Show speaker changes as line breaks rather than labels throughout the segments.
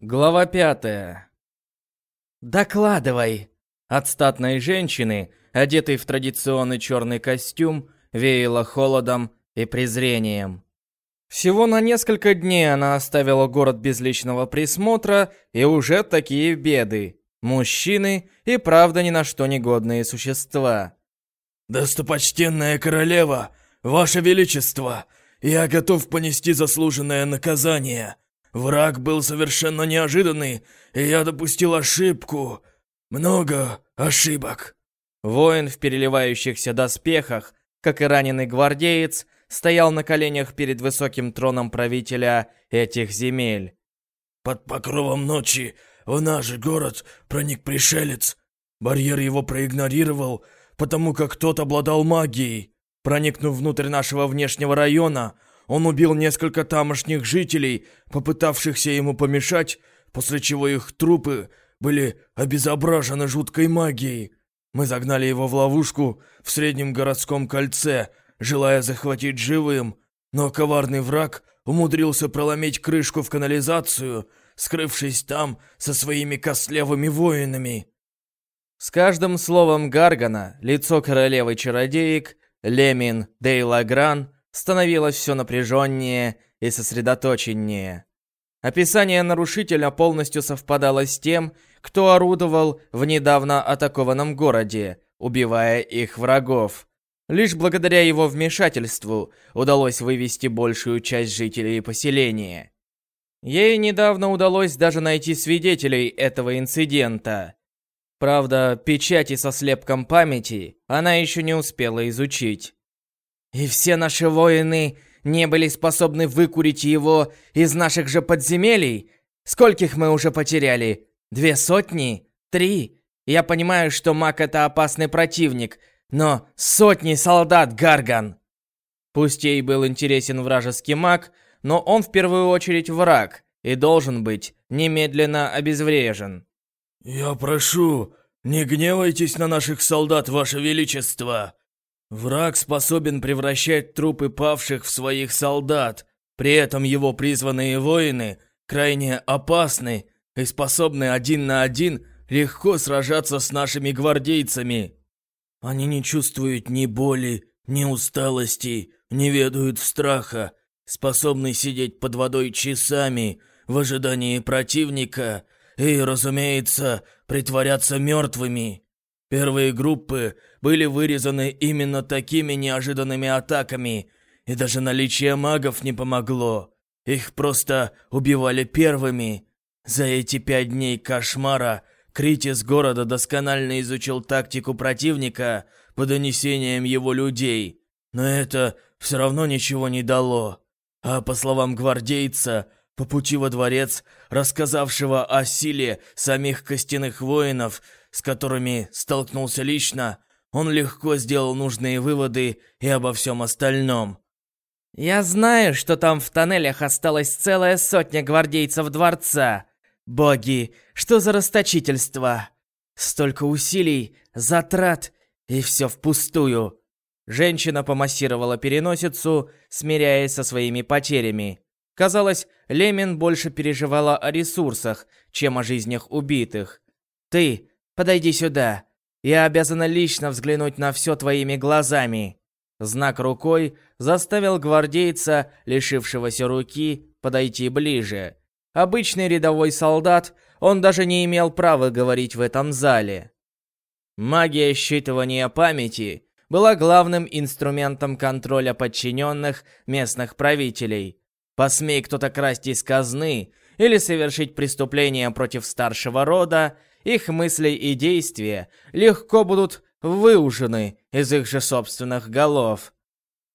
Глава пятая. «Докладывай!» От статной женщины, одетой в традиционный черный костюм, веяло холодом и презрением. Всего на несколько дней она оставила город без личного присмотра, и уже такие беды. Мужчины и правда ни на что негодные существа.
«Достопочтенная королева, ваше величество, я готов понести заслуженное наказание. Враг был совершенно неожиданный, и я допустил ошибку. Много ошибок».
Воин в переливающихся доспехах, как и раненый гвардеец, стоял на коленях перед высоким троном правителя этих земель.
«Под покровом ночи в наш город проник пришелец. Барьер его проигнорировал, потому как тот обладал магией. Проникнув внутрь нашего внешнего района, он убил несколько тамошних жителей, попытавшихся ему помешать, после чего их трупы были обезображены жуткой магией. Мы загнали его в ловушку в среднем городском кольце, желая захватить живым, но коварный враг умудрился проломить крышку в канализацию, скрывшись там со своими костлявыми воинами.
С каждым словом Гаргана лицо королевы чародеек, Лемин Дейлагран, становилось все напряженнее и сосредоточеннее. Описание нарушителя полностью совпадало с тем, кто орудовал в недавно атакованном городе, убивая их врагов. Лишь благодаря его вмешательству удалось вывести большую часть жителей поселения. Ей недавно удалось даже найти свидетелей этого инцидента. Правда, печати со слепком памяти она еще не успела изучить. И все наши воины не были способны выкурить его из наших же подземелий? Скольких мы уже потеряли? Две сотни? Три? Я понимаю, что маг это опасный противник, но сотни солдат, Гарган! Пусть ей был интересен вражеский маг, но он в первую очередь враг и должен быть немедленно обезврежен.
«Я прошу, не гневайтесь на наших солдат, ваше величество!» Враг способен превращать трупы павших в своих солдат, при этом его призванные воины крайне опасны и способны один на один легко сражаться с нашими гвардейцами. Они не чувствуют ни боли, ни усталости, не ведают страха, способны сидеть под водой часами в ожидании противника и, разумеется, притворяться мертвыми. Первые группы были вырезаны именно такими неожиданными атаками, и даже наличие магов не помогло. Их просто убивали первыми. За эти пять дней кошмара Критис города досконально изучил тактику противника по донесениям его людей, но это все равно ничего не дало. А по словам гвардейца, по пути во дворец, рассказавшего о силе самих костяных воинов, с которыми столкнулся лично, он легко сделал нужные выводы и обо всем остальном.
«Я знаю, что там в тоннелях осталась целая сотня гвардейцев дворца. Боги, что за расточительство! Столько усилий, затрат, и все впустую!» Женщина помассировала переносицу, смиряясь со своими потерями. Казалось, Лемин больше переживала о ресурсах, чем о жизнях убитых. «Ты, подойди сюда. Я обязана лично взглянуть на все твоими глазами». Знак рукой заставил гвардейца, лишившегося руки, подойти ближе. Обычный рядовой солдат, он даже не имел права говорить в этом зале. Магия считывания памяти была главным инструментом контроля подчиненных местных правителей. Посмей кто-то красть из казны или совершить преступление против старшего рода, их мысли и действия легко будут выужены из их же собственных голов.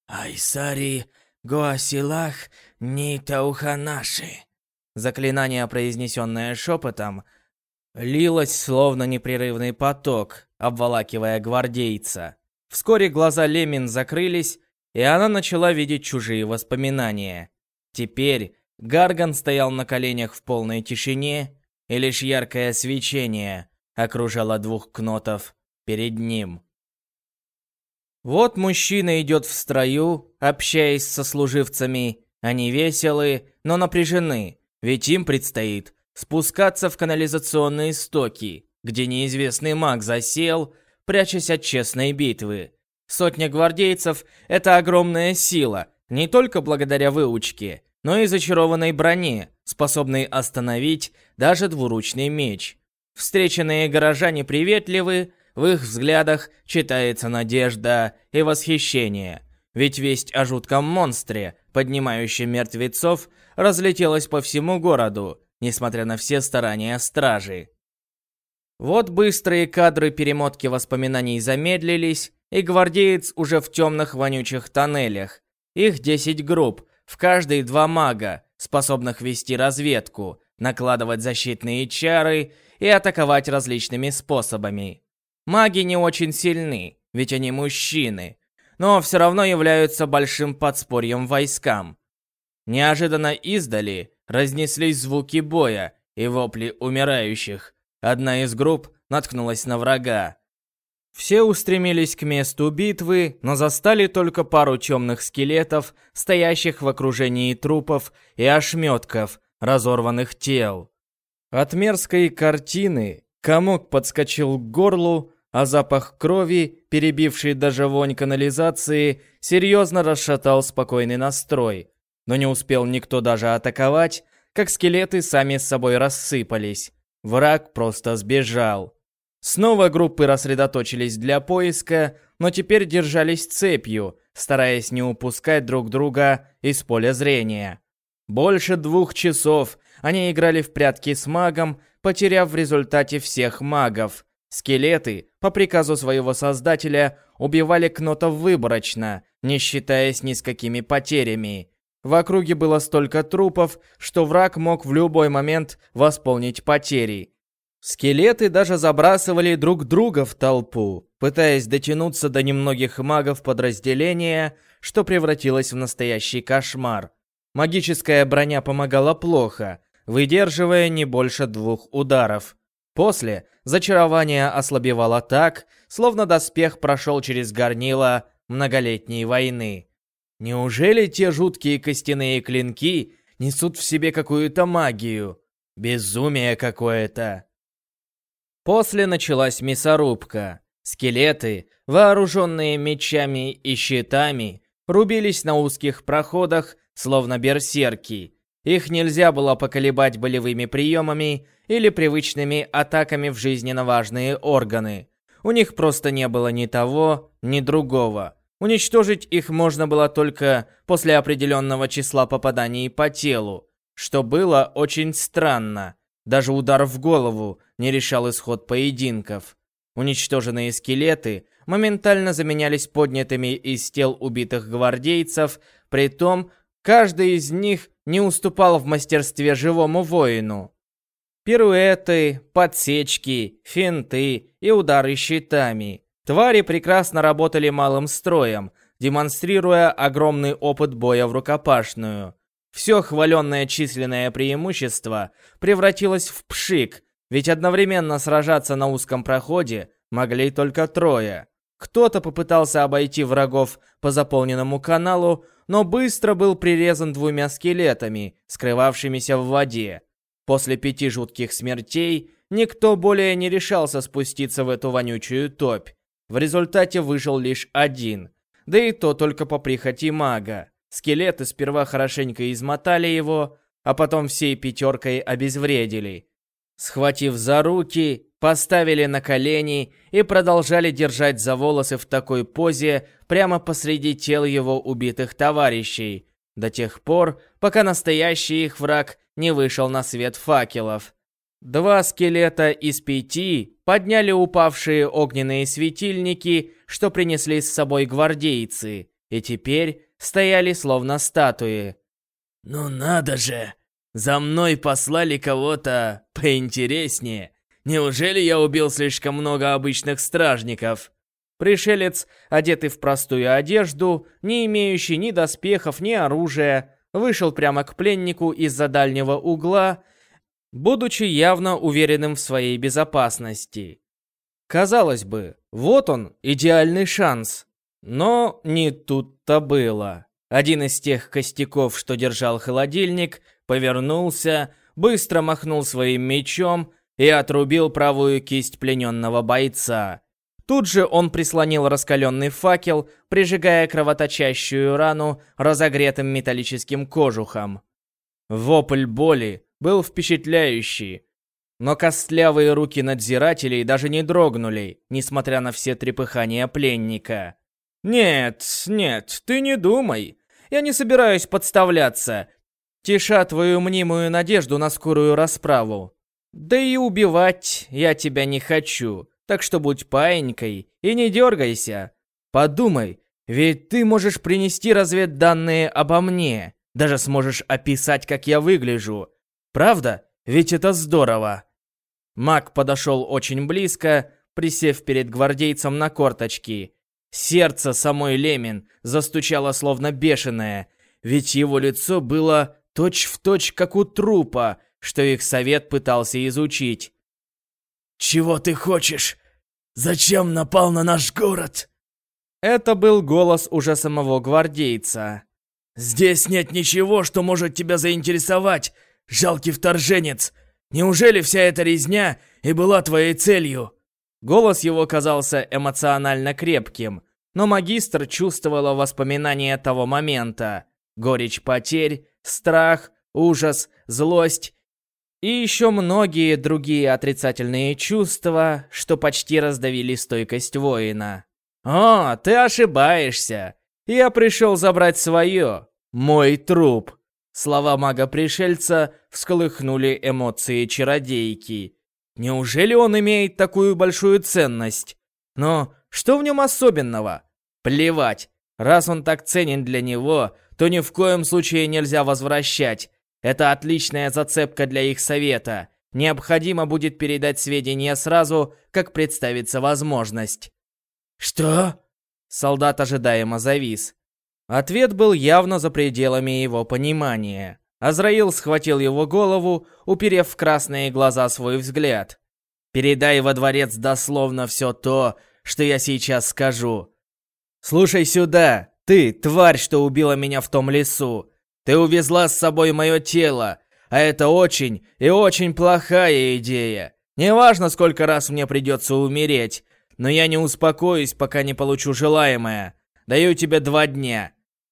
«Айсари Гуасилах Нитауханаши»
Заклинание, произнесенное шепотом, лилось словно непрерывный поток, обволакивая гвардейца. Вскоре глаза Лемин закрылись, и она начала видеть чужие воспоминания. Теперь Гарган стоял на коленях в полной тишине, и лишь яркое свечение окружало двух кнотов перед ним. Вот мужчина идет в строю, общаясь со служивцами. Они веселы, но напряжены, ведь им предстоит спускаться в канализационные стоки, где неизвестный маг засел, прячась от честной битвы. Сотня гвардейцев — это огромная сила, не только благодаря выучке, но и зачарованной броне, способной остановить даже двуручный меч. Встреченные горожане приветливы, в их взглядах читается надежда и восхищение. Ведь весть о жутком монстре, поднимающем мертвецов, разлетелась по всему городу, несмотря на все старания стражи. Вот быстрые кадры перемотки воспоминаний замедлились, и гвардеец уже в темных вонючих тоннелях. Их 10 групп, в каждой два мага, способных вести разведку, накладывать защитные чары и атаковать различными способами. Маги не очень сильны, ведь они мужчины, но все равно являются большим подспорьем войскам. Неожиданно издали разнеслись звуки боя и вопли умирающих. Одна из групп наткнулась на врага. Все устремились к месту битвы, но застали только пару темных скелетов, стоящих в окружении трупов и ошметков разорванных тел. От мерзкой картины комок подскочил к горлу, а запах крови, перебивший даже вонь канализации, серьезно расшатал спокойный настрой. Но не успел никто даже атаковать, как скелеты сами с собой рассыпались. Враг просто сбежал. Снова группы рассредоточились для поиска, но теперь держались цепью, стараясь не упускать друг друга из поля зрения. Больше двух часов они играли в прятки с магом, потеряв в результате всех магов. Скелеты, по приказу своего создателя, убивали Кнота выборочно, не считаясь ни с какими потерями. В округе было столько трупов, что враг мог в любой момент восполнить потери. Скелеты даже забрасывали друг друга в толпу, пытаясь дотянуться до немногих магов подразделения, что превратилось в настоящий кошмар. Магическая броня помогала плохо, выдерживая не больше двух ударов. После зачарование ослабевало так, словно доспех прошел через горнило многолетней войны. Неужели те жуткие костяные клинки несут в себе какую-то магию? Безумие какое-то. После началась мясорубка. Скелеты, вооруженные мечами и щитами, рубились на узких проходах, словно берсерки. Их нельзя было поколебать болевыми приемами или привычными атаками в жизненно важные органы. У них просто не было ни того, ни другого. Уничтожить их можно было только после определенного числа попаданий по телу, что было очень странно. Даже удар в голову не решал исход поединков. Уничтоженные скелеты моментально заменялись поднятыми из тел убитых гвардейцев, притом каждый из них не уступал в мастерстве живому воину. Пируэты, подсечки, финты и удары щитами – Твари прекрасно работали малым строем, демонстрируя огромный опыт боя в рукопашную. Все хваленное численное преимущество превратилось в пшик, ведь одновременно сражаться на узком проходе могли только трое. Кто-то попытался обойти врагов по заполненному каналу, но быстро был прирезан двумя скелетами, скрывавшимися в воде. После пяти жутких смертей никто более не решался спуститься в эту вонючую топь. В результате выжил лишь один, да и то только по прихоти мага. Скелеты сперва хорошенько измотали его, а потом всей пятеркой обезвредили. Схватив за руки, поставили на колени и продолжали держать за волосы в такой позе прямо посреди тел его убитых товарищей, до тех пор, пока настоящий их враг не вышел на свет факелов. Два скелета из пяти подняли упавшие огненные светильники, что принесли с собой гвардейцы, и теперь стояли словно статуи.
«Ну надо же! За мной послали кого-то поинтереснее. Неужели я убил слишком много обычных стражников?»
Пришелец, одетый в простую одежду, не имеющий ни доспехов, ни оружия, вышел прямо к пленнику из-за дальнего угла будучи явно уверенным в своей безопасности. Казалось бы, вот он, идеальный шанс. Но не тут-то было. Один из тех костяков, что держал холодильник, повернулся, быстро махнул своим мечом и отрубил правую кисть плененного бойца. Тут же он прислонил раскаленный факел, прижигая кровоточащую рану разогретым металлическим кожухом. Вопль боли был впечатляющий, но костлявые руки надзирателей даже не дрогнули, несмотря на все трепыхания пленника. «Нет, нет, ты не думай. Я не собираюсь подставляться, тиша твою мнимую надежду на скорую расправу. Да и убивать я тебя не хочу, так что будь паинькой и не дергайся. Подумай, ведь ты можешь принести разведданные обо мне, даже сможешь описать, как я выгляжу. Правда? Ведь это здорово. Маг подошел очень близко, присев перед гвардейцем на корточки. Сердце самой Лемин застучало словно бешеное, ведь его лицо было точь-в-точь, точь, как у трупа, что их совет пытался изучить.
«Чего ты хочешь? Зачем напал на наш город?»
Это был голос уже самого гвардейца.
«Здесь нет ничего, что может тебя заинтересовать, жалкий вторженец. Неужели вся эта резня и была твоей целью?»
Голос его казался эмоционально крепким, но магистр чувствовала воспоминания того момента. Горечь потерь, страх, ужас, злость и еще многие другие отрицательные чувства, что почти раздавили стойкость воина. «О, ты ошибаешься! Я пришел забрать свое, мой труп!» Слова мага-пришельца всколыхнули эмоции чародейки. Неужели он имеет такую большую ценность? Но что в нем особенного? Плевать. Раз он так ценен для него, то ни в коем случае нельзя возвращать. Это отличная зацепка для их совета. Необходимо будет передать сведения сразу, как представится возможность.
«Что?»
Солдат ожидаемо завис. Ответ был явно за пределами его понимания. Азраил схватил его голову, уперев в красные глаза свой взгляд. «Передай во дворец дословно все то, что я сейчас скажу. Слушай сюда, ты, тварь, что убила меня в том лесу. Ты увезла с собой мое тело, а это очень и очень плохая идея. Неважно, сколько раз мне придется умереть, но я не успокоюсь, пока не получу желаемое. Даю тебе два дня.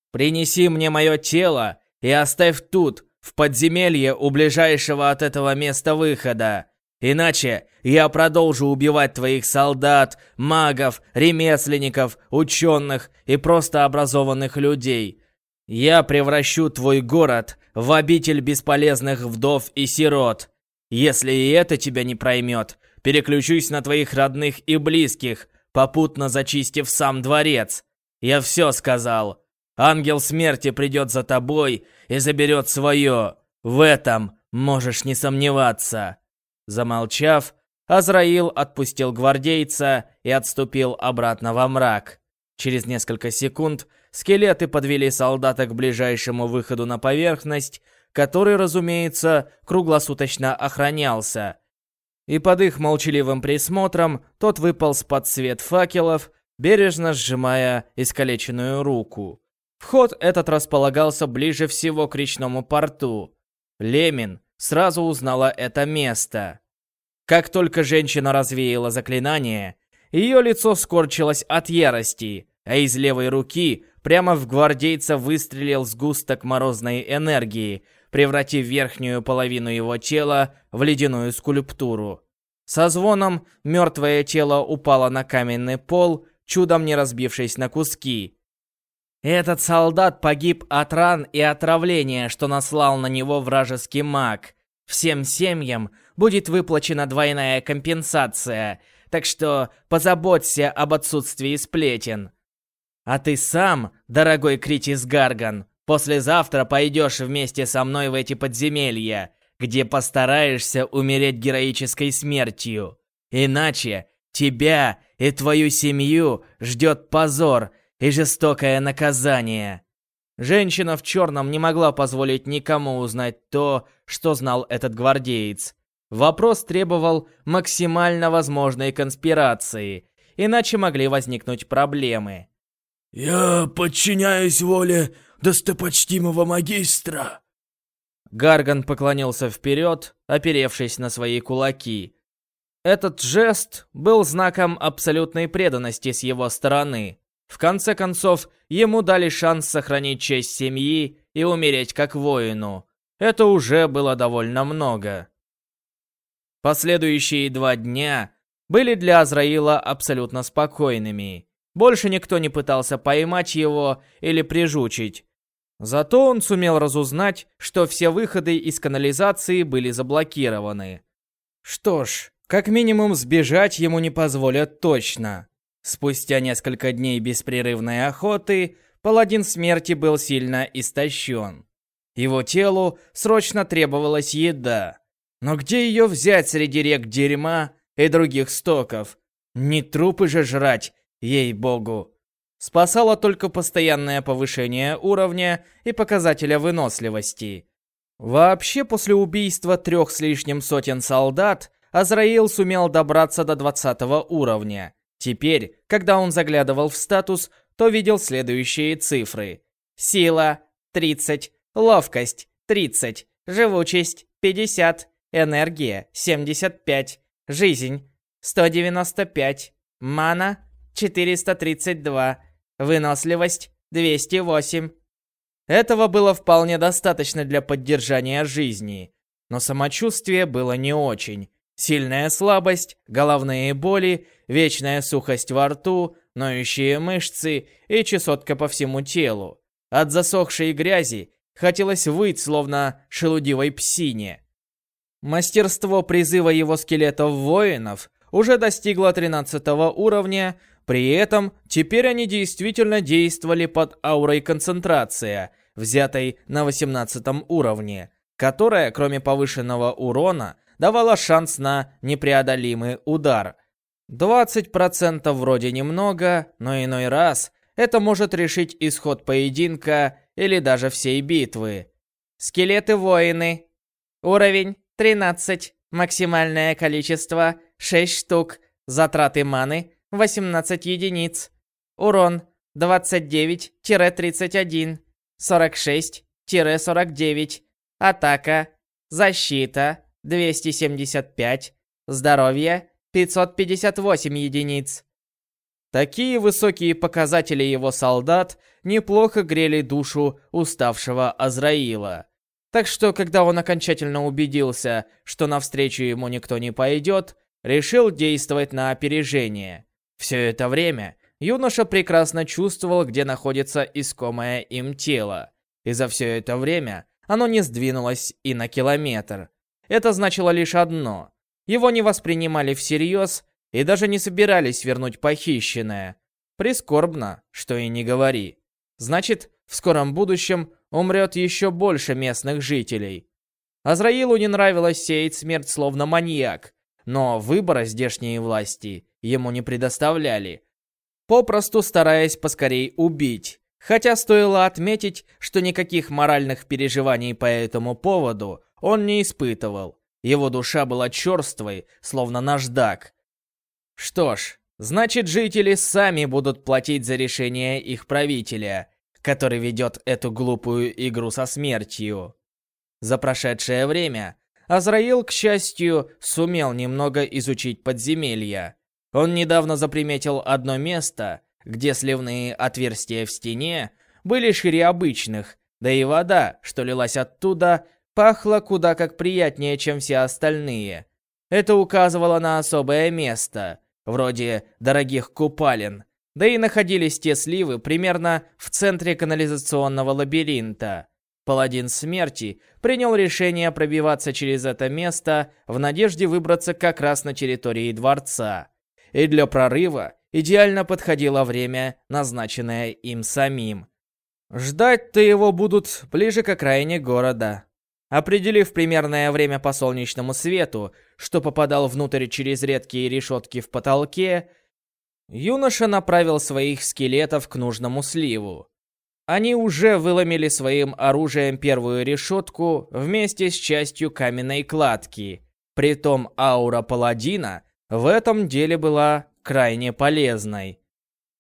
Принеси мне мое тело и оставь тут, в подземелье у ближайшего от этого места выхода. Иначе я продолжу убивать твоих солдат, магов, ремесленников, ученых и просто образованных людей. Я превращу твой город в обитель бесполезных вдов и сирот. Если и это тебя не проймет, переключусь на твоих родных и близких, попутно зачистив сам дворец. Я все сказал. Ангел смерти придет за тобой и заберет свое. В этом можешь не сомневаться». Замолчав, Азраил отпустил гвардейца и отступил обратно во мрак. Через несколько секунд скелеты подвели солдата к ближайшему выходу на поверхность, который, разумеется, круглосуточно охранялся. И под их молчаливым присмотром тот выполз под свет факелов, бережно сжимая искалеченную руку. Вход этот располагался ближе всего к речному порту. Лемин сразу узнала это место. Как только женщина развеяла заклинание, ее лицо скорчилось от ярости, а из левой руки прямо в гвардейца выстрелил сгусток морозной энергии, превратив верхнюю половину его тела в ледяную скульптуру. Со звоном мертвое тело упало на каменный пол, чудом не разбившись на куски, этот солдат погиб от ран и отравления, что наслал на него вражеский маг. Всем семьям будет выплачена двойная компенсация, так что позаботься об отсутствии сплетен. А ты сам, дорогой Критис Гарган, послезавтра пойдешь вместе со мной в эти подземелья, где постараешься умереть героической смертью. Иначе тебя и твою семью ждет позор – и жестокое наказание. Женщина в черном не могла позволить никому узнать то, что знал этот гвардеец. Вопрос требовал максимально возможной конспирации, иначе могли возникнуть проблемы.
«Я подчиняюсь воле достопочтимого магистра».
Гарган поклонился вперед, оперевшись на свои кулаки. Этот жест был знаком абсолютной преданности с его стороны. В конце концов, ему дали шанс сохранить честь семьи и умереть как воину. Это уже было довольно много. Последующие два дня были для Азраила абсолютно спокойными. Больше никто не пытался поймать его или прижучить. Зато он сумел разузнать, что все выходы из канализации были заблокированы. Что ж, как минимум сбежать ему не позволят точно. Спустя несколько дней беспрерывной охоты, паладин смерти был сильно истощен. Его телу срочно требовалась еда. Но где ее взять среди рек дерьма и других стоков? Не трупы же жрать, ей-богу. Спасало только постоянное повышение уровня и показателя выносливости. Вообще, после убийства трех с лишним сотен солдат, Азраил сумел добраться до 20 уровня. Теперь, когда он заглядывал в статус, то видел следующие цифры. Сила – 30, ловкость – 30, живучесть – 50, энергия – 75, жизнь – 195, мана – 432, выносливость – 208. Этого было вполне достаточно для поддержания жизни, но самочувствие было не очень. Сильная слабость, головные боли, вечная сухость во рту, ноющие мышцы и чесотка по всему телу. От засохшей грязи хотелось выть, словно шелудивой псине. Мастерство призыва его скелетов воинов уже достигло 13 уровня, при этом теперь они действительно действовали под аурой концентрация, взятой на 18 уровне, которая, кроме повышенного урона, давала шанс на непреодолимый удар. 20% вроде немного, но иной раз это может решить исход поединка или даже всей битвы. Скелеты-воины. Уровень 13. Максимальное количество 6 штук. Затраты маны 18 единиц. Урон 29-31. 46-49. Атака. Защита 275, здоровье 558 единиц. Такие высокие показатели его солдат неплохо грели душу уставшего Азраила. Так что, когда он окончательно убедился, что навстречу ему никто не пойдет, решил действовать на опережение. Все это время юноша прекрасно чувствовал, где находится искомое им тело. И за все это время оно не сдвинулось и на километр. Это значило лишь одно. Его не воспринимали всерьез и даже не собирались вернуть похищенное. Прискорбно, что и не говори. Значит, в скором будущем умрет еще больше местных жителей. Азраилу не нравилось сеять смерть словно маньяк, но выбора здешние власти ему не предоставляли, попросту стараясь поскорей убить. Хотя стоило отметить, что никаких моральных переживаний по этому поводу он не испытывал. Его душа была черствой, словно наждак. Что ж, значит жители сами будут платить за решение их правителя, который ведет эту глупую игру со смертью. За прошедшее время Азраил, к счастью, сумел немного изучить подземелья. Он недавно заприметил одно место, где сливные отверстия в стене были шире обычных, да и вода, что лилась оттуда, пахло куда как приятнее, чем все остальные. Это указывало на особое место, вроде дорогих купалин. Да и находились те сливы примерно в центре канализационного лабиринта. Паладин смерти принял решение пробиваться через это место в надежде выбраться как раз на территории дворца. И для прорыва идеально подходило время, назначенное им самим. Ждать-то его будут ближе к окраине города. Определив примерное время по солнечному свету, что попадал внутрь через редкие решетки в потолке, юноша направил своих скелетов к нужному сливу. Они уже выломили своим оружием первую решетку вместе с частью каменной кладки. Притом аура паладина в этом деле была крайне полезной.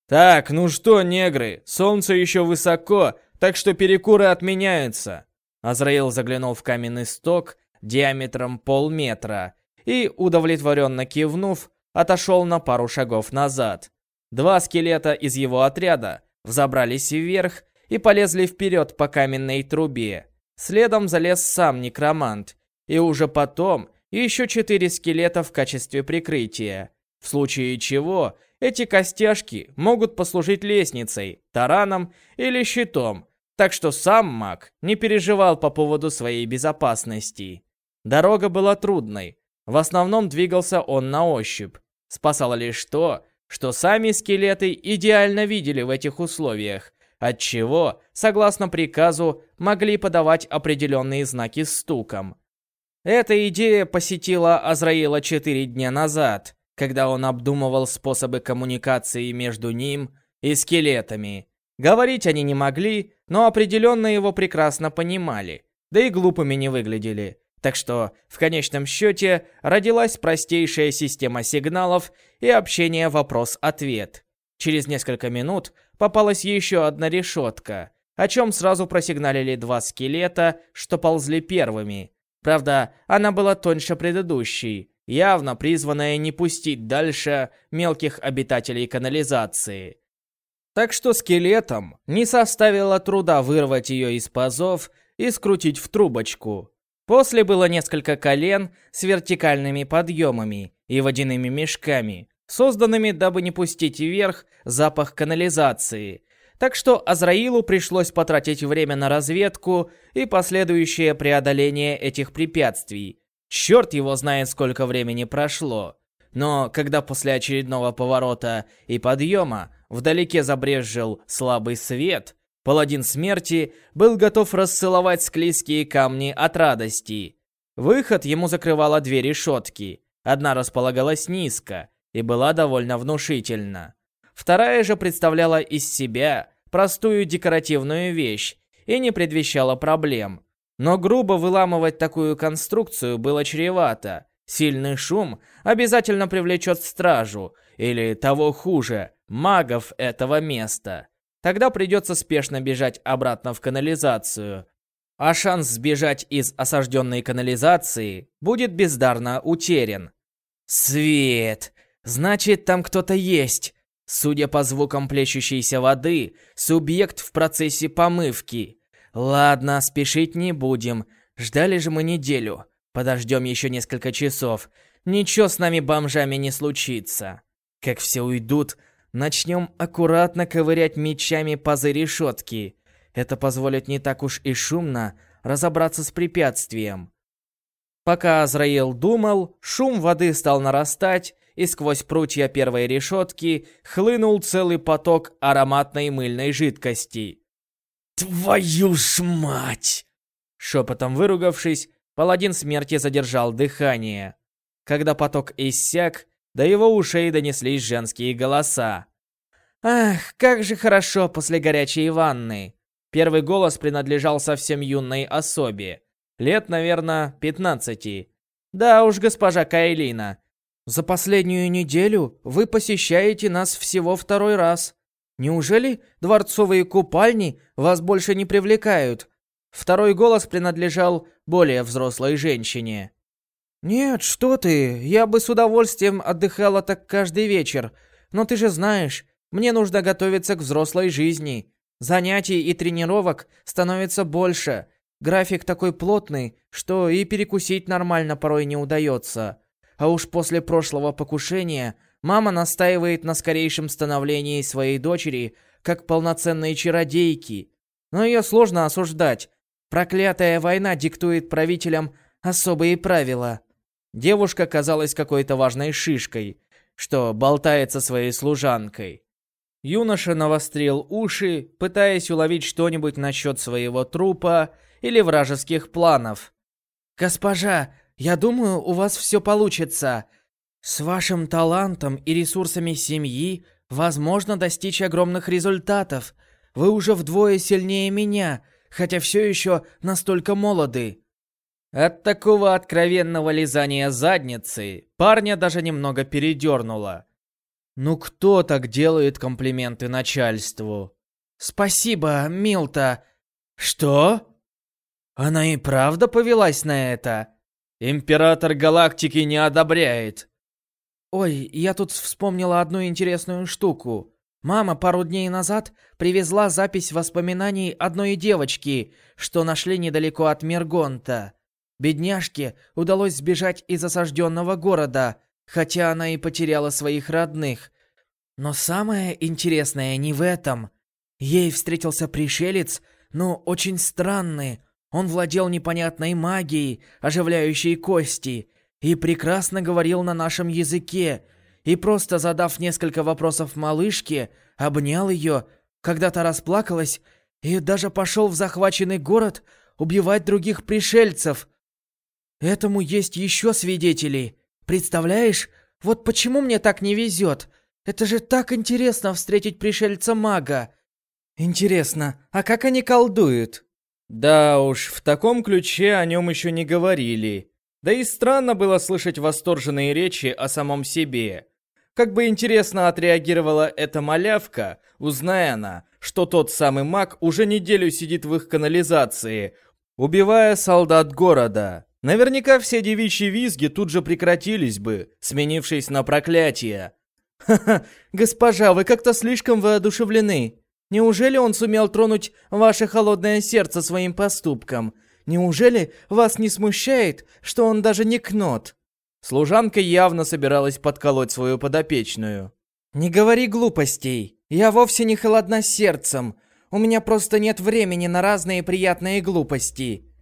«Так, ну что, негры, солнце еще высоко, так что перекуры отменяются. Азраил заглянул в каменный сток диаметром полметра и, удовлетворенно кивнув, отошел на пару шагов назад. Два скелета из его отряда взобрались вверх и полезли вперед по каменной трубе. Следом залез сам некромант, и уже потом еще четыре скелета в качестве прикрытия. В случае чего, эти костяшки могут послужить лестницей, тараном или щитом, так что сам маг не переживал по поводу своей безопасности. Дорога была трудной, в основном двигался он на ощупь. Спасало лишь то, что сами скелеты идеально видели в этих условиях, отчего, согласно приказу, могли подавать определенные знаки стуком. Эта идея посетила Азраила четыре дня назад, когда он обдумывал способы коммуникации между ним и скелетами. Говорить они не могли, но определенно его прекрасно понимали, да и глупыми не выглядели. Так что, в конечном счете, родилась простейшая система сигналов и общения вопрос-ответ. Через несколько минут попалась еще одна решетка, о чем сразу просигналили два скелета, что ползли первыми. Правда, она была тоньше предыдущей, явно призванная не пустить дальше мелких обитателей канализации. Так что скелетам не составило труда вырвать ее из пазов и скрутить в трубочку. После было несколько колен с вертикальными подъемами и водяными мешками, созданными, дабы не пустить вверх запах канализации. Так что Азраилу пришлось потратить время на разведку и последующее преодоление этих препятствий. Черт его знает, сколько времени прошло. Но когда после очередного поворота и подъема вдалеке забрезжил слабый свет, Паладин смерти был готов расцеловать склизкие камни от радости. Выход ему закрывала две решетки. Одна располагалась низко и была довольно внушительна. Вторая же представляла из себя простую декоративную вещь и не предвещала проблем. Но грубо выламывать такую конструкцию было чревато. Сильный шум обязательно привлечет стражу, или того хуже, магов этого места. Тогда придется спешно бежать обратно в канализацию. А шанс сбежать из осажденной канализации будет бездарно утерян. Свет! Значит, там кто-то есть. Судя по звукам плещущейся воды, субъект в процессе помывки. Ладно, спешить не будем. Ждали же мы неделю. Подождем еще несколько часов. Ничего с нами бомжами не случится. Как все уйдут, Начнем аккуратно ковырять мечами пазы решетки. Это позволит не так уж и шумно разобраться с препятствием. Пока Азраил думал, шум воды стал нарастать, и сквозь прутья первой решетки хлынул целый поток ароматной мыльной жидкости. «Твою ж мать!» Шепотом выругавшись, паладин смерти задержал дыхание. Когда поток иссяк, до его ушей донеслись женские голоса. «Ах, как же хорошо после горячей ванны!» Первый голос принадлежал совсем юной особе. Лет, наверное, 15. Да уж, госпожа Кайлина. За последнюю неделю вы посещаете нас всего второй раз. Неужели дворцовые купальни вас больше не привлекают? Второй голос принадлежал более взрослой женщине. «Нет, что ты, я бы с удовольствием отдыхала так каждый вечер, но ты же знаешь, мне нужно готовиться к взрослой жизни. Занятий и тренировок становится больше. График такой плотный, что и перекусить нормально порой не удается. А уж после прошлого покушения мама настаивает на скорейшем становлении своей дочери как полноценной чародейки. Но ее сложно осуждать. Проклятая война диктует правителям особые правила. Девушка казалась какой-то важной шишкой, что болтает со своей служанкой. Юноша навострил уши, пытаясь уловить что-нибудь насчет своего трупа или вражеских планов. «Госпожа, я думаю, у вас все получится. С вашим талантом и ресурсами семьи возможно достичь огромных результатов. Вы уже вдвое сильнее меня, хотя все еще настолько молоды. От такого откровенного лизания задницы парня даже немного передернуло. Ну кто так делает комплименты начальству? Спасибо, Милта. Что? Она и правда повелась на это? Император Галактики не одобряет. Ой, я тут вспомнила одну интересную штуку. Мама пару дней назад привезла запись воспоминаний одной девочки, что нашли недалеко от Мергонта. Бедняжке удалось сбежать из осажденного города, хотя она и потеряла своих родных. Но самое интересное не в этом. Ей встретился пришелец, но очень странный. Он владел непонятной магией, оживляющей кости, и прекрасно говорил на нашем языке, и просто задав несколько вопросов малышке, обнял ее, когда-то расплакалась, и даже пошел в захваченный город убивать других пришельцев. Этому есть еще свидетели. Представляешь, вот почему мне так не везет? Это же так интересно встретить пришельца-мага. Интересно, а как они колдуют? Да уж, в таком ключе о нем еще не говорили. Да и странно было слышать восторженные речи о самом себе. Как бы интересно отреагировала эта малявка, узная она, что тот самый маг уже неделю сидит в их канализации, убивая солдат города. Наверняка все девичьи визги тут же прекратились бы, сменившись на проклятие. «Ха-ха, госпожа, вы как-то слишком воодушевлены. Неужели он сумел тронуть ваше холодное сердце своим поступком? Неужели вас не смущает, что он даже не кнот?» Служанка явно собиралась подколоть свою подопечную. «Не говори глупостей. Я вовсе не холодна сердцем. У меня просто нет времени на разные приятные глупости.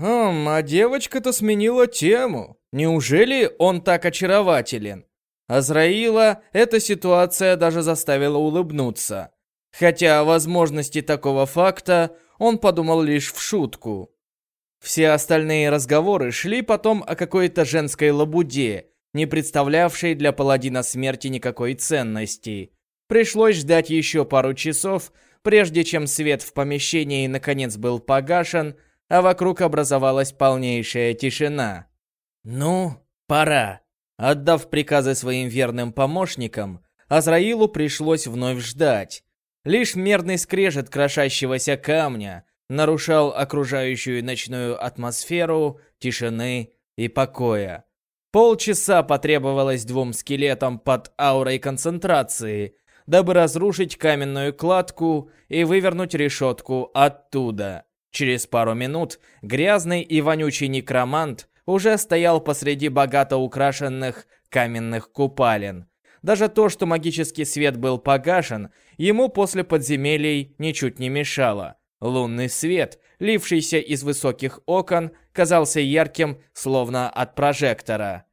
«Хм, а девочка-то сменила тему. Неужели он так очарователен?» Азраила эта ситуация даже заставила улыбнуться. Хотя о возможности такого факта он подумал лишь в шутку. Все остальные разговоры шли потом о какой-то женской лабуде, не представлявшей для паладина смерти никакой ценности. Пришлось ждать еще пару часов, прежде чем свет в помещении наконец был погашен, а вокруг образовалась полнейшая тишина. «Ну, пора». Отдав приказы своим верным помощникам, Азраилу пришлось вновь ждать. Лишь мерный скрежет крошащегося камня нарушал окружающую ночную атмосферу тишины и покоя. Полчаса потребовалось двум скелетам под аурой концентрации, дабы разрушить каменную кладку и вывернуть решетку оттуда. Через пару минут грязный и вонючий некромант уже стоял посреди богато украшенных каменных купалин. Даже то, что магический свет был погашен, ему после подземелий ничуть не мешало. Лунный свет, лившийся из высоких окон, казался ярким, словно от прожектора.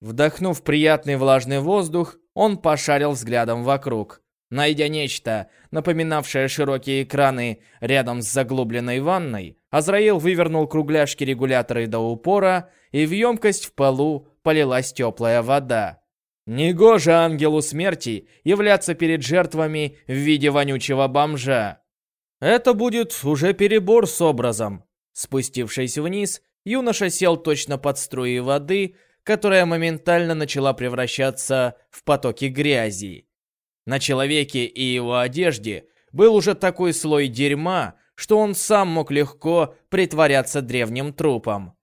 Вдохнув приятный влажный воздух, он пошарил взглядом вокруг. Найдя нечто, напоминавшее широкие экраны рядом с заглубленной ванной, Азраил вывернул кругляшки регуляторы до упора, и в емкость в полу полилась теплая вода. Негоже ангелу смерти являться перед жертвами в виде вонючего бомжа. Это будет уже перебор с образом. Спустившись вниз, юноша сел точно под струи воды, которая моментально начала превращаться в потоки грязи. На человеке и его одежде был уже такой слой дерьма, что он сам мог легко притворяться древним трупом.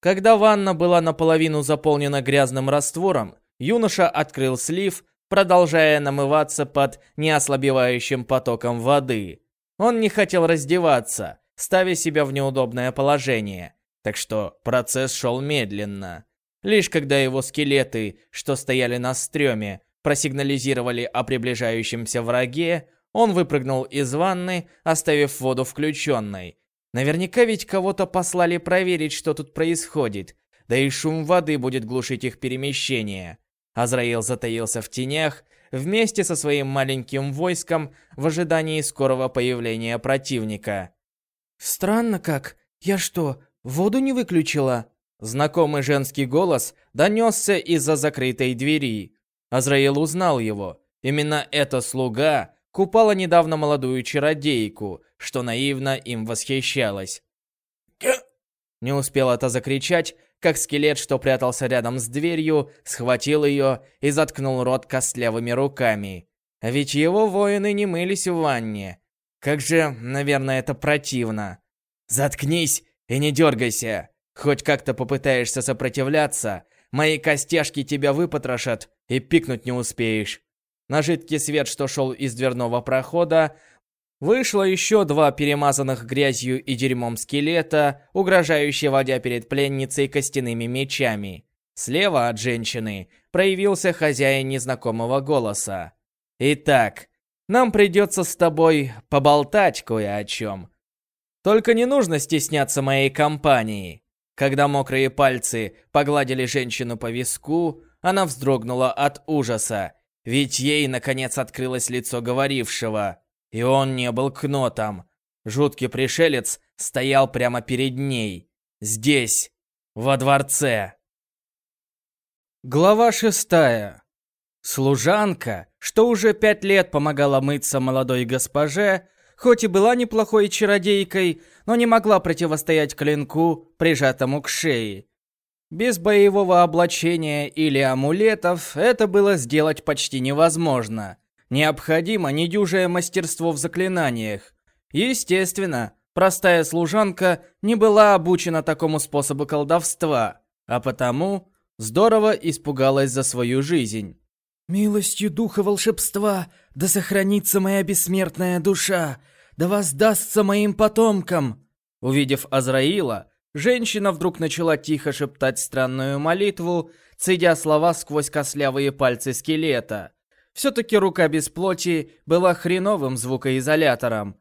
Когда ванна была наполовину заполнена грязным раствором, юноша открыл слив, продолжая намываться под неослабевающим потоком воды. Он не хотел раздеваться, ставя себя в неудобное положение, так что процесс шел медленно. Лишь когда его скелеты, что стояли на стреме, просигнализировали о приближающемся враге, он выпрыгнул из ванны, оставив воду включенной. Наверняка ведь кого-то послали проверить, что тут происходит, да и шум воды будет глушить их перемещение. Азраил затаился в тенях вместе со своим маленьким войском в ожидании скорого появления противника. «Странно как. Я что, воду не выключила?» Знакомый женский голос донесся из-за закрытой двери. Азраил узнал его. Именно эта слуга купала недавно молодую чародейку, что наивно им восхищалась. Не успел это закричать, как скелет, что прятался рядом с дверью, схватил ее и заткнул рот костлявыми руками. Ведь его воины не мылись в ванне. Как же, наверное, это противно. Заткнись и не дергайся. Хоть как-то попытаешься сопротивляться, мои костяшки тебя выпотрошат и пикнуть не успеешь. На жидкий свет, что шел из дверного прохода, вышло еще два перемазанных грязью и дерьмом скелета, угрожающие водя перед пленницей костяными мечами. Слева от женщины проявился хозяин незнакомого голоса. «Итак, нам придется с тобой поболтать кое о чем. Только не нужно стесняться моей компании». Когда мокрые пальцы погладили женщину по виску, она вздрогнула от ужаса ведь ей, наконец, открылось лицо говорившего. И он не был кнотом. Жуткий пришелец стоял прямо перед ней. Здесь, во дворце. Глава шестая. Служанка, что уже пять лет помогала мыться молодой госпоже, хоть и была неплохой чародейкой, но не могла противостоять клинку, прижатому к шее. Без боевого облачения или амулетов это было сделать почти невозможно. Необходимо недюжее мастерство в заклинаниях. Естественно, простая служанка не была обучена такому способу колдовства, а потому здорово испугалась за свою жизнь. «Милостью духа волшебства, да сохранится моя бессмертная душа, да воздастся моим потомкам!» Увидев Азраила, Женщина вдруг начала тихо шептать странную молитву, цедя слова сквозь кослявые пальцы скелета. Все-таки рука без плоти была хреновым звукоизолятором.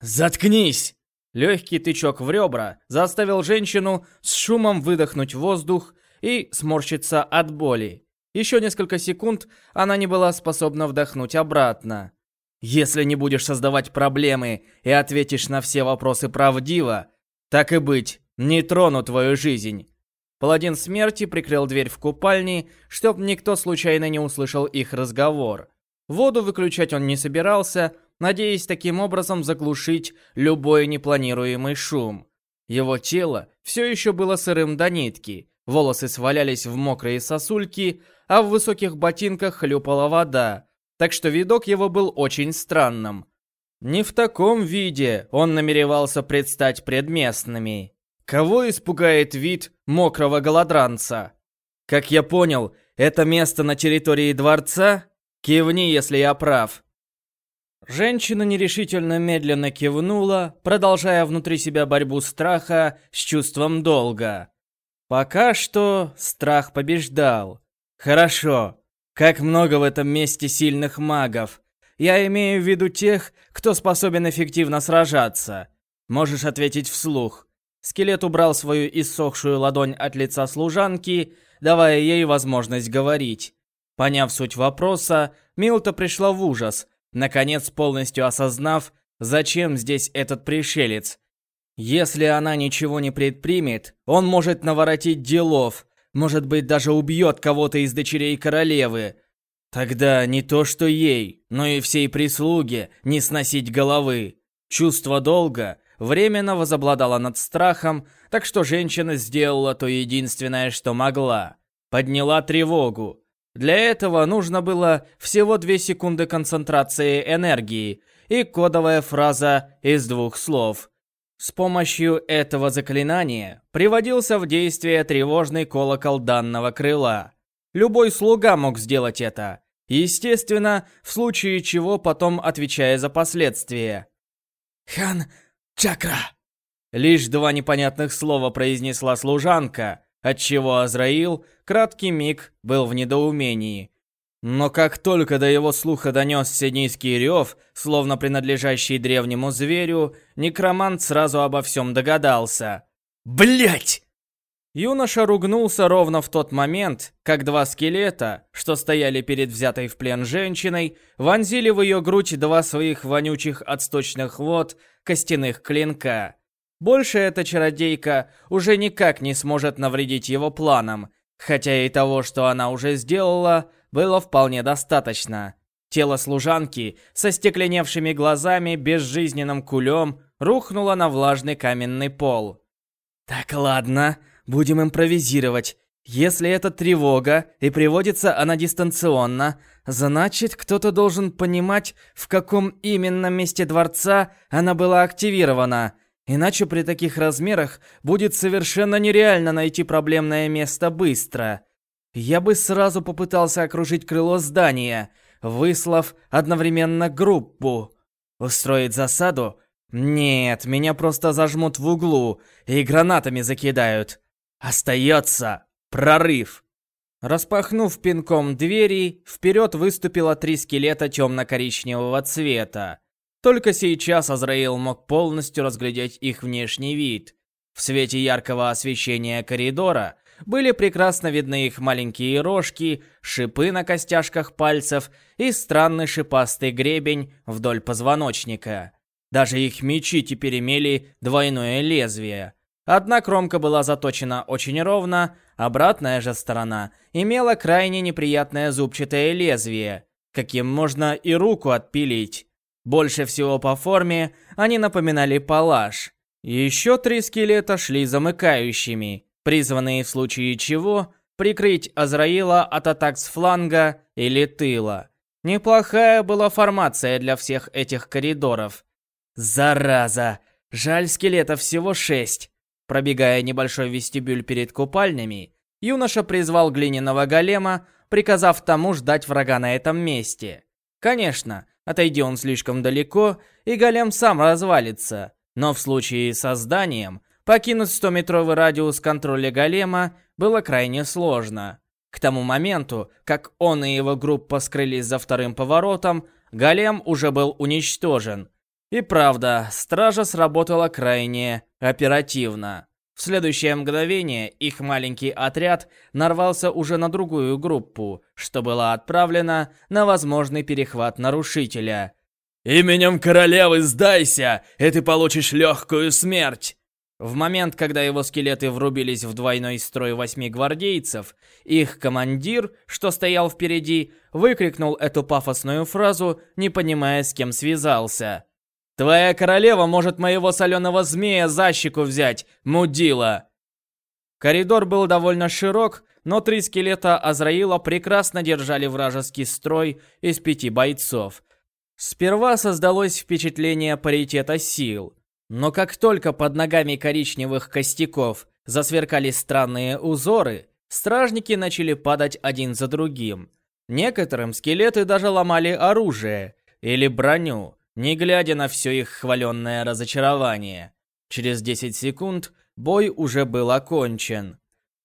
«Заткнись!» Легкий тычок в ребра заставил женщину с шумом выдохнуть воздух и сморщиться от боли. Еще несколько секунд она не была способна вдохнуть обратно. «Если не будешь создавать проблемы и ответишь на все вопросы правдиво, так и быть, не трону твою жизнь. Паладин смерти прикрыл дверь в купальни, чтоб никто случайно не услышал их разговор. Воду выключать он не собирался, надеясь таким образом заглушить любой непланируемый шум. Его тело все еще было сырым до нитки, волосы свалялись в мокрые сосульки, а в высоких ботинках хлюпала вода, так что видок его был очень странным. Не в таком виде он намеревался предстать пред местными. Кого испугает вид мокрого голодранца? Как я понял, это место на территории дворца? Кивни, если я прав. Женщина нерешительно медленно кивнула, продолжая внутри себя борьбу страха с чувством долга. Пока что страх побеждал. Хорошо. Как много в этом месте сильных магов. Я имею в виду тех, кто способен эффективно сражаться. Можешь ответить вслух. Скелет убрал свою иссохшую ладонь от лица служанки, давая ей возможность говорить. Поняв суть вопроса, Милта пришла в ужас, наконец полностью осознав, зачем здесь этот пришелец. Если она ничего не предпримет, он может наворотить делов, может быть даже убьет кого-то из дочерей королевы. Тогда не то что ей, но и всей прислуге не сносить головы. Чувство долга временно возобладала над страхом, так что женщина сделала то единственное, что могла. Подняла тревогу. Для этого нужно было всего две секунды концентрации энергии и кодовая фраза из двух слов. С помощью этого заклинания приводился в действие тревожный колокол данного крыла. Любой слуга мог сделать это. Естественно, в случае чего потом отвечая за последствия. «Хан, Чакра!» Лишь два непонятных слова произнесла служанка, отчего Азраил краткий миг был в недоумении. Но как только до его слуха донесся низкий рев, словно принадлежащий древнему зверю, некромант сразу обо всем догадался. Блять! Юноша ругнулся ровно в тот момент, как два скелета, что стояли перед взятой в плен женщиной, вонзили в ее грудь два своих вонючих отсточных вод костяных клинка. Больше эта чародейка уже никак не сможет навредить его планам, хотя и того, что она уже сделала, было вполне достаточно. Тело служанки со стекленевшими глазами безжизненным кулем рухнуло на влажный каменный пол. «Так, ладно, будем импровизировать. Если это тревога и приводится она дистанционно, значит, кто-то должен понимать, в каком именно месте дворца она была активирована. Иначе при таких размерах будет совершенно нереально найти проблемное место быстро. Я бы сразу попытался окружить крыло здания, выслав одновременно группу. Устроить засаду? Нет, меня просто зажмут в углу и гранатами закидают. Остается Прорыв! Распахнув пинком двери, вперед выступило три скелета темно-коричневого цвета. Только сейчас Азраил мог полностью разглядеть их внешний вид. В свете яркого освещения коридора были прекрасно видны их маленькие рожки, шипы на костяшках пальцев и странный шипастый гребень вдоль позвоночника. Даже их мечи теперь имели двойное лезвие. Одна кромка была заточена очень ровно, обратная же сторона имела крайне неприятное зубчатое лезвие, каким можно и руку отпилить. Больше всего по форме они напоминали палаш. Еще три скелета шли замыкающими, призванные в случае чего прикрыть Азраила от атак с фланга или тыла. Неплохая была формация для всех этих коридоров. Зараза! Жаль, скелетов всего шесть. Пробегая небольшой вестибюль перед купальнями, юноша призвал глиняного голема, приказав тому ждать врага на этом месте. Конечно, отойди он слишком далеко, и голем сам развалится, но в случае со зданием покинуть 100-метровый радиус контроля голема было крайне сложно. К тому моменту, как он и его группа скрылись за вторым поворотом, голем уже был уничтожен, и правда, стража сработала крайне оперативно. В следующее мгновение их маленький отряд нарвался уже на другую группу, что была отправлена на возможный перехват нарушителя.
«Именем королевы сдайся, и ты получишь легкую смерть!»
В момент, когда его скелеты врубились в двойной строй восьми гвардейцев, их командир, что стоял впереди, выкрикнул эту пафосную фразу, не понимая, с кем связался. Твоя королева может моего соленого змея за щеку взять, мудила!» Коридор был довольно широк, но три скелета Азраила прекрасно держали вражеский строй из пяти бойцов. Сперва создалось впечатление паритета сил, но как только под ногами коричневых костяков засверкали странные узоры, стражники начали падать один за другим. Некоторым скелеты даже ломали оружие или броню, не глядя на все их хваленное разочарование. Через 10 секунд бой уже был окончен.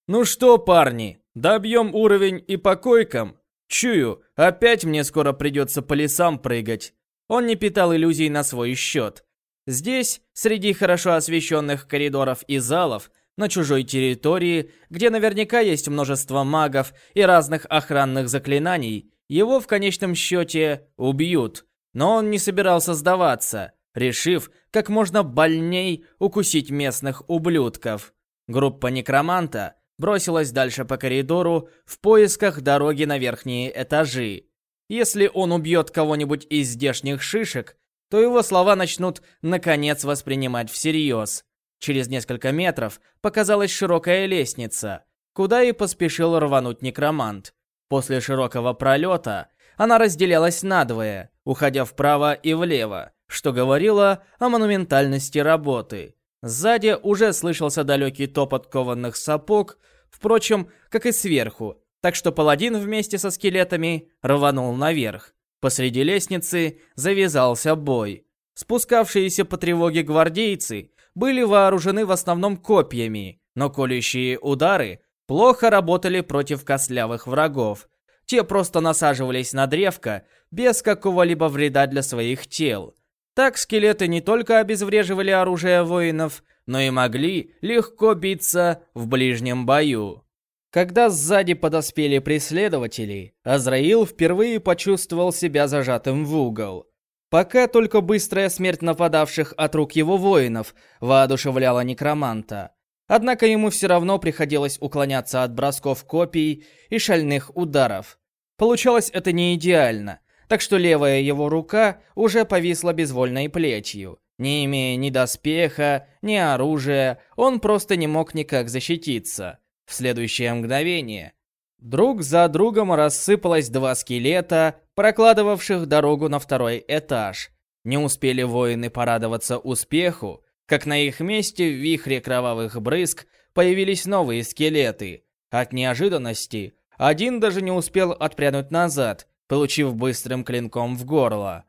«Ну что, парни, добьем уровень и по койкам? Чую, опять мне скоро придется по лесам прыгать». Он не питал иллюзий на свой счет. Здесь, среди хорошо освещенных коридоров и залов, на чужой территории, где наверняка есть множество магов и разных охранных заклинаний, его в конечном счете убьют – но он не собирался сдаваться, решив как можно больней укусить местных ублюдков. Группа некроманта бросилась дальше по коридору в поисках дороги на верхние этажи. Если он убьет кого-нибудь из здешних шишек, то его слова начнут наконец воспринимать всерьез. Через несколько метров показалась широкая лестница, куда и поспешил рвануть некромант. После широкого пролета она разделялась надвое, уходя вправо и влево, что говорило о монументальности работы. Сзади уже слышался далекий топот кованых сапог, впрочем, как и сверху, так что паладин вместе со скелетами рванул наверх. Посреди лестницы завязался бой. Спускавшиеся по тревоге гвардейцы были вооружены в основном копьями, но колющие удары плохо работали против костлявых врагов, те просто насаживались на древко без какого-либо вреда для своих тел. Так скелеты не только обезвреживали оружие воинов, но и могли легко биться в ближнем бою. Когда сзади подоспели преследователи, Азраил впервые почувствовал себя зажатым в угол. Пока только быстрая смерть нападавших от рук его воинов воодушевляла некроманта. Однако ему все равно приходилось уклоняться от бросков копий и шальных ударов. Получалось это не идеально, так что левая его рука уже повисла безвольной плетью. Не имея ни доспеха, ни оружия, он просто не мог никак защититься. В следующее мгновение друг за другом рассыпалось два скелета, прокладывавших дорогу на второй этаж. Не успели воины порадоваться успеху, как на их месте в вихре кровавых брызг появились новые скелеты. От неожиданности один даже не успел отпрянуть назад, получив быстрым клинком в горло.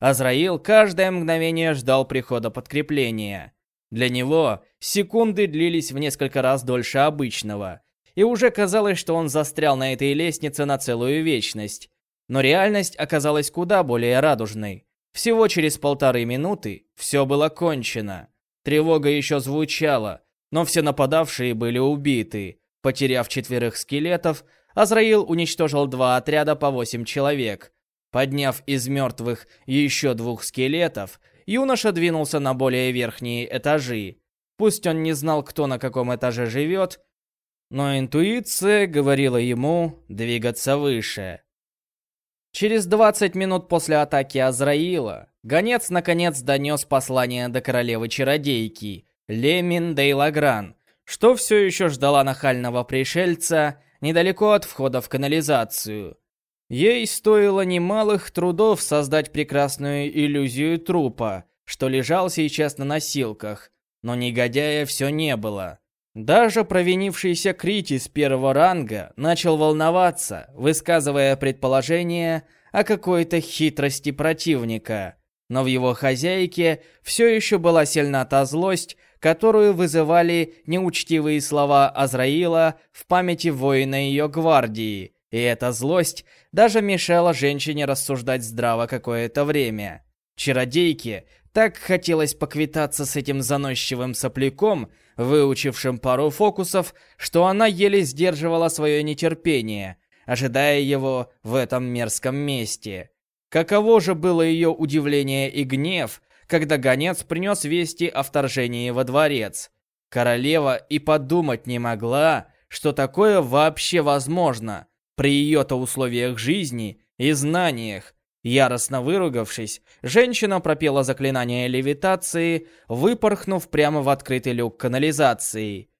Азраил каждое мгновение ждал прихода подкрепления. Для него секунды длились в несколько раз дольше обычного, и уже казалось, что он застрял на этой лестнице на целую вечность. Но реальность оказалась куда более радужной. Всего через полторы минуты все было кончено. Тревога еще звучала, но все нападавшие были убиты. Потеряв четверых скелетов, Азраил уничтожил два отряда по восемь человек. Подняв из мертвых еще двух скелетов, юноша двинулся на более верхние этажи. Пусть он не знал, кто на каком этаже живет, но интуиция говорила ему двигаться выше. Через 20 минут после атаки Азраила, гонец наконец донес послание до королевы-чародейки, Лемин Дейлагран, что все еще ждала нахального пришельца недалеко от входа в канализацию. Ей стоило немалых трудов создать прекрасную иллюзию трупа, что лежал сейчас на носилках, но негодяя все не было. Даже провинившийся Критис первого ранга начал волноваться, высказывая предположение о какой-то хитрости противника. Но в его хозяйке все еще была сильна та злость, которую вызывали неучтивые слова Азраила в памяти воина ее гвардии. И эта злость даже мешала женщине рассуждать здраво какое-то время. Чародейке так хотелось поквитаться с этим заносчивым сопляком, выучившим пару фокусов, что она еле сдерживала свое нетерпение, ожидая его в этом мерзком месте. Каково же было ее удивление и гнев, когда гонец принес вести о вторжении во дворец. Королева и подумать не могла, что такое вообще возможно при ее-то условиях жизни и знаниях, Яростно выругавшись, женщина пропела заклинание левитации, выпорхнув прямо в открытый люк канализации.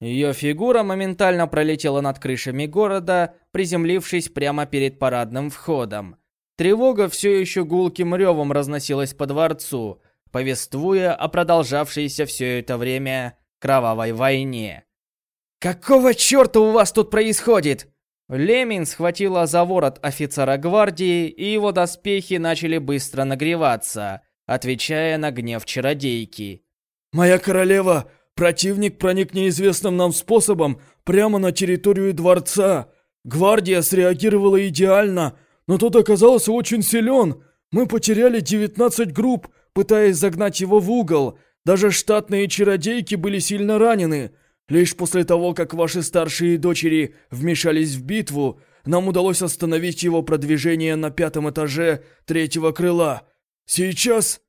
Ее фигура моментально пролетела над крышами города, приземлившись прямо перед парадным входом. Тревога все еще гулким ревом разносилась по дворцу, повествуя о продолжавшейся все это время кровавой войне. «Какого черта у вас тут происходит?» Лемин схватила за ворот офицера гвардии, и его доспехи начали быстро нагреваться, отвечая на гнев чародейки.
«Моя королева, противник проник неизвестным нам способом прямо на территорию дворца. Гвардия среагировала идеально, но тот оказался очень силен. Мы потеряли 19 групп, пытаясь загнать его в угол. Даже штатные чародейки были сильно ранены. Лишь после того, как ваши старшие дочери вмешались в битву, нам удалось остановить его продвижение на пятом этаже третьего крыла. Сейчас...»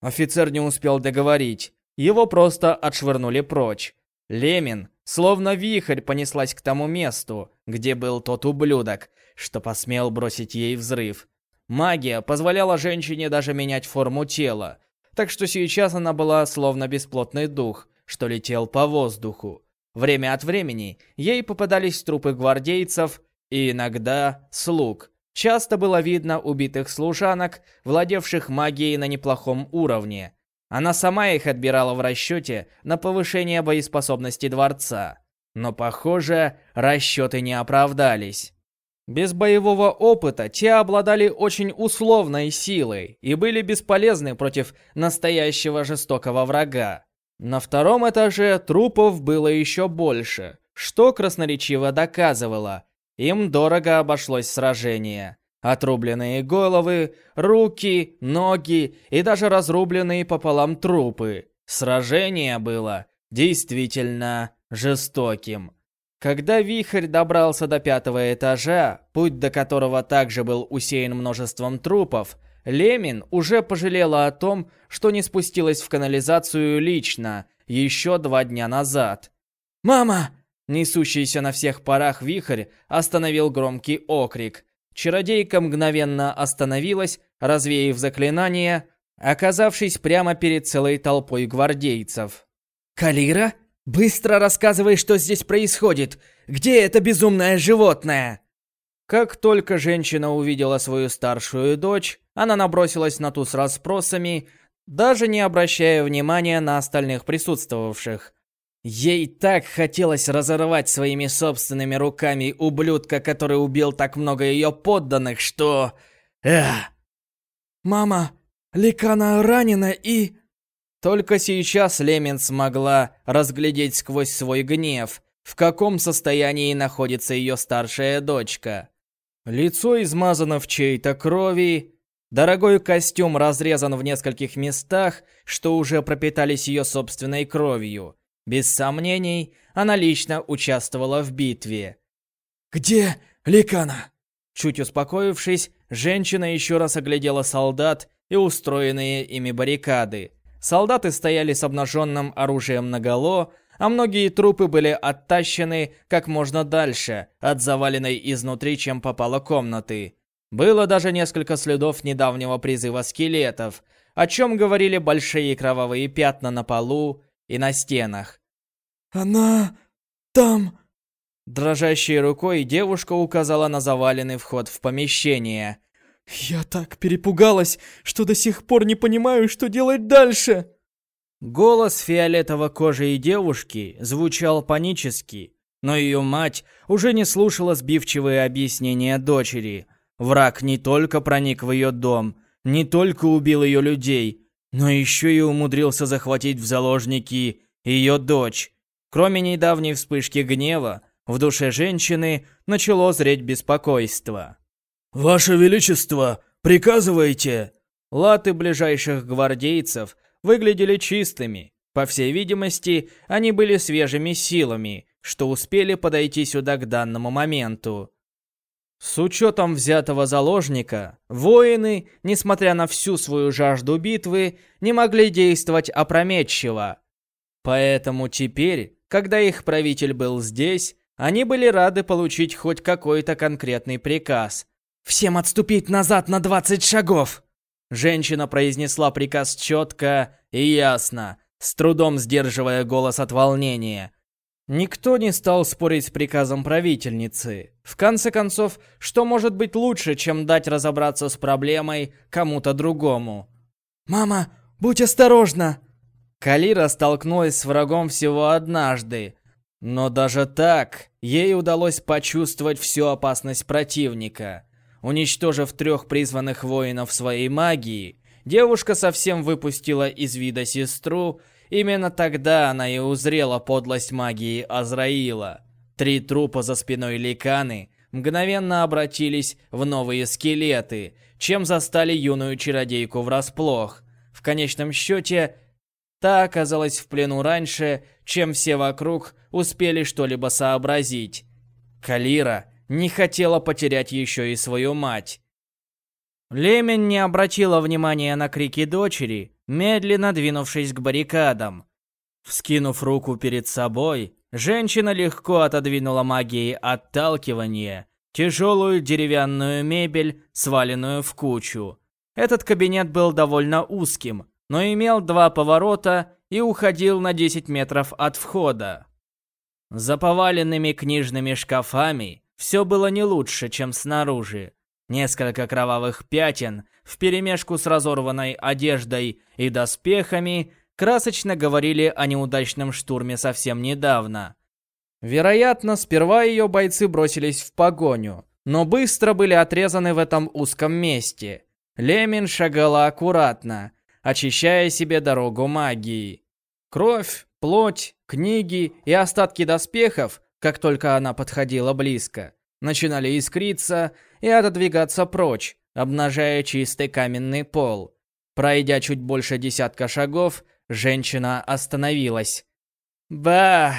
Офицер не успел договорить. Его просто отшвырнули прочь. Лемин, словно вихрь, понеслась к тому месту, где был тот ублюдок, что посмел бросить ей взрыв. Магия позволяла женщине даже менять форму тела, так что сейчас она была словно бесплотный дух, что летел по воздуху. Время от времени ей попадались трупы гвардейцев и иногда слуг. Часто было видно убитых служанок, владевших магией на неплохом уровне. Она сама их отбирала в расчете на повышение боеспособности дворца. Но, похоже, расчеты не оправдались. Без боевого опыта те обладали очень условной силой и были бесполезны против настоящего жестокого врага. На втором этаже трупов было еще больше, что красноречиво доказывало, им дорого обошлось сражение. Отрубленные головы, руки, ноги и даже разрубленные пополам трупы. Сражение было действительно жестоким. Когда вихрь добрался до пятого этажа, путь до которого также был усеян множеством трупов, Лемин уже пожалела о том, что не спустилась в канализацию лично еще два дня назад. «Мама!» Несущийся на всех парах вихрь остановил громкий окрик. Чародейка мгновенно остановилась, развеяв заклинание, оказавшись прямо перед целой толпой гвардейцев. «Калира?» Быстро рассказывай, что здесь происходит! Где это безумное животное?» Как только женщина увидела свою старшую дочь, она набросилась на ту с расспросами, даже не обращая внимания на остальных присутствовавших. Ей так хотелось разорвать своими собственными руками ублюдка, который убил так много ее подданных, что... Эх. «Мама, Ликана ранена и...» Только сейчас Лемин смогла разглядеть сквозь свой гнев, в каком состоянии находится ее старшая дочка. Лицо измазано в чьей-то крови, дорогой костюм разрезан в нескольких местах, что уже пропитались ее собственной кровью. Без сомнений, она лично участвовала в битве. «Где Ликана?» Чуть успокоившись, женщина еще раз оглядела солдат и устроенные ими баррикады. Солдаты стояли с обнаженным оружием наголо, а многие трупы были оттащены как можно дальше от заваленной изнутри, чем попало комнаты. Было даже несколько следов недавнего призыва скелетов, о чем говорили большие кровавые пятна на полу и на стенах.
«Она там...»
Дрожащей рукой девушка указала на заваленный вход в помещение.
«Я так перепугалась, что до сих пор не понимаю, что делать дальше!»
Голос фиолетово-кожей девушки звучал панически, но ее мать уже не слушала сбивчивые объяснения дочери. Враг не только проник в ее дом, не только убил ее людей, но еще и умудрился захватить в заложники ее дочь. Кроме недавней вспышки гнева, в душе женщины начало зреть беспокойство.
«Ваше Величество, приказывайте!»
Латы ближайших гвардейцев выглядели чистыми. По всей видимости, они были свежими силами, что успели подойти сюда к данному моменту. С учетом взятого заложника, воины, несмотря на всю свою жажду битвы, не могли действовать опрометчиво. Поэтому теперь, когда их правитель был здесь, они были рады получить хоть какой-то конкретный приказ. «Всем отступить назад на 20 шагов!» Женщина произнесла приказ четко и ясно, с трудом сдерживая голос от волнения. Никто не стал спорить с приказом правительницы. В конце концов, что может быть лучше, чем дать разобраться с проблемой кому-то другому?
«Мама, будь осторожна!»
Калира столкнулась с врагом всего однажды. Но даже так, ей удалось почувствовать всю опасность противника. Уничтожив трех призванных воинов своей магии, девушка совсем выпустила из вида сестру. Именно тогда она и узрела подлость магии Азраила. Три трупа за спиной Ликаны мгновенно обратились в новые скелеты, чем застали юную чародейку врасплох. В конечном счете, та оказалась в плену раньше, чем все вокруг успели что-либо сообразить. Калира не хотела потерять еще и свою мать. Лемень не обратила внимания на крики дочери, медленно двинувшись к баррикадам. Вскинув руку перед собой, женщина легко отодвинула магией отталкивания тяжелую деревянную мебель, сваленную в кучу. Этот кабинет был довольно узким, но имел два поворота и уходил на 10 метров от входа. За поваленными книжными шкафами все было не лучше, чем снаружи. Несколько кровавых пятен, вперемешку с разорванной одеждой и доспехами, красочно говорили о неудачном штурме совсем недавно. Вероятно, сперва ее бойцы бросились в погоню, но быстро были отрезаны в этом узком месте. Лемин шагала аккуратно, очищая себе дорогу магии. Кровь, плоть, книги и остатки доспехов как только она подходила близко, начинали искриться и отодвигаться прочь, обнажая чистый каменный пол. Пройдя чуть больше десятка шагов, женщина остановилась. «Ба!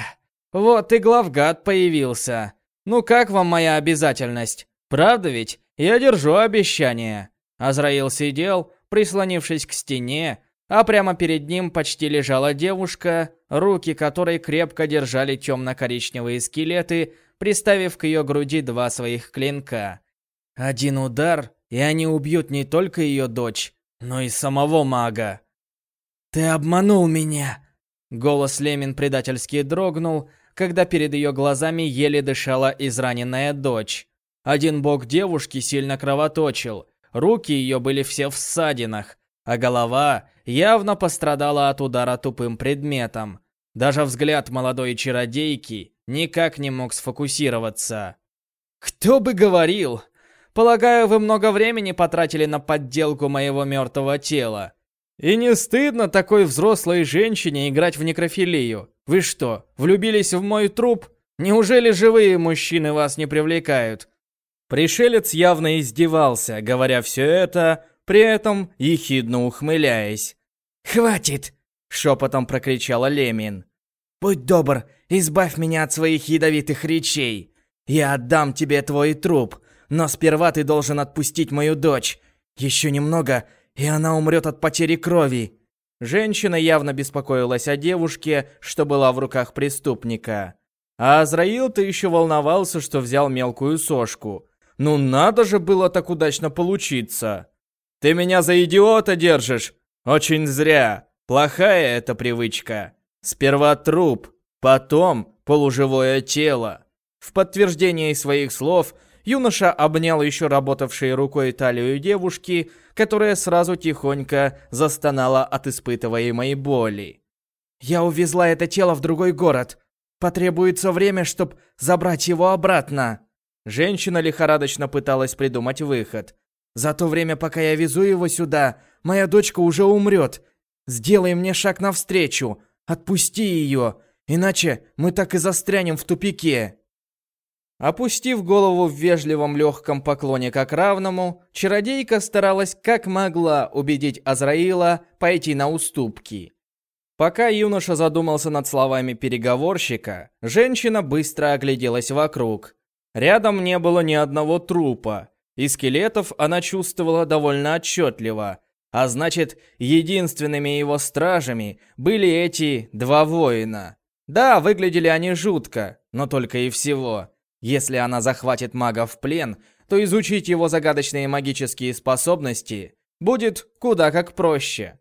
Вот и главгад появился. Ну как вам моя обязательность? Правда ведь? Я держу обещание». Азраил сидел, прислонившись к стене, а прямо перед ним почти лежала девушка, руки которой крепко держали темно-коричневые скелеты, приставив к ее груди два своих клинка. Один удар, и они убьют не только ее дочь, но и самого мага.
«Ты обманул меня!»
Голос Лемин предательски дрогнул, когда перед ее глазами еле дышала израненная дочь. Один бок девушки сильно кровоточил, руки ее были все в ссадинах, а голова явно пострадала от удара тупым предметом. Даже взгляд молодой чародейки никак не мог сфокусироваться. «Кто бы говорил! Полагаю, вы много времени потратили на подделку моего мертвого тела. И не стыдно такой взрослой женщине играть в некрофилию? Вы что, влюбились в мой труп? Неужели живые мужчины вас не привлекают? Пришелец явно издевался, говоря все это, при этом ехидно ухмыляясь. «Хватит!» — шепотом прокричала Лемин. «Будь добр, избавь меня от своих ядовитых речей. Я отдам тебе твой труп, но сперва ты должен отпустить мою дочь. Еще немного, и она умрет от потери крови. Женщина явно беспокоилась о девушке, что была в руках преступника. А Азраил-то еще волновался, что взял мелкую сошку. Ну надо же было так удачно получиться. Ты меня за идиота держишь? Очень зря. Плохая эта привычка. Сперва труп, потом полуживое тело. В подтверждение своих слов – Юноша обнял еще работавшей рукой талию девушки, которая сразу тихонько застонала от испытываемой боли. «Я увезла это тело в другой город. Потребуется время, чтобы забрать его обратно». Женщина лихорадочно пыталась придумать выход. «За то время, пока я везу его сюда, моя дочка уже умрет. Сделай мне шаг навстречу. Отпусти ее, иначе мы так и застрянем в тупике». Опустив голову в вежливом легком поклоне как равному, чародейка старалась как могла убедить Азраила пойти на уступки. Пока юноша задумался над словами переговорщика, женщина быстро огляделась вокруг. Рядом не было ни одного трупа, и скелетов она чувствовала довольно отчетливо, а значит, единственными его стражами были эти два воина. Да, выглядели они жутко, но только и всего. Если она захватит мага в плен, то изучить его загадочные магические способности будет куда как проще.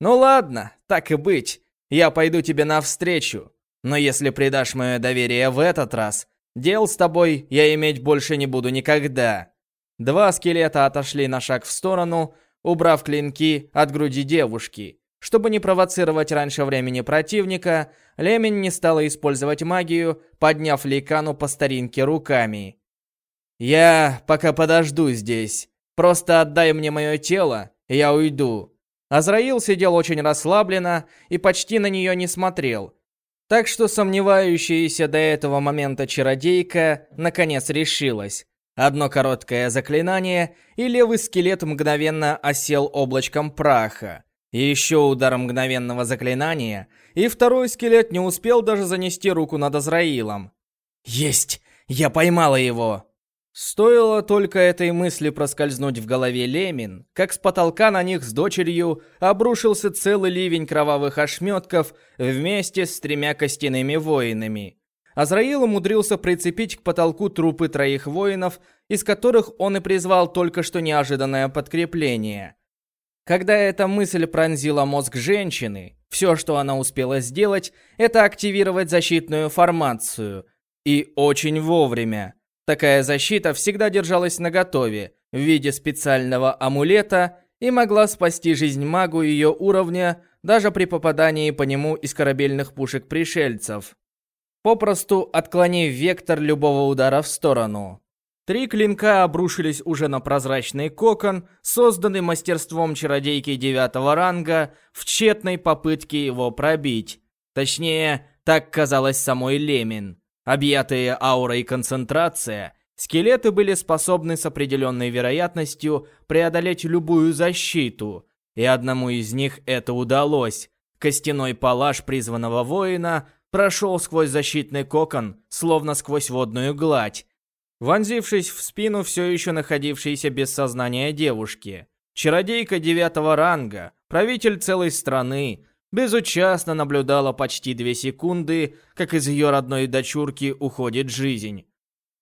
Ну ладно, так и быть, я пойду тебе навстречу. Но если предашь мое доверие в этот раз, дел с тобой я иметь больше не буду никогда. Два скелета отошли на шаг в сторону, убрав клинки от груди девушки. Чтобы не провоцировать раньше времени противника, Лемень не стала использовать магию, подняв Лейкану по старинке руками. «Я пока подожду здесь. Просто отдай мне мое тело, и я уйду». Азраил сидел очень расслабленно и почти на нее не смотрел. Так что сомневающаяся до этого момента чародейка наконец решилась. Одно короткое заклинание, и левый скелет мгновенно осел облачком праха. Еще удар мгновенного заклинания, и второй скелет не успел даже занести руку над Азраилом. «Есть! Я поймала его!» Стоило только этой мысли проскользнуть в голове Лемин, как с потолка на них с дочерью обрушился целый ливень кровавых ошметков вместе с тремя костяными воинами. Азраил умудрился прицепить к потолку трупы троих воинов, из которых он и призвал только что неожиданное подкрепление. Когда эта мысль пронзила мозг женщины, все, что она успела сделать, это активировать защитную формацию. И очень вовремя. Такая защита всегда держалась наготове в виде специального амулета и могла спасти жизнь магу ее уровня даже при попадании по нему из корабельных пушек пришельцев. Попросту отклонив вектор любого удара в сторону. Три клинка обрушились уже на прозрачный кокон, созданный мастерством чародейки девятого ранга, в тщетной попытке его пробить. Точнее, так казалось самой Лемин. Объятые аурой концентрация, скелеты были способны с определенной вероятностью преодолеть любую защиту, и одному из них это удалось. Костяной палаш призванного воина прошел сквозь защитный кокон, словно сквозь водную гладь, вонзившись в спину все еще находившейся без сознания девушки. Чародейка девятого ранга, правитель целой страны, безучастно наблюдала почти две секунды, как из ее родной дочурки уходит жизнь.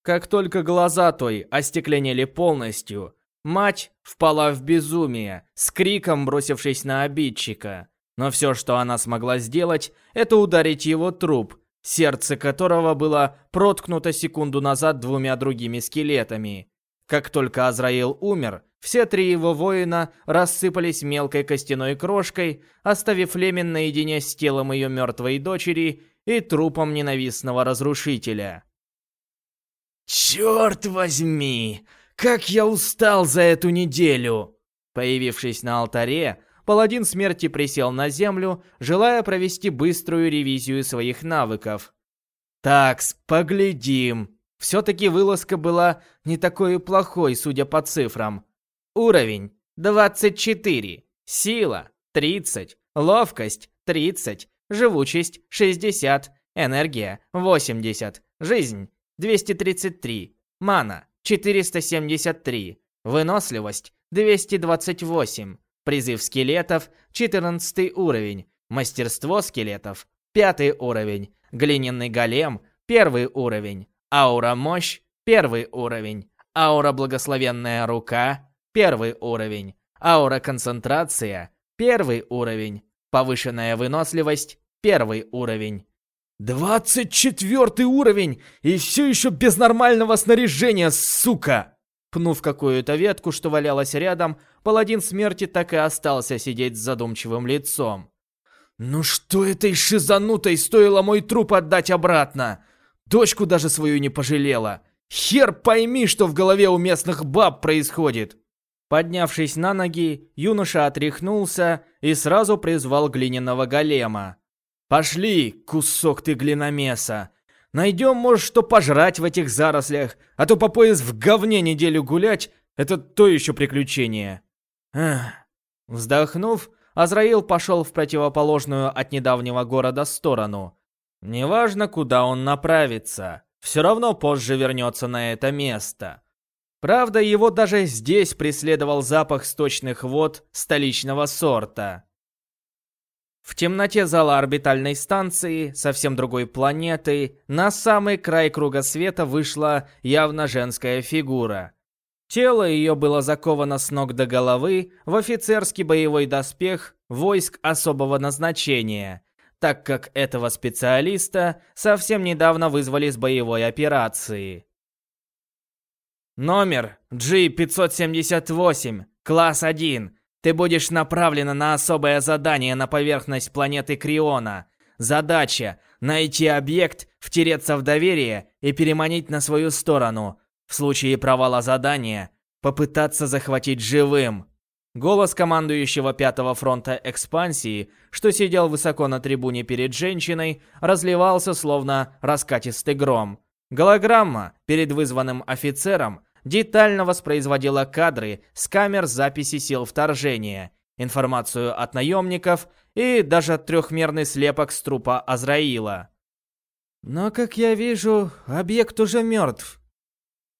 Как только глаза той остекленели полностью, мать впала в безумие, с криком бросившись на обидчика. Но все, что она смогла сделать, это ударить его труп, сердце которого было проткнуто секунду назад двумя другими скелетами. Как только Азраил умер, все три его воина рассыпались мелкой костяной крошкой, оставив Лемин наедине с телом ее мертвой дочери и трупом ненавистного разрушителя. «Черт возьми! Как я устал за эту неделю!» Появившись на алтаре, паладин смерти присел на землю, желая провести быструю ревизию своих навыков. «Такс, поглядим!» Все-таки вылазка была не такой плохой, судя по цифрам. Уровень 24, сила 30, ловкость 30, живучесть 60, энергия 80, жизнь 233, мана 473, выносливость 228, призыв скелетов 14 уровень, мастерство скелетов 5 уровень, глиняный голем 1 уровень, Аура мощь – первый уровень. Аура благословенная рука – первый уровень. Аура концентрация – первый уровень. Повышенная выносливость – первый уровень. «Двадцать четвертый уровень! И все еще без нормального снаряжения, сука!» Пнув какую-то ветку, что валялась рядом, паладин смерти так и остался сидеть с задумчивым лицом. «Ну что этой шизанутой стоило мой труп отдать обратно? Дочку даже свою не пожалела. Хер пойми, что в голове у местных баб происходит. Поднявшись на ноги, юноша отряхнулся и сразу призвал глиняного голема. «Пошли, кусок ты глиномеса! Найдем, может, что пожрать в этих зарослях, а то по пояс в говне неделю гулять — это то еще приключение!» Эх. Вздохнув, Азраил пошел в противоположную от недавнего города сторону. Неважно, куда он направится, все равно позже вернется на это место. Правда, его даже здесь преследовал запах сточных вод столичного сорта. В темноте зала орбитальной станции, совсем другой планеты, на самый край круга света вышла явно женская фигура. Тело ее было заковано с ног до головы в офицерский боевой доспех войск особого назначения, так как этого специалиста совсем недавно вызвали с боевой операции. Номер G578, класс 1. Ты будешь направлена на особое задание на поверхность планеты Криона. Задача – найти объект, втереться в доверие и переманить на свою сторону. В случае провала задания – попытаться захватить живым. Голос командующего Пятого фронта экспансии, что сидел высоко на трибуне перед женщиной, разливался словно раскатистый гром. Голограмма перед вызванным офицером детально воспроизводила кадры с камер записи сил вторжения, информацию от наемников и даже трехмерный слепок с трупа Азраила. «Но, как я вижу, объект уже мертв»,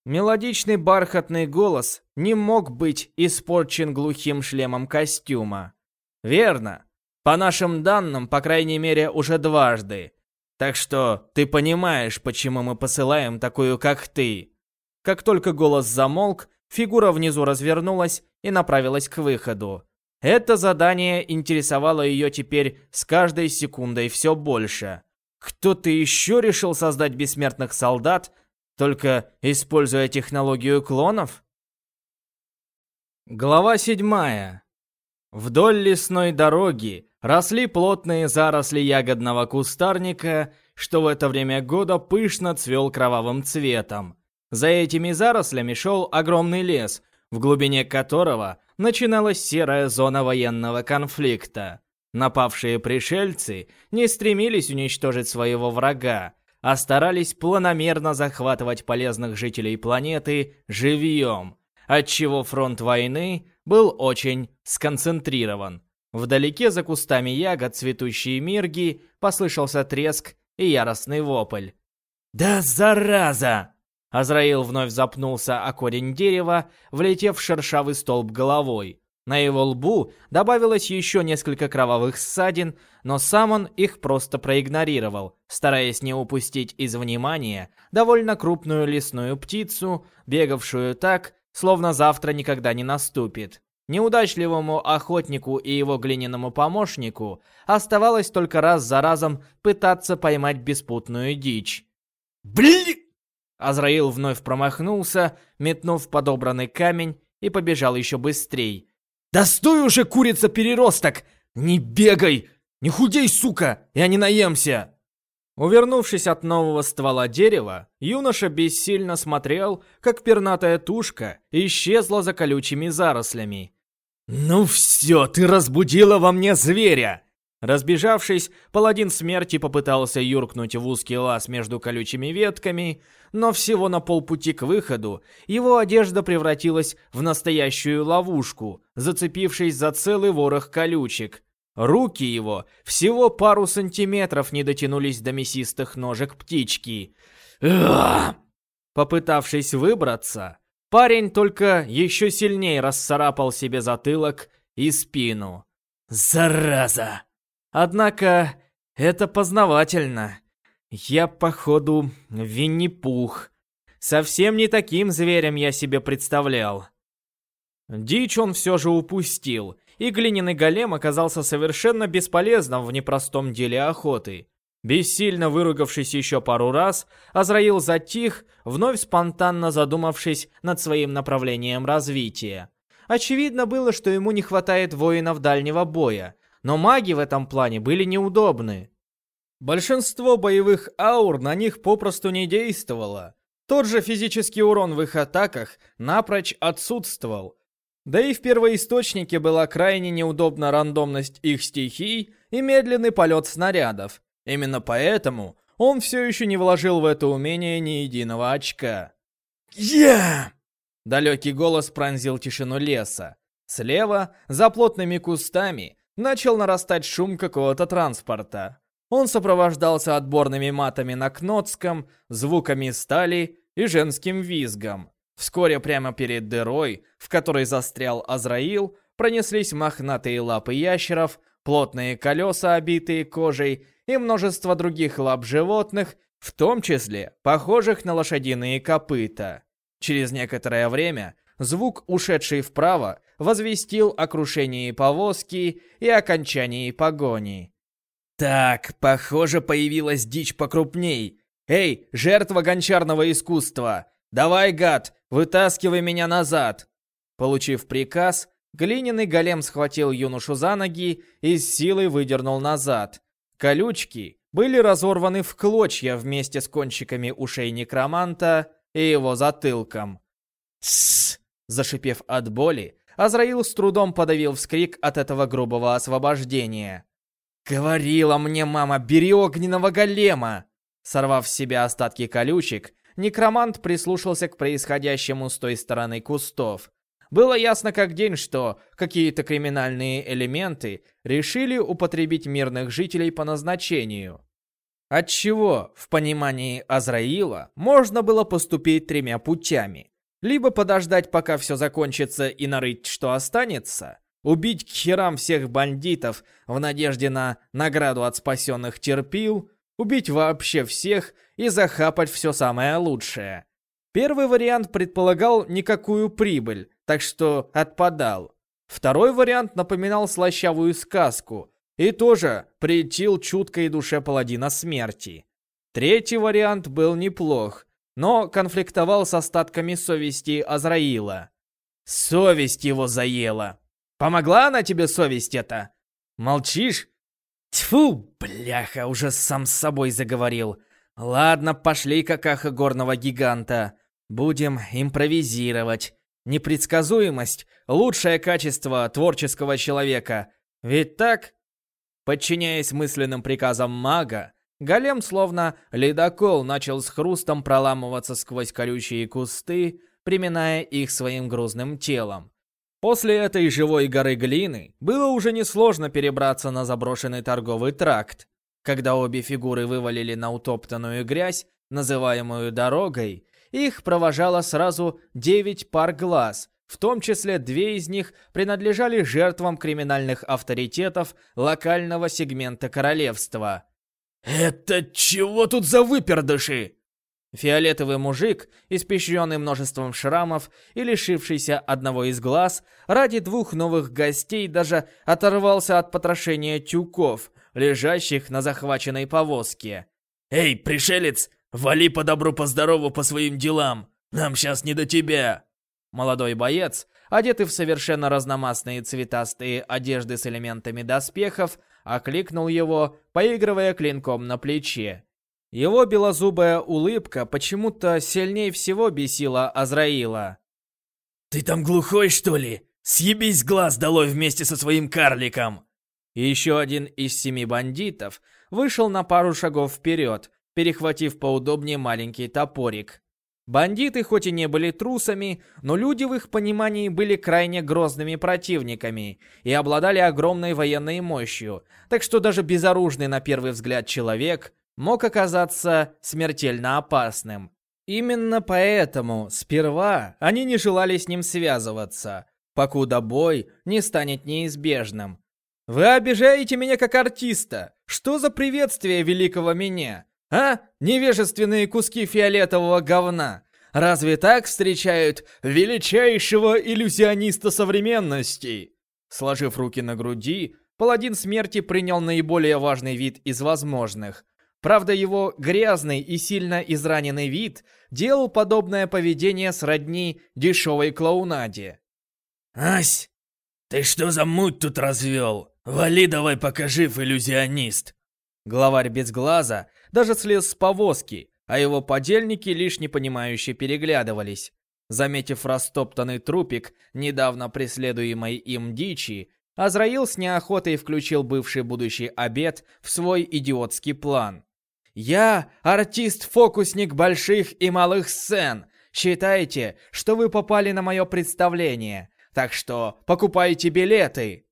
Мелодичный бархатный голос не мог быть испорчен глухим шлемом костюма. Верно. По нашим данным, по крайней мере, уже дважды. Так что ты понимаешь, почему мы посылаем такую, как ты. Как только голос замолк, фигура внизу развернулась и направилась к выходу. Это задание интересовало ее теперь с каждой секундой все больше. Кто-то еще решил создать бессмертных солдат, только используя технологию клонов? Глава седьмая. Вдоль лесной дороги росли плотные заросли ягодного кустарника, что в это время года пышно цвел кровавым цветом. За этими зарослями шел огромный лес, в глубине которого начиналась серая зона военного конфликта. Напавшие пришельцы не стремились уничтожить своего врага, а старались планомерно захватывать полезных жителей планеты живьем, отчего фронт войны был очень сконцентрирован. Вдалеке за кустами ягод цветущие мирги послышался треск и яростный вопль. «Да зараза!» Азраил вновь запнулся о корень дерева, влетев в шершавый столб головой. На его лбу добавилось еще несколько кровавых ссадин, но сам он их просто проигнорировал, стараясь не упустить из внимания довольно крупную лесную птицу, бегавшую так, словно завтра никогда не наступит. Неудачливому охотнику и его глиняному помощнику оставалось только раз за разом пытаться поймать беспутную дичь.
Блин!
Азраил вновь промахнулся, метнув подобранный камень и побежал еще быстрей.
«Да стой уже, курица-переросток! Не бегай! Не худей, сука! Я не наемся!»
Увернувшись от нового ствола дерева, юноша бессильно смотрел, как пернатая тушка исчезла за колючими зарослями.
«Ну все, ты разбудила во мне зверя!»
Разбежавшись, паладин смерти попытался юркнуть в узкий лаз между колючими ветками, но всего на полпути к выходу его одежда превратилась в настоящую ловушку, зацепившись за целый ворох колючек. Руки его всего пару сантиметров не дотянулись до мясистых ножек птички. Попытавшись выбраться, парень только еще сильнее расцарапал себе затылок и спину.
«Зараза!»
Однако это познавательно. Я, походу, Винни-Пух. Совсем не таким зверем я себе представлял. Дичь он все же упустил, и глиняный голем оказался совершенно бесполезным в непростом деле охоты. Бессильно выругавшись еще пару раз, Азраил затих, вновь спонтанно задумавшись над своим направлением развития. Очевидно было, что ему не хватает воинов дальнего боя, но маги в этом плане были неудобны. Большинство боевых аур на них попросту не действовало. Тот же физический урон в их атаках напрочь отсутствовал. Да и в первоисточнике была крайне неудобна рандомность их стихий и медленный полет снарядов. Именно поэтому он все еще не вложил в это умение ни единого очка.
«Я!»
Далекий голос пронзил тишину леса. Слева, за плотными кустами, начал нарастать шум какого-то транспорта. Он сопровождался отборными матами на кнотском, звуками стали и женским визгом. Вскоре прямо перед дырой, в которой застрял Азраил, пронеслись мохнатые лапы ящеров, плотные колеса, обитые кожей, и множество других лап животных, в том числе похожих на лошадиные копыта. Через некоторое время звук, ушедший вправо, возвестил о крушении повозки и окончании погони.
Так, похоже, появилась дичь покрупней. Эй, жертва гончарного искусства! Давай, гад, вытаскивай меня назад!
Получив приказ, глиняный голем схватил юношу за ноги и с силой выдернул назад. Колючки были разорваны в клочья вместе с кончиками ушей некроманта и его затылком. «Тссс!» Зашипев от боли, Азраил с трудом подавил вскрик от этого грубого освобождения. «Говорила мне мама, бери огненного голема!» Сорвав с себя остатки колючек, некромант прислушался к происходящему с той стороны кустов. Было ясно как день, что какие-то криминальные элементы решили употребить мирных жителей по назначению. Отчего, в понимании Азраила, можно было поступить тремя путями. Либо подождать, пока все закончится и нарыть, что останется, убить к херам всех бандитов в надежде на награду от спасенных терпил, убить вообще всех и захапать все самое лучшее. Первый вариант предполагал никакую прибыль, так что отпадал. Второй вариант напоминал слащавую сказку и тоже претил чуткой душе паладина смерти. Третий вариант был неплох, но конфликтовал с остатками совести Азраила. Совесть его заела. Помогла она тебе совесть эта? Молчишь? Тьфу, бляха, уже сам с собой заговорил. Ладно, пошли какаха горного гиганта. Будем импровизировать. Непредсказуемость — лучшее качество творческого человека. Ведь так? Подчиняясь мысленным приказам мага, Голем, словно ледокол, начал с хрустом проламываться сквозь колючие кусты, приминая их своим грузным телом. После этой живой горы глины было уже несложно перебраться на заброшенный торговый тракт. Когда обе фигуры вывалили на утоптанную грязь, называемую дорогой, их провожало сразу девять пар глаз, в том числе две из них принадлежали жертвам криминальных авторитетов локального сегмента королевства –
«Это чего тут за выпердыши?»
Фиолетовый мужик, испещренный множеством шрамов и лишившийся одного из глаз, ради двух новых гостей даже оторвался от потрошения тюков, лежащих на захваченной повозке.
«Эй, пришелец, вали по добру, по здорову, по своим делам! Нам сейчас не до тебя!»
Молодой боец, одетый в совершенно разномастные цветастые одежды с элементами доспехов, окликнул его, поигрывая клинком на плече. Его белозубая улыбка почему-то сильнее всего бесила Азраила.
«Ты там глухой, что ли? Съебись глаз долой вместе со своим карликом!»
Еще один из семи бандитов вышел на пару шагов вперед, перехватив поудобнее маленький топорик. Бандиты хоть и не были трусами, но люди в их понимании были крайне грозными противниками и обладали огромной военной мощью, так что даже безоружный на первый взгляд человек мог оказаться смертельно опасным. Именно поэтому сперва они не желали с ним связываться, покуда бой не станет неизбежным. «Вы обижаете меня как артиста! Что за приветствие великого меня? А? Невежественные куски фиолетового говна. Разве так встречают величайшего иллюзиониста современности? Сложив руки на груди, паладин смерти принял наиболее важный вид из возможных. Правда, его грязный и сильно израненный вид делал подобное поведение сродни дешевой клоунаде.
«Ась, ты что за муть тут развел? Вали давай пока жив, иллюзионист!»
Главарь без глаза даже слез с повозки, а его подельники лишь непонимающе переглядывались. Заметив растоптанный трупик, недавно преследуемой им дичи, Азраил с неохотой включил бывший будущий обед в свой идиотский план. «Я артист-фокусник больших и малых сцен. Считайте, что вы попали на мое представление, так что покупайте билеты!»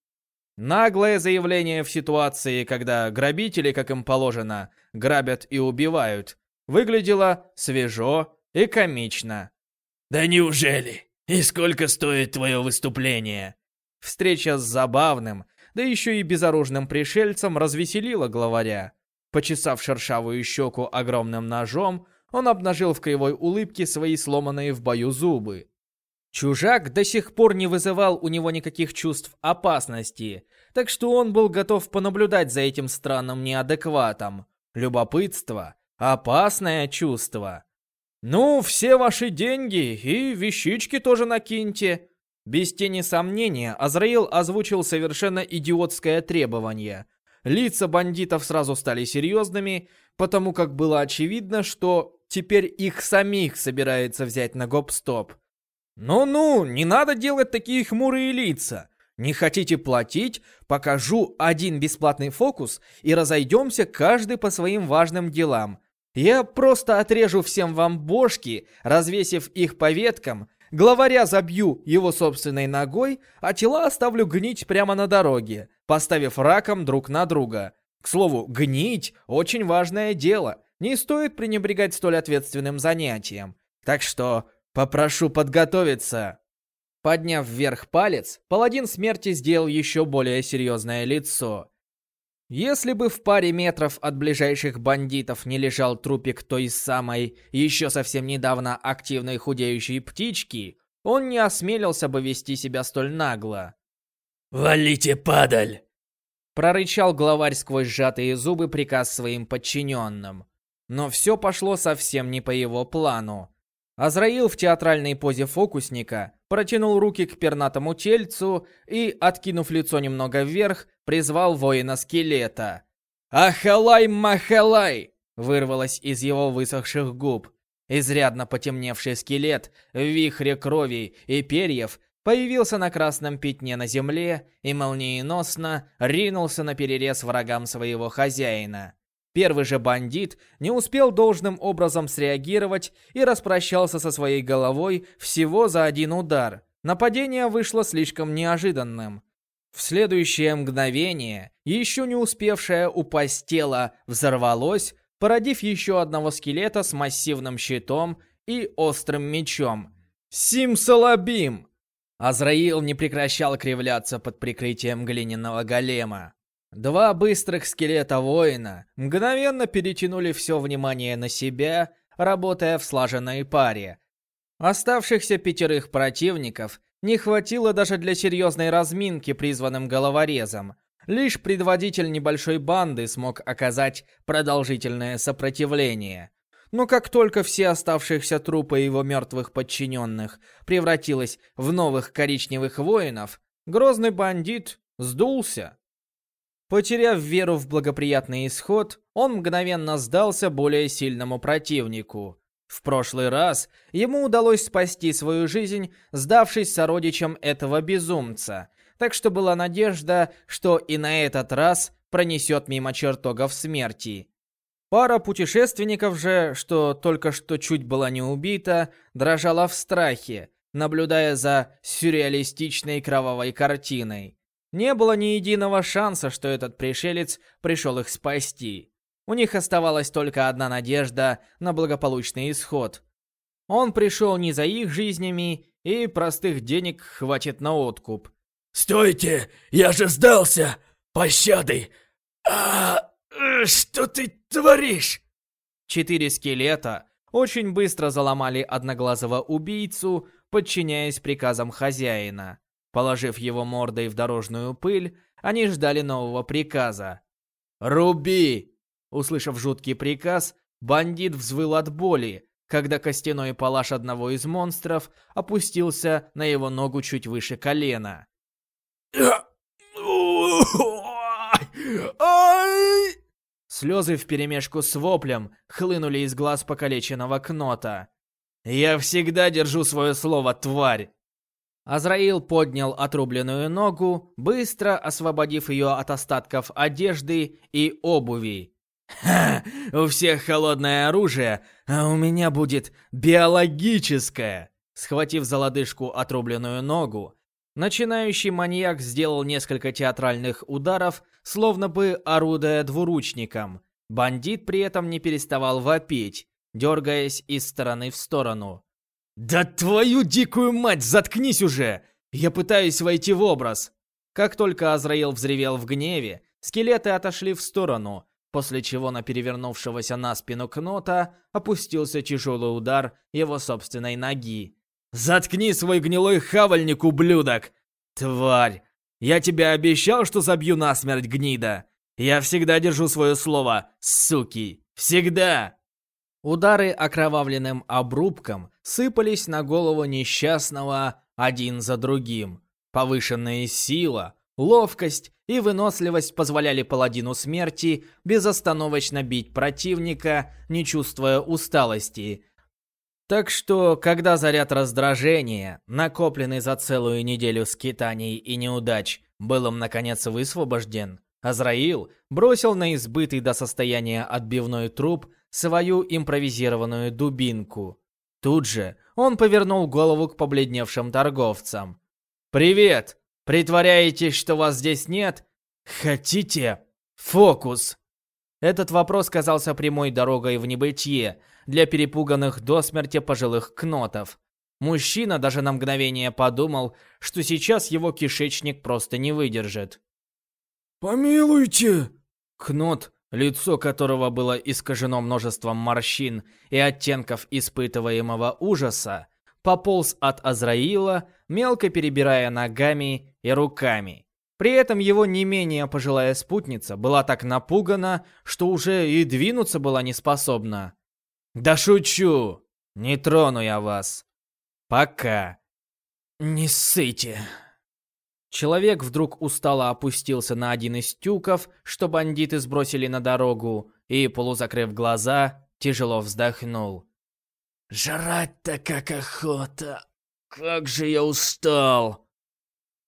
Наглое заявление в ситуации, когда грабители, как им положено, грабят и убивают, выглядело свежо и комично.
«Да неужели? И сколько стоит твое выступление?»
Встреча с забавным, да еще и безоружным пришельцем развеселила главаря. Почесав шершавую щеку огромным ножом, он обнажил в кривой улыбке свои сломанные в бою зубы. Чужак до сих пор не вызывал у него никаких чувств опасности, так что он был готов понаблюдать за этим странным неадекватом. Любопытство — опасное чувство. «Ну, все ваши деньги и вещички тоже накиньте». Без тени сомнения, Азраил озвучил совершенно идиотское требование. Лица бандитов сразу стали серьезными, потому как было очевидно, что теперь их самих собирается взять на гоп-стоп. «Ну-ну, не надо делать такие хмурые лица. Не хотите платить? Покажу один бесплатный фокус и разойдемся каждый по своим важным делам. Я просто отрежу всем вам бошки, развесив их по веткам, главаря забью его собственной ногой, а тела оставлю гнить прямо на дороге, поставив раком друг на друга. К слову, гнить – очень важное дело. Не стоит пренебрегать столь ответственным занятием. Так что Попрошу подготовиться. Подняв вверх палец, паладин смерти сделал еще более серьезное лицо. Если бы в паре метров от ближайших бандитов не лежал трупик той самой, еще совсем недавно активной худеющей птички, он не осмелился бы вести себя столь нагло.
«Валите, падаль!»
Прорычал главарь сквозь сжатые зубы приказ своим подчиненным. Но все пошло совсем не по его плану. Азраил в театральной позе фокусника протянул руки к пернатому тельцу и, откинув лицо немного вверх, призвал воина-скелета. «Ахалай-махалай!» вырвалось из его высохших губ. Изрядно потемневший скелет в вихре крови и перьев появился на красном пятне на земле и молниеносно ринулся на перерез врагам своего хозяина. Первый же бандит не успел должным образом среагировать и распрощался со своей головой всего за один удар. Нападение вышло слишком неожиданным. В следующее мгновение, еще не успевшее упасть тело, взорвалось, породив еще одного скелета с массивным щитом и острым мечом. Симсалабим! Азраил не прекращал кривляться под прикрытием глиняного голема. Два быстрых скелета воина мгновенно перетянули все внимание на себя,
работая в слаженной паре. Оставшихся пятерых противников не хватило даже для серьезной разминки призванным головорезом. Лишь предводитель небольшой банды смог оказать продолжительное сопротивление. Но как только все оставшиеся трупы его мертвых подчиненных превратились в новых коричневых воинов, грозный бандит сдулся. Потеряв веру в благоприятный исход, он мгновенно сдался более сильному противнику. В прошлый раз ему удалось спасти свою жизнь, сдавшись сородичам этого безумца, так что была надежда, что и на этот раз пронесет мимо чертогов смерти. Пара путешественников же, что только что чуть была не убита, дрожала в страхе, наблюдая за сюрреалистичной кровавой картиной. Не было ни единого шанса, что этот пришелец пришел их спасти. У них оставалась только одна надежда на благополучный исход. Он пришел не за их жизнями, и простых денег хватит на откуп.
«Стойте! Я же сдался! Пощады! А, что ты творишь?»
Четыре скелета очень быстро заломали одноглазого убийцу, подчиняясь приказам хозяина. Положив его мордой в дорожную пыль, они ждали нового приказа. «Руби!» Услышав жуткий приказ, бандит взвыл от боли, когда костяной палаш одного из монстров опустился на его ногу чуть выше колена. Слезы вперемешку с воплем хлынули из глаз покалеченного кнота. «Я всегда держу свое слово, тварь!» Азраил поднял отрубленную ногу, быстро освободив ее от остатков одежды и обуви. «Ха! У всех холодное оружие, а у меня будет биологическое!» Схватив за лодыжку отрубленную ногу, начинающий маньяк сделал несколько театральных ударов, словно бы орудуя двуручником. Бандит при этом не переставал вопить, дергаясь из стороны в сторону. «Да твою дикую мать, заткнись уже! Я пытаюсь войти в образ!» Как только Азраил взревел в гневе, скелеты отошли в сторону, после чего на перевернувшегося на спину Кнота опустился тяжелый удар его собственной ноги. «Заткни свой гнилой хавальник, ублюдок! Тварь! Я тебе обещал, что забью насмерть гнида! Я всегда держу свое слово, суки! Всегда!» Удары окровавленным обрубком сыпались на голову несчастного один за другим. Повышенная сила, ловкость и выносливость позволяли паладину смерти безостановочно бить противника, не чувствуя усталости. Так что, когда заряд раздражения, накопленный за целую неделю скитаний и неудач, был им наконец высвобожден, Азраил бросил на избытый до состояния отбивной труп свою импровизированную дубинку. Тут же он повернул голову к побледневшим торговцам. «Привет! Притворяетесь, что вас здесь нет? Хотите? Фокус!» Этот вопрос казался прямой дорогой в небытие для перепуганных до смерти пожилых кнотов. Мужчина даже на мгновение подумал, что сейчас его кишечник просто не выдержит.
«Помилуйте!»
Кнот лицо которого было искажено множеством морщин и оттенков испытываемого ужаса, пополз от Азраила, мелко перебирая ногами и руками. При этом его не менее пожилая спутница была так напугана, что уже и двинуться была не способна. «Да шучу! Не трону я вас! Пока! Не ссыте!» Человек вдруг устало опустился на один из тюков, что бандиты сбросили на дорогу, и, полузакрыв глаза, тяжело вздохнул. «Жрать-то как охота! Как же я устал!»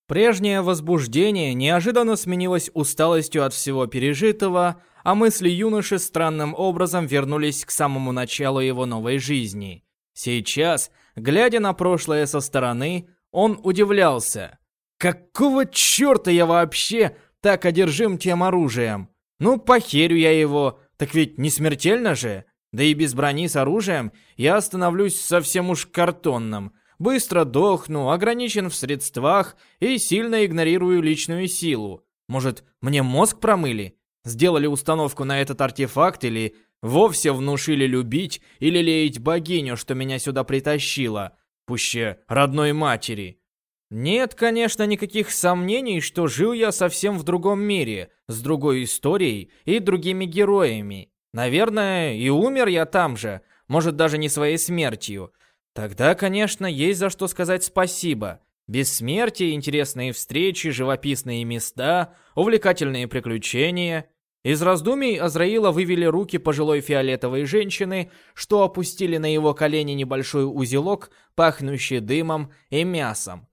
Прежнее возбуждение неожиданно сменилось усталостью от всего пережитого, а мысли юноши странным образом вернулись к самому началу его новой жизни. Сейчас, глядя на прошлое со стороны, он удивлялся – Какого черта я вообще так одержим тем оружием? Ну, похерю я его, так ведь не смертельно же. Да и без брони с оружием я становлюсь совсем уж картонным. Быстро дохну, ограничен в средствах и сильно игнорирую личную силу. Может, мне мозг промыли? Сделали установку на этот артефакт или вовсе внушили любить или лелеять богиню, что меня сюда притащила, пуще родной матери. Нет, конечно, никаких сомнений, что жил я совсем в другом мире, с другой историей и другими героями. Наверное, и умер я там же, может даже не своей смертью. Тогда, конечно, есть за что сказать спасибо. Бессмертие, интересные встречи, живописные места, увлекательные приключения. Из раздумий Азраила вывели руки пожилой фиолетовой женщины, что опустили на его колени небольшой узелок, пахнущий дымом и мясом.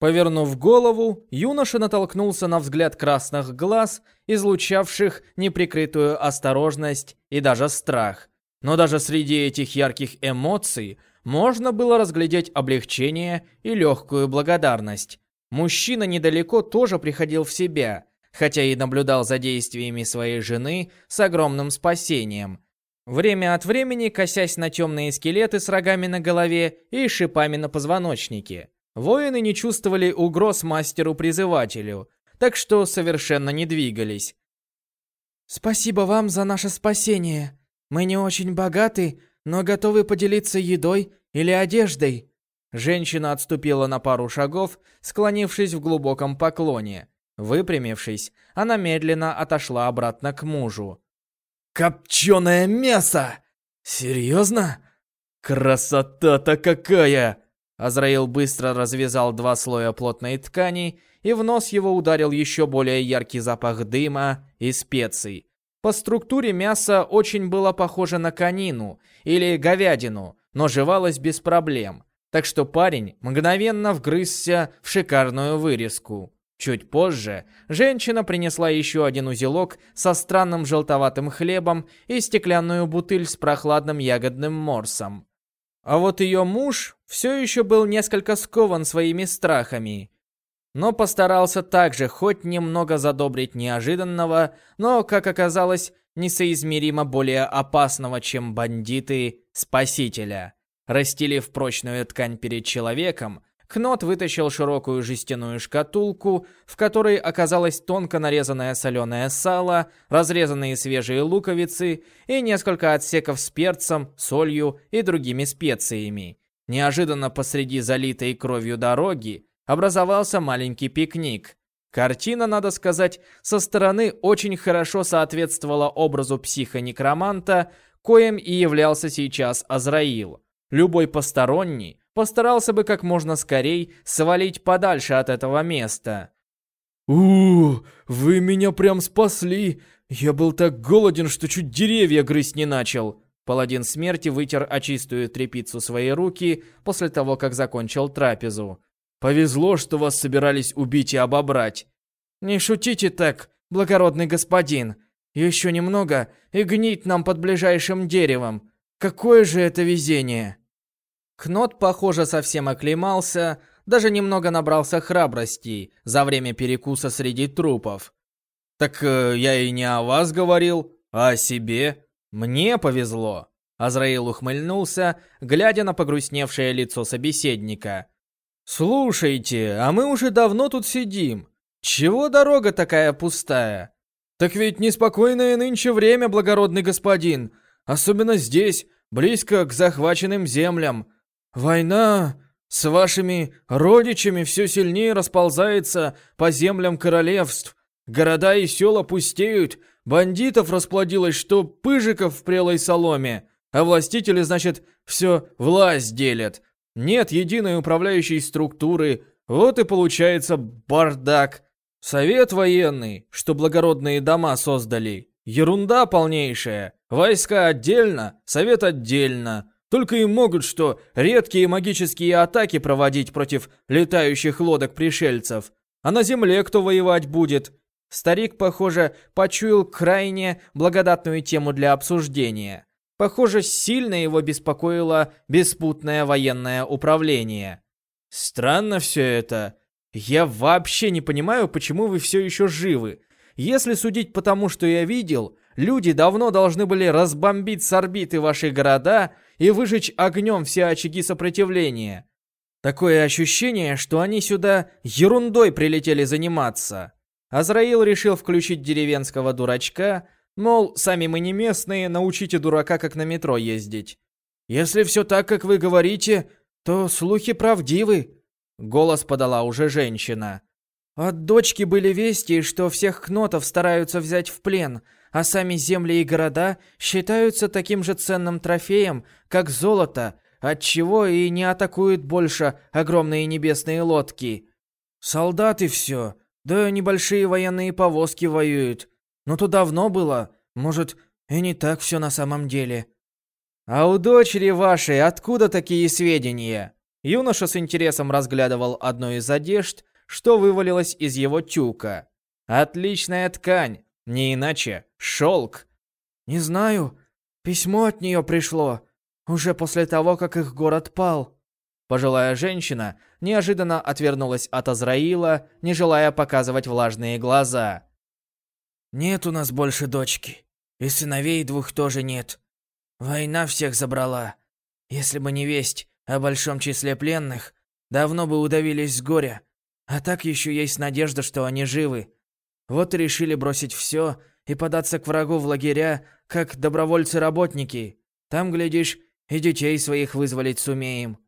Повернув голову, юноша натолкнулся на взгляд красных глаз, излучавших неприкрытую осторожность и даже страх. Но даже среди этих ярких эмоций можно было разглядеть облегчение и легкую благодарность. Мужчина недалеко тоже приходил в себя, хотя и наблюдал за действиями своей жены с огромным спасением. Время от времени косясь на темные скелеты с рогами на голове и шипами на позвоночнике. Воины не чувствовали угроз мастеру-призывателю, так что совершенно не двигались.
«Спасибо вам за наше спасение. Мы не очень богаты, но готовы поделиться едой или одеждой».
Женщина отступила на пару шагов, склонившись в глубоком поклоне. Выпрямившись, она медленно отошла обратно к мужу.
«Копченое мясо! Серьезно? Красота-то какая!»
Азраил быстро развязал два слоя плотной ткани, и в нос его ударил еще более яркий запах дыма и специй. По структуре мясо очень было похоже на конину или говядину, но жевалось без проблем. Так что парень мгновенно вгрызся в шикарную вырезку. Чуть позже женщина принесла еще один узелок со странным желтоватым хлебом и стеклянную бутыль с прохладным ягодным морсом. А вот ее муж все еще был несколько скован своими страхами, но постарался также хоть немного задобрить неожиданного, но, как оказалось, несоизмеримо более опасного, чем бандиты, спасителя. Расстелив прочную ткань перед человеком, Кнот вытащил широкую жестяную шкатулку, в которой оказалось тонко нарезанное соленое сало, разрезанные свежие луковицы и несколько отсеков с перцем, солью и другими специями. Неожиданно посреди залитой кровью дороги образовался маленький пикник. Картина, надо сказать, со стороны очень хорошо соответствовала образу психонекроманта, коим и являлся сейчас Азраил. Любой посторонний постарался бы как можно скорей свалить подальше от этого места.
у вы меня прям спасли! Я был так голоден, что чуть деревья грызть не начал!»
Паладин смерти вытер очистую тряпицу свои руки после того, как закончил трапезу.
«Повезло, что вас собирались убить и обобрать!»
«Не шутите так, благородный господин! Еще немного, и гнить нам под ближайшим деревом! Какое же это везение!»
Кнот, похоже, совсем оклемался, даже немного набрался храбрости за время перекуса среди трупов.
«Так э, я и не о вас говорил, а о себе.
Мне повезло». Азраил ухмыльнулся, глядя на погрустневшее лицо собеседника.
«Слушайте, а мы уже давно тут сидим. Чего дорога такая пустая?» «Так ведь неспокойное нынче время, благородный господин. Особенно здесь, близко к захваченным землям. Война с вашими родичами все сильнее расползается по землям королевств. Города и села пустеют, бандитов расплодилось, что пыжиков в прелой соломе, а властители, значит, все власть делят. Нет единой управляющей структуры, вот и получается бардак. Совет военный, что благородные дома создали, ерунда полнейшая. Войска отдельно, совет отдельно. Только и могут что редкие магические атаки проводить против летающих лодок пришельцев. А на земле кто воевать будет? Старик, похоже, почуял крайне благодатную тему для обсуждения. Похоже, сильно его беспокоило беспутное военное управление. Странно все это. Я вообще не понимаю, почему вы все еще живы. Если судить по тому, что я видел, люди давно должны были разбомбить с орбиты ваши города и выжечь огнем все очаги сопротивления. Такое ощущение, что они сюда ерундой прилетели заниматься. Азраил решил включить деревенского дурачка,
Мол, сами мы не местные, научите дурака, как на метро ездить. Если все так, как вы говорите, то слухи правдивы. Голос подала уже женщина. От дочки были вести, что всех кнотов стараются взять в плен, а сами земли и города считаются таким же ценным трофеем, как золото, отчего и не атакуют больше огромные небесные лодки. Солдаты все, да небольшие военные повозки воюют. Но то давно было, может, и не так все на самом деле. А у дочери вашей откуда такие сведения? Юноша с интересом разглядывал одну из одежд, что вывалилось из его тюка. Отличная ткань, не иначе шелк. Не знаю, письмо от нее пришло, уже после того, как их город пал. Пожилая женщина неожиданно отвернулась от Азраила, не желая показывать влажные глаза. «Нет у нас больше дочки, и сыновей двух тоже нет. Война всех забрала. Если бы не весть о большом числе пленных, давно бы удавились с горя. А так еще есть надежда, что они живы. Вот и решили бросить все и податься к врагу в лагеря, как добровольцы-работники. Там, глядишь, и детей своих вызволить сумеем».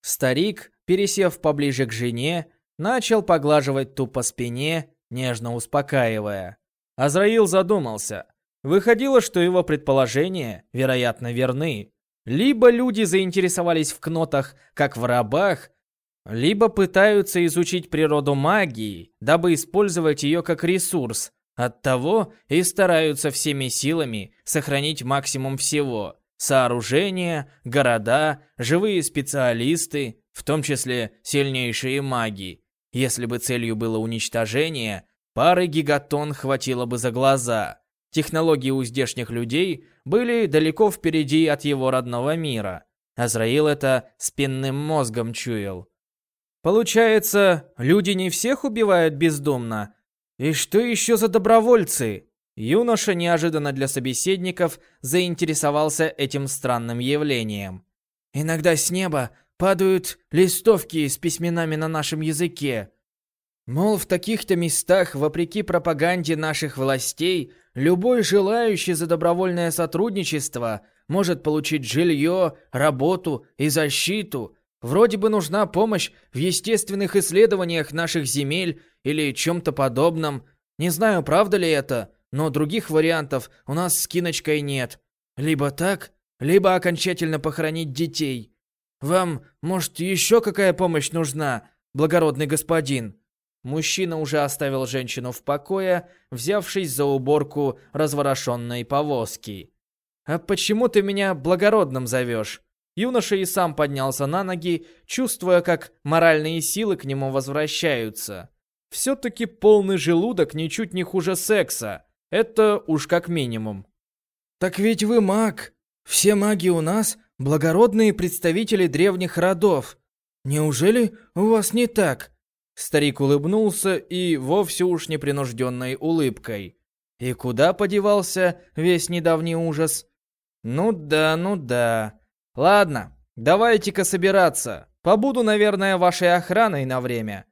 Старик, пересев поближе к жене, начал поглаживать ту по спине, нежно успокаивая. Азраил задумался. Выходило, что его предположения, вероятно, верны. Либо люди заинтересовались в кнотах, как в рабах, либо пытаются изучить природу магии, дабы использовать ее как ресурс. Оттого и стараются всеми силами сохранить максимум всего. Сооружения, города, живые специалисты, в том числе сильнейшие маги. Если бы целью было уничтожение, пары гигатон хватило бы за глаза. Технологии у здешних людей были далеко впереди от его родного мира. Азраил это спинным мозгом чуял. Получается, люди не всех убивают бездумно? И что еще за добровольцы? Юноша неожиданно для собеседников заинтересовался этим странным явлением. Иногда с неба падают листовки с письменами на нашем языке. Мол, в таких-то местах, вопреки пропаганде наших властей, любой желающий за добровольное сотрудничество может получить жилье, работу и защиту, Вроде бы нужна помощь в естественных исследованиях наших земель или чем-то подобном. Не знаю, правда ли это, но других вариантов у нас с Киночкой нет. Либо так, либо окончательно похоронить детей. Вам, может, еще какая помощь нужна, благородный господин?» Мужчина уже оставил женщину в покое, взявшись за уборку разворошенной повозки. «А почему ты меня благородным зовешь?» Юноша и сам поднялся на ноги, чувствуя, как моральные силы к нему возвращаются. Все-таки полный желудок ничуть не хуже секса. Это уж как минимум. «Так ведь вы маг. Все маги у нас – благородные представители древних родов. Неужели у вас не так?» Старик улыбнулся и вовсе уж непринужденной улыбкой. И куда подевался весь недавний ужас? Ну да, ну да. Ладно, давайте-ка собираться. Побуду, наверное, вашей охраной на время.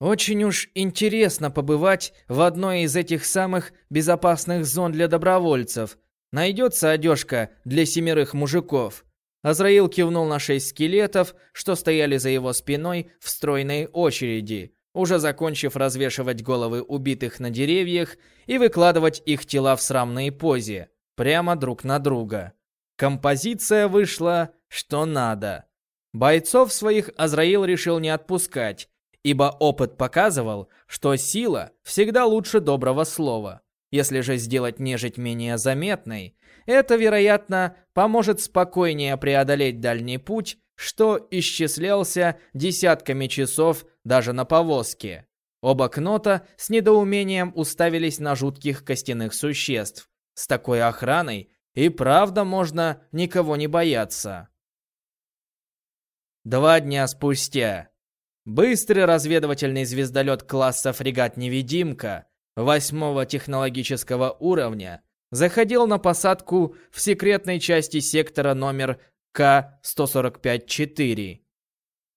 Очень уж интересно побывать в одной из этих самых безопасных зон для добровольцев. Найдется одежка для семерых мужиков. Азраил кивнул на шесть скелетов, что стояли за его спиной в стройной очереди, уже закончив развешивать головы убитых на деревьях и выкладывать их тела в срамной позе, прямо друг на друга. Композиция вышла что надо. Бойцов своих Азраил решил не отпускать, ибо опыт показывал, что сила всегда лучше доброго слова. Если же сделать нежить менее заметной, это, вероятно, поможет спокойнее преодолеть дальний путь, что исчислялся десятками часов даже на повозке. Оба кнота с недоумением уставились на жутких костяных существ. С такой охраной и правда можно никого не бояться. Два дня спустя. Быстрый разведывательный звездолет класса «Фрегат-невидимка» восьмого технологического уровня заходил на посадку в секретной части сектора номер К-145-4.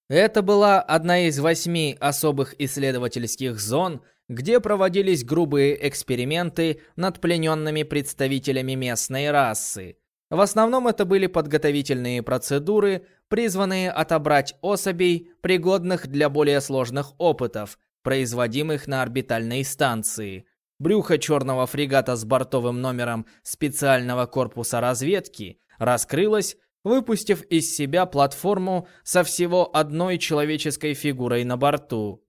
Это была одна из восьми особых исследовательских зон, где проводились грубые эксперименты над плененными представителями местной расы. В основном это были подготовительные процедуры, призванные отобрать особей, пригодных для более сложных опытов, производимых на орбитальной станции. Брюхо черного фрегата с бортовым номером специального корпуса разведки раскрылось, выпустив из себя платформу со всего одной человеческой фигурой на борту.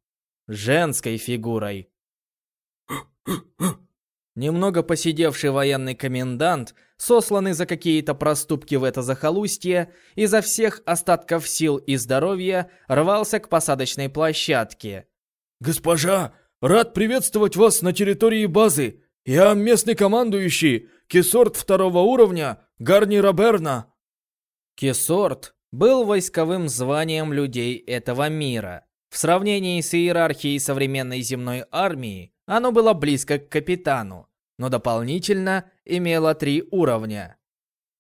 Женской фигурой. Немного посидевший военный комендант, сосланный за какие-то проступки в это захолустье, изо всех остатков сил и здоровья рвался к посадочной площадке.
«Госпожа, рад приветствовать вас на территории базы. Я местный командующий, Кесорт второго уровня, Гарни Роберна».
Кесорт был войсковым званием людей этого мира. В сравнении с иерархией современной земной армии, оно было близко к капитану, но дополнительно имело три уровня.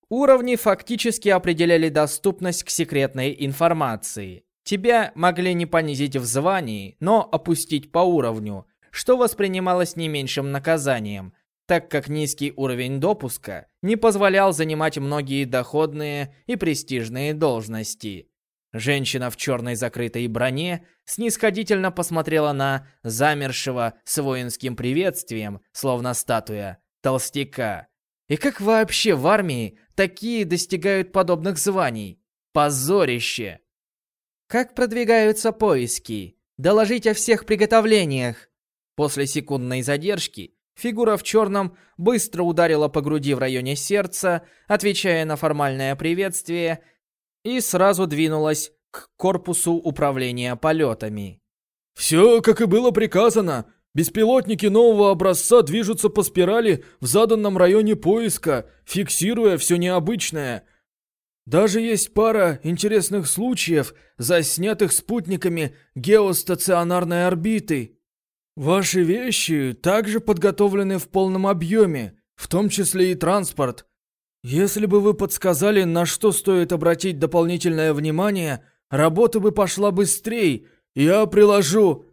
Уровни фактически определяли доступность к секретной информации. Тебя могли не понизить в звании, но опустить по уровню, что воспринималось не меньшим наказанием, так как низкий уровень допуска не позволял занимать многие доходные и престижные должности. Женщина в черной закрытой броне снисходительно посмотрела на замершего с воинским приветствием, словно статуя, толстяка. И как вообще в армии такие достигают подобных званий? Позорище! Как продвигаются поиски? Доложить о всех приготовлениях. После секундной задержки фигура в черном быстро ударила по груди в районе сердца, отвечая на формальное приветствие, и сразу двинулась к корпусу управления полетами.
«Все, как и было приказано. Беспилотники нового образца движутся по спирали в заданном районе поиска, фиксируя все необычное. Даже есть пара интересных случаев, заснятых спутниками геостационарной орбиты. Ваши вещи также подготовлены в полном объеме, в том числе и транспорт. Если бы вы подсказали, на что стоит обратить дополнительное внимание, работа бы пошла быстрее. Я приложу...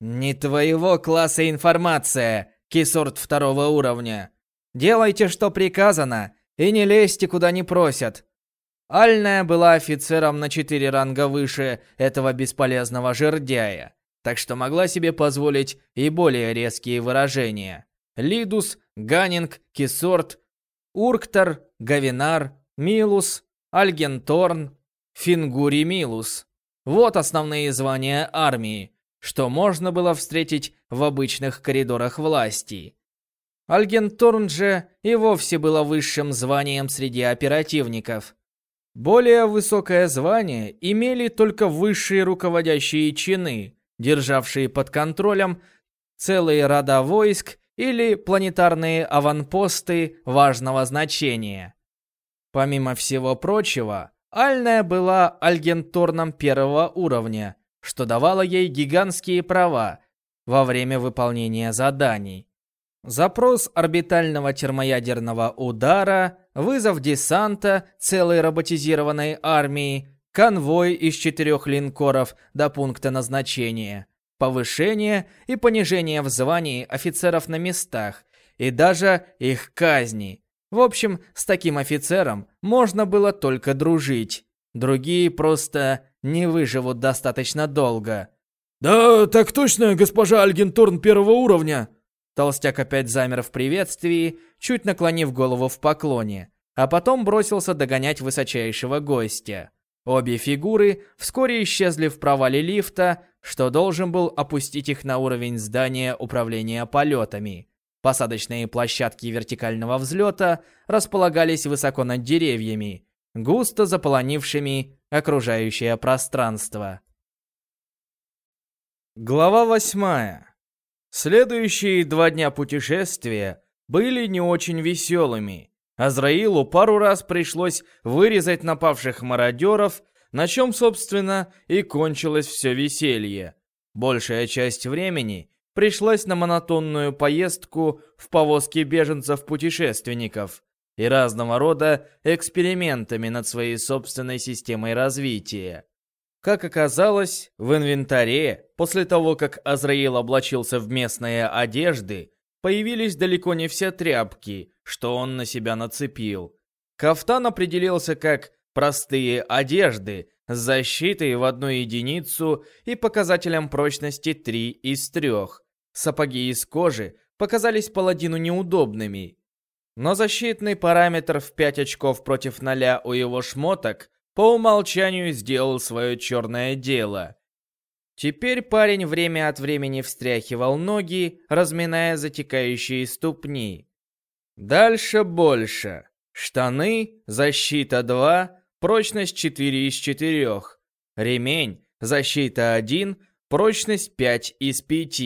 Не твоего класса информация, кисорт второго уровня. Делайте, что приказано, и не лезьте, куда не просят. Альная была офицером на четыре ранга выше этого бесполезного жердяя, так что могла себе позволить и более резкие выражения. Лидус, Ганнинг, Кисорт, Урктор, Гавинар, Милус, Альгенторн, Фингури Милус. Вот основные звания армии, что можно было встретить в обычных коридорах власти. Альгенторн же и вовсе было высшим званием среди оперативников – более высокое звание имели только высшие руководящие чины, державшие под контролем целые рода войск или планетарные аванпосты важного значения. Помимо всего прочего, Альная была альгенторном первого уровня, что давало ей гигантские права во время выполнения заданий. Запрос орбитального термоядерного удара, вызов десанта целой роботизированной армии, конвой из четырех линкоров до пункта назначения, повышение и понижение в звании офицеров на местах и даже их казни. В общем, с таким офицером можно было только дружить. Другие просто не выживут достаточно долго.
«Да, так точно, госпожа Альгенторн первого уровня!»
Толстяк опять замер в приветствии, чуть наклонив голову в поклоне, а потом бросился догонять высочайшего гостя. Обе фигуры вскоре исчезли в провале лифта, что должен был опустить их на уровень здания управления полетами. Посадочные площадки вертикального взлета располагались высоко над деревьями, густо заполонившими окружающее пространство. Глава восьмая. Следующие два дня путешествия были не очень веселыми. Азраилу пару раз пришлось вырезать напавших мародеров, на чем, собственно, и кончилось все веселье. Большая часть времени пришлась на монотонную поездку в повозке беженцев-путешественников и разного рода экспериментами над своей собственной системой развития.
Как оказалось, в инвентаре, после того, как Азраил облачился в местные одежды, появились далеко не все тряпки, что он на себя нацепил. Кафтан определился как простые одежды с защитой в одну единицу и показателем прочности 3 из 3. Сапоги из кожи показались паладину неудобными. Но защитный параметр в 5 очков против 0 у его шмоток по умолчанию сделал свое черное дело. Теперь парень время от времени встряхивал ноги, разминая затекающие ступни. Дальше больше. Штаны, защита 2, прочность 4 из 4. Ремень, защита 1, прочность 5 из 5.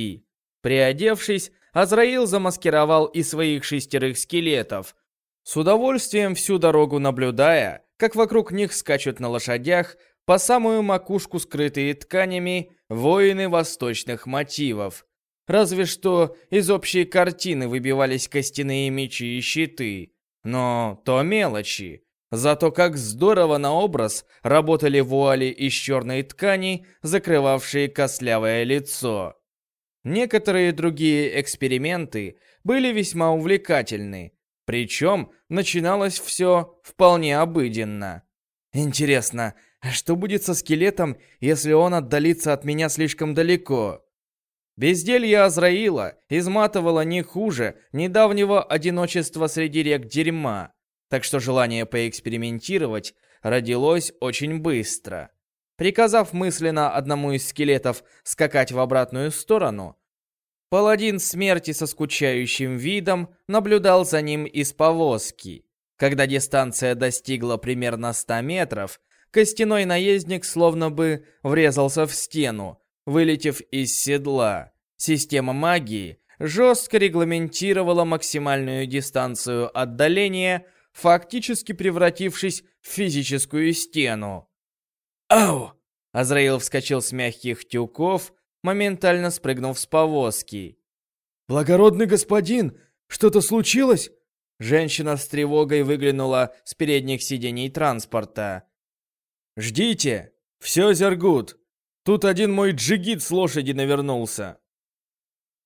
Приодевшись, Азраил замаскировал и своих шестерых скелетов, с удовольствием всю дорогу наблюдая, как вокруг них скачут на лошадях по самую макушку скрытые тканями воины восточных мотивов. Разве что из общей картины выбивались костяные мечи и щиты. Но то мелочи. Зато как здорово на образ работали вуали из черной ткани, закрывавшие костлявое лицо. Некоторые другие эксперименты были весьма увлекательны, причем начиналось все вполне обыденно. Интересно, а что будет со скелетом, если он отдалится от меня слишком далеко? Безделье Азраила изматывало не хуже недавнего одиночества среди рек дерьма, так что желание поэкспериментировать родилось очень быстро. Приказав мысленно одному из скелетов скакать в обратную сторону, Паладин смерти со скучающим видом наблюдал за ним из повозки. Когда дистанция достигла примерно 100 метров, костяной наездник словно бы врезался в стену, вылетев из седла. Система магии жестко регламентировала максимальную дистанцию отдаления, фактически превратившись в физическую стену. «Ау!» Азраил вскочил с мягких тюков, моментально спрыгнув с повозки.
«Благородный господин, что-то случилось?»
Женщина с тревогой выглянула с передних сидений транспорта.
«Ждите! Все, Зергут! Тут один мой джигит с лошади навернулся!»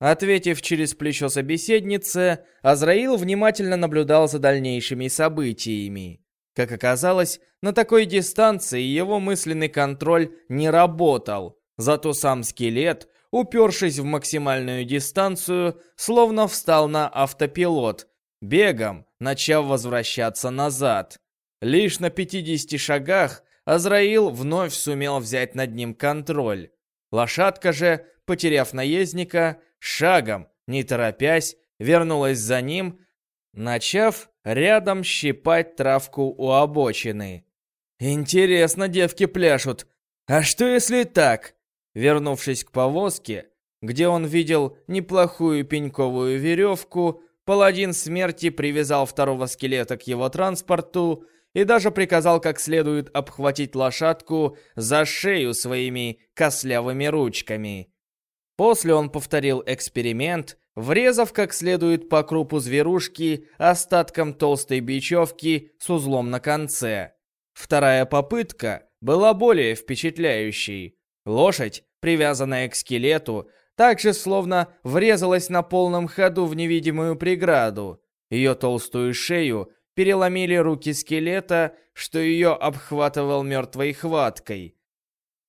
Ответив через плечо собеседнице, Азраил внимательно наблюдал за дальнейшими событиями. Как оказалось, на такой дистанции его мысленный контроль не работал, Зато сам скелет, упершись в максимальную дистанцию, словно встал на автопилот, бегом начав возвращаться назад. Лишь на 50 шагах Азраил вновь сумел взять над ним контроль. Лошадка же, потеряв наездника, шагом, не торопясь, вернулась за ним, начав рядом щипать травку у обочины. «Интересно девки пляшут. А что если так?» Вернувшись к повозке, где он видел неплохую пеньковую веревку, паладин смерти привязал второго скелета к его транспорту и даже приказал как следует обхватить лошадку за шею своими кослявыми ручками. После он повторил эксперимент, врезав как следует по крупу зверушки остатком толстой бечевки с узлом на конце. Вторая попытка была более впечатляющей. Лошадь, привязанная к скелету, также словно врезалась на полном ходу в невидимую преграду. Ее толстую шею переломили руки скелета, что ее обхватывал мертвой хваткой.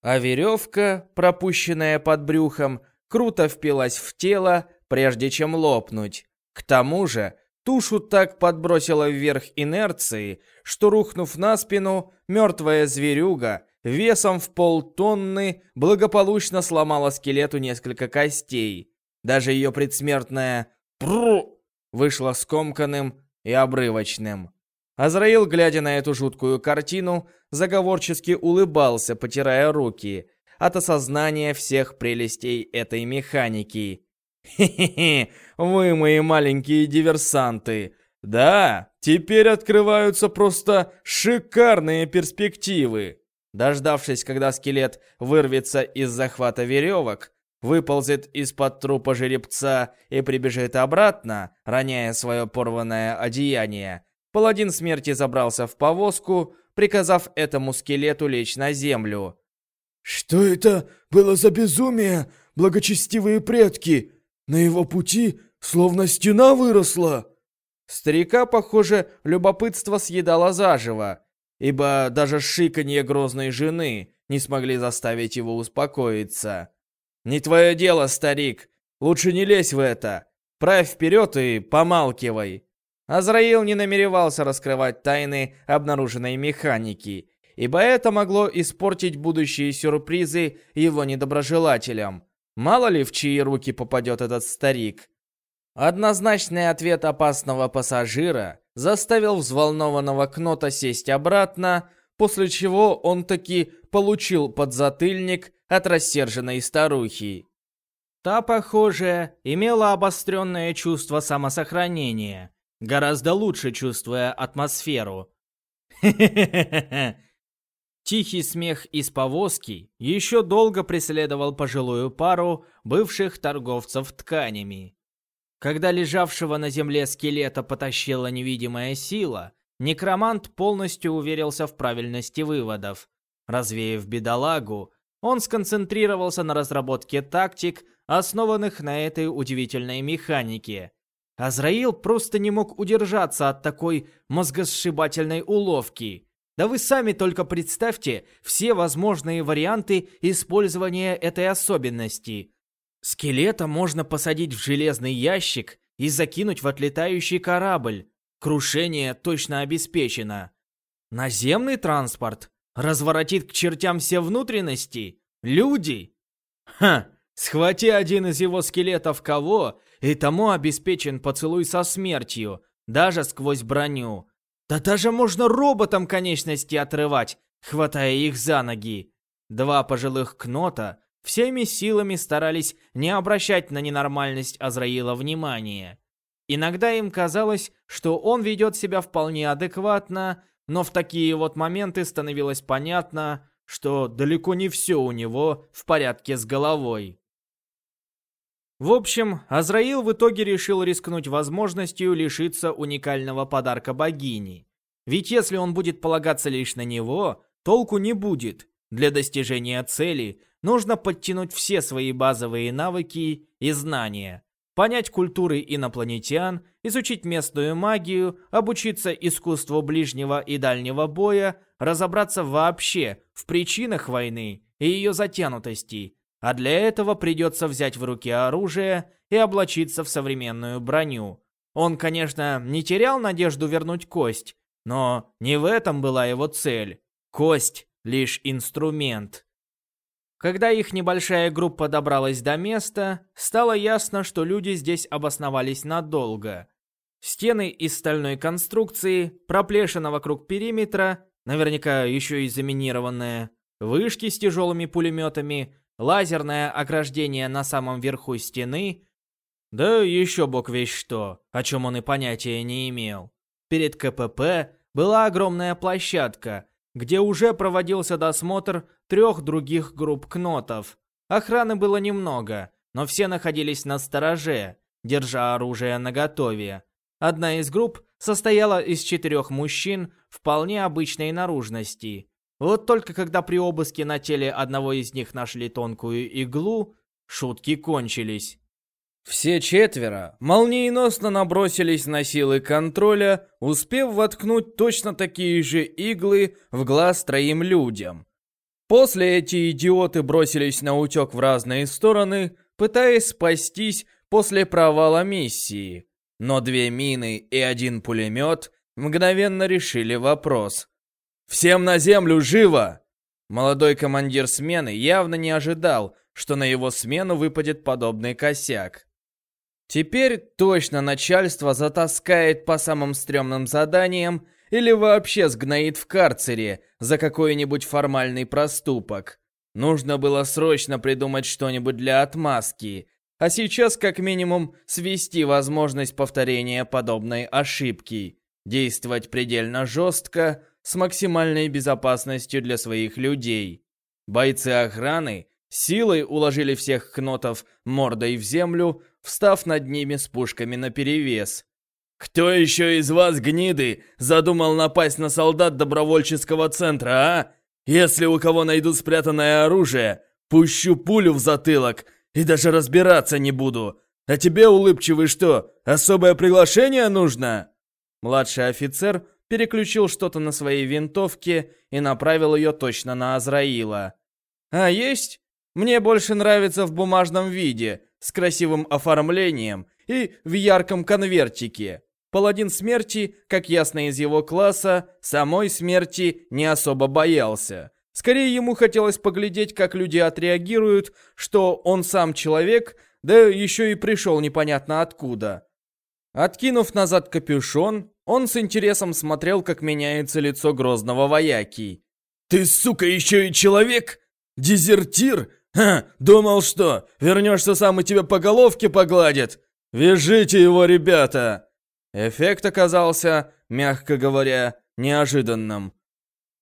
А веревка, пропущенная под брюхом, круто впилась в тело, прежде чем лопнуть. К тому же, тушу так подбросила вверх инерции, что, рухнув на спину, мертвая зверюга весом в полтонны благополучно сломала скелету несколько костей. Даже ее предсмертное «пру» вышло скомканным и обрывочным. Азраил, глядя на эту жуткую картину, заговорчески улыбался, потирая руки от осознания всех прелестей этой механики. «Хе-хе-хе, вы мои маленькие диверсанты! Да, теперь открываются просто шикарные перспективы!» Дождавшись, когда скелет вырвется из захвата веревок, выползет из-под трупа жеребца и прибежит обратно, роняя свое порванное одеяние, паладин смерти забрался в повозку, приказав этому скелету лечь на землю.
Что это было за безумие, благочестивые предки? На его пути словно стена выросла.
Старика, похоже, любопытство съедало заживо, ибо даже шиканье грозной жены не смогли заставить его успокоиться. «Не твое дело, старик. Лучше не лезь в это. Правь вперед и помалкивай». Азраил не намеревался раскрывать тайны обнаруженной механики, ибо это могло испортить будущие сюрпризы его недоброжелателям. Мало ли в чьи руки попадет этот старик. Однозначный ответ опасного пассажира заставил взволнованного Кнота сесть обратно, после чего он таки получил подзатыльник от рассерженной старухи. Та, похоже, имела обостренное чувство самосохранения, гораздо лучше чувствуя атмосферу. Тихий смех из повозки еще долго преследовал пожилую пару бывших торговцев тканями. Когда лежавшего на земле скелета потащила невидимая сила, некромант полностью уверился в правильности выводов. Развеяв бедолагу, он сконцентрировался на разработке тактик, основанных на этой удивительной механике. Азраил просто не мог удержаться от такой мозгосшибательной уловки. Да вы сами только представьте все возможные варианты использования этой особенности. Скелета можно посадить в железный ящик и закинуть в отлетающий корабль. Крушение точно обеспечено. Наземный транспорт разворотит к чертям все внутренности. Люди? Ха, схвати один из его скелетов кого, и тому обеспечен поцелуй со смертью, даже сквозь броню. Да даже можно роботам конечности отрывать, хватая их за ноги. Два пожилых кнота всеми силами старались не обращать на ненормальность Азраила внимания. Иногда им казалось, что он ведет себя вполне адекватно, но в такие вот моменты становилось понятно, что далеко не все у него в порядке с головой. В общем, Азраил в итоге решил рискнуть возможностью лишиться уникального подарка богини. Ведь если он будет полагаться лишь на него, толку не будет. Для достижения цели нужно подтянуть все свои базовые навыки и знания, понять культуры инопланетян, изучить местную магию, обучиться искусству ближнего и дальнего боя, разобраться вообще в причинах войны и ее затянутости. А для этого придется взять в руки оружие и облачиться в современную броню. Он, конечно, не терял надежду вернуть кость, но не в этом была его цель. Кость — лишь инструмент. Когда их небольшая группа добралась до места, стало ясно, что люди здесь обосновались надолго. Стены из стальной конструкции, проплешина вокруг периметра, наверняка еще и заминированная, вышки с тяжелыми пулеметами, лазерное ограждение на самом верху стены, да еще бог весь что, о чем он и понятия не имел. Перед КПП была огромная площадка, где уже проводился досмотр трех других групп кнотов. Охраны было немного, но все находились на стороже, держа оружие наготове. Одна из групп состояла из четырех мужчин вполне обычной наружности. Вот только когда при обыске на теле одного из них нашли тонкую иглу, шутки кончились. Все четверо молниеносно набросились на силы контроля, успев воткнуть точно такие же иглы в глаз троим людям. После эти идиоты бросились на утек в разные стороны, пытаясь спастись после провала миссии. Но две мины и один пулемет мгновенно решили вопрос. «Всем на землю, живо!» Молодой командир смены явно не ожидал, что на его смену выпадет подобный косяк. Теперь точно начальство затаскает по самым стрёмным заданиям или вообще сгноит в карцере за какой-нибудь формальный проступок. Нужно было срочно придумать что-нибудь для отмазки, а сейчас как минимум свести возможность повторения подобной ошибки, действовать предельно жестко, с максимальной безопасностью для своих людей. Бойцы охраны силой уложили всех кнотов мордой в землю, встав над ними с пушками наперевес. «Кто еще из вас, гниды, задумал напасть на солдат добровольческого центра, а?
Если у кого найду спрятанное оружие, пущу пулю в затылок и даже разбираться не буду. А тебе, улыбчивый, что, особое приглашение нужно?»
Младший офицер переключил что-то на своей винтовке и направил ее точно на Азраила. «А есть? Мне больше нравится в бумажном виде, с красивым оформлением и в ярком конвертике. Паладин смерти, как ясно из его класса, самой смерти не особо боялся. Скорее ему хотелось поглядеть, как люди отреагируют, что он сам человек, да еще и пришел непонятно откуда. Откинув назад капюшон, он с интересом смотрел, как меняется лицо грозного вояки.
«Ты, сука, еще и человек? Дезертир? Ха, думал что, вернешься сам и тебя по головке погладит? Вяжите его, ребята!»
Эффект оказался, мягко говоря, неожиданным.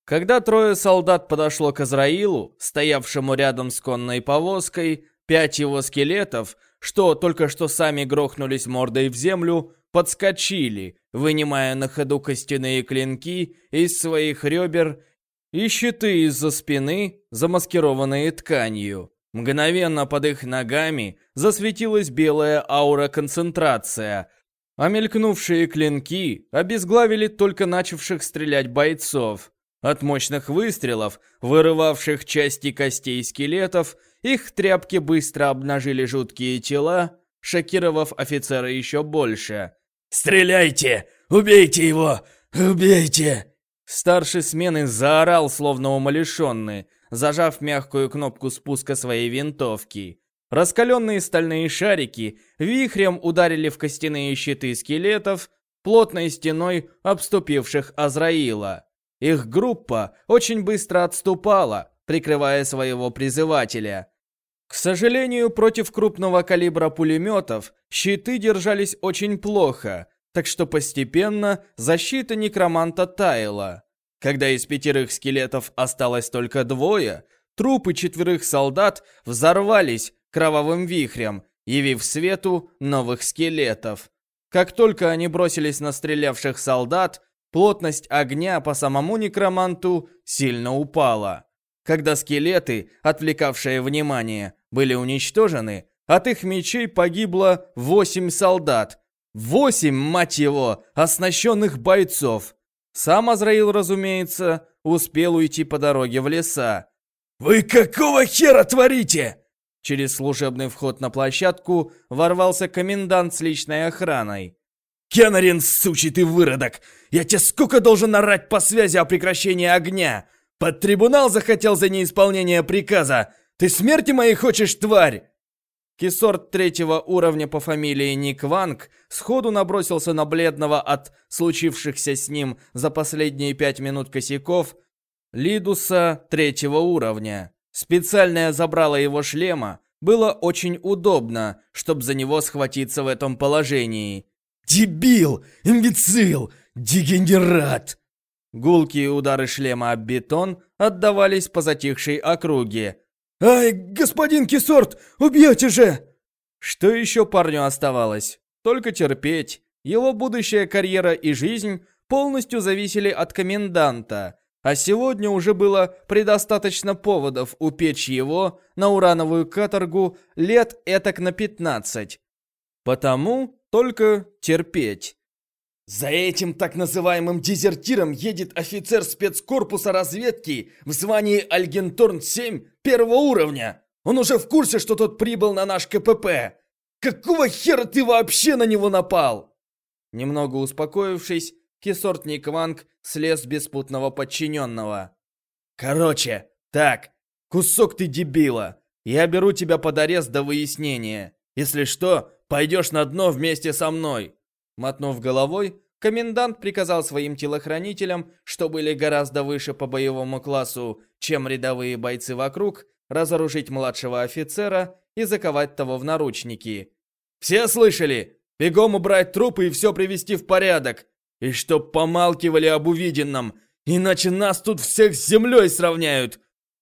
Когда трое солдат подошло к Азраилу, стоявшему рядом с конной повозкой, пять его скелетов, что только что сами грохнулись мордой в землю, подскочили, вынимая на ходу костяные клинки из своих ребер и щиты из-за спины, замаскированные тканью. Мгновенно под их ногами засветилась белая аура-концентрация, а мелькнувшие клинки обезглавили только начавших стрелять бойцов. От мощных выстрелов, вырывавших части костей скелетов, их тряпки быстро обнажили жуткие тела, шокировав офицера еще больше.
«Стреляйте! Убейте его! Убейте!»
Старший смены заорал, словно умалишенный, зажав мягкую кнопку спуска своей винтовки. Раскаленные стальные шарики вихрем ударили в костяные щиты скелетов, плотной стеной обступивших Азраила. Их группа очень быстро отступала, прикрывая своего призывателя. К сожалению, против крупного калибра пулеметов щиты держались очень плохо, так что постепенно защита некроманта таяла. Когда из пятерых скелетов осталось только двое, трупы четверых солдат взорвались кровавым вихрем, явив свету новых скелетов. Как только они бросились на стрелявших солдат, плотность огня по самому некроманту сильно упала. Когда скелеты, отвлекавшие внимание, были уничтожены, от их мечей погибло восемь солдат. Восемь, мать его, оснащенных бойцов. Сам Азраил, разумеется, успел уйти по дороге в леса.
«Вы какого хера творите?»
Через служебный вход на площадку ворвался комендант с личной охраной.
«Кеннерин, сучий ты выродок! Я тебе сколько должен орать по связи о прекращении огня? Под трибунал захотел за неисполнение приказа! Ты смерти моей хочешь, тварь!»
Кисорт третьего уровня по фамилии Ник Ванг сходу набросился на бледного от случившихся с ним за последние пять минут косяков Лидуса третьего уровня. Специальное забрало его шлема было очень удобно, чтобы за него схватиться в этом положении.
«Дебил! Имбецил! Дегенерат!»
Гулкие удары шлема об бетон отдавались по затихшей округе.
«Ай, господин Кисорт, убьете же!»
Что еще парню оставалось? Только терпеть. Его будущая карьера и жизнь полностью зависели от коменданта, а сегодня уже было предостаточно поводов упечь его на урановую каторгу лет этак на 15. Потому только терпеть.
За этим так называемым дезертиром едет офицер спецкорпуса разведки в звании Альгенторн-7 первого уровня. Он уже в курсе, что тот прибыл на наш КПП. Какого хера ты вообще на него напал?
Немного успокоившись, Кисорт Никванг слез беспутного подчиненного.
Короче, так, кусок ты дебила. Я беру тебя под арест до выяснения. Если что, Пойдешь на дно вместе со мной!»
Мотнув головой, комендант приказал своим телохранителям, что были гораздо выше по боевому классу, чем рядовые бойцы вокруг, разоружить младшего офицера и заковать того в наручники.
«Все слышали? Бегом убрать трупы и все привести в порядок! И чтоб помалкивали об увиденном, иначе нас тут всех с землей сравняют!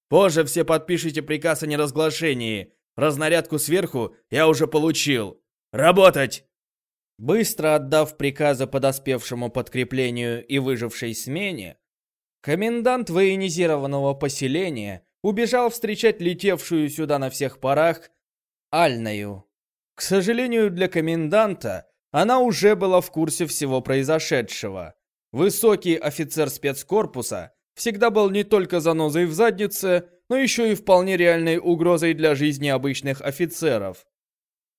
Позже все подпишите приказ о неразглашении. Разнарядку сверху я уже получил. Работать!»
Быстро отдав приказы подоспевшему подкреплению и выжившей смене, Комендант военизированного поселения убежал встречать летевшую сюда на всех парах Альнаю. К сожалению для коменданта, она уже была в курсе всего произошедшего. Высокий офицер спецкорпуса всегда был не только занозой в заднице, но еще и вполне реальной угрозой для жизни обычных офицеров.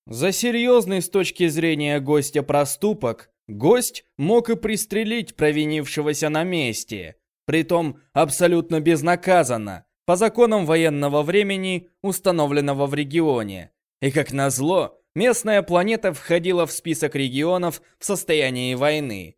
За серьезный с точки зрения гостя проступок, гость мог и пристрелить провинившегося на месте, притом абсолютно безнаказанно, по законам военного времени, установленного в регионе. И как назло, местная планета входила в список регионов в состоянии войны.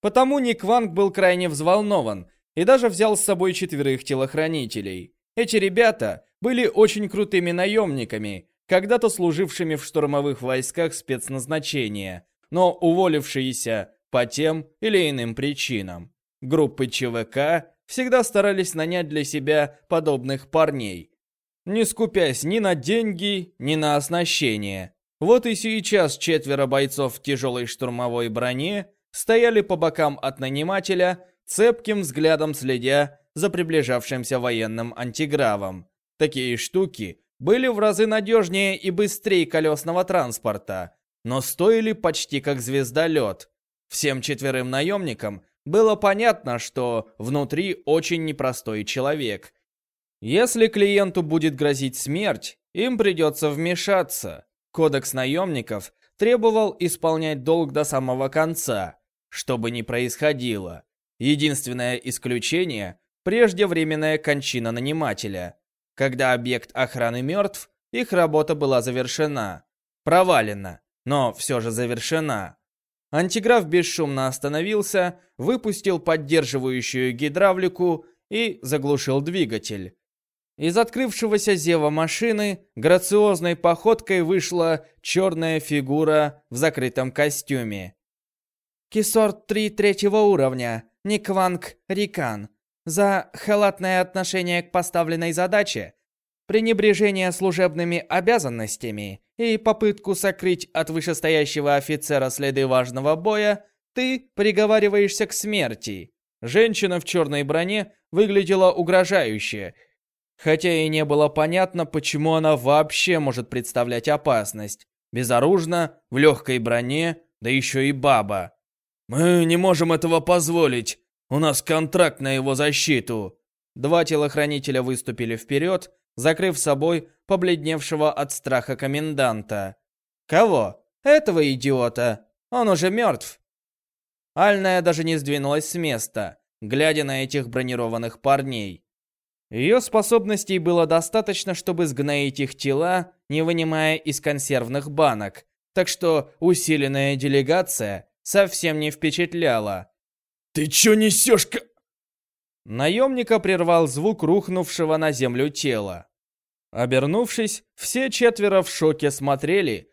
Потому Ник Ванг был крайне взволнован и даже взял с собой четверых телохранителей. Эти ребята были очень крутыми наемниками, когда-то служившими в штурмовых войсках спецназначения, но уволившиеся по тем или иным причинам. Группы ЧВК всегда старались нанять для себя подобных парней, не скупясь ни на деньги, ни на оснащение. Вот и сейчас четверо бойцов в тяжелой штурмовой броне стояли по бокам от нанимателя, цепким взглядом следя за приближавшимся военным антигравом. Такие штуки были в разы надежнее и быстрее колесного транспорта, но стоили почти как звездолет. Всем четверым наемникам было понятно, что внутри очень непростой человек. Если клиенту будет грозить смерть, им придется вмешаться. Кодекс наемников требовал исполнять долг до самого конца, что бы ни происходило. Единственное исключение – преждевременная кончина нанимателя. Когда объект охраны мертв, их работа была завершена. Провалена, но все же завершена. Антиграф бесшумно остановился, выпустил поддерживающую гидравлику и заглушил двигатель. Из открывшегося зева машины грациозной походкой вышла черная фигура в закрытом костюме.
Кисорт-3 третьего уровня, Никванг Рикан. За халатное отношение к поставленной задаче, пренебрежение служебными обязанностями и попытку сокрыть от вышестоящего офицера следы важного боя, ты приговариваешься к смерти.
Женщина в черной броне выглядела угрожающе, хотя и не было понятно, почему она вообще может представлять опасность. Безоружна, в легкой броне, да еще и баба. «Мы не можем этого позволить. У нас контракт на его защиту». Два телохранителя выступили вперед, закрыв собой побледневшего от страха коменданта. «Кого? Этого идиота. Он уже мертв». Альная даже не сдвинулась с места, глядя на этих бронированных парней. Ее способностей было достаточно, чтобы сгноить их тела, не вынимая из консервных банок, так что усиленная делегация совсем не впечатляла.
«Ты чё несёшь-ка?»
Наемника прервал звук рухнувшего на землю тела. Обернувшись, все четверо в шоке смотрели,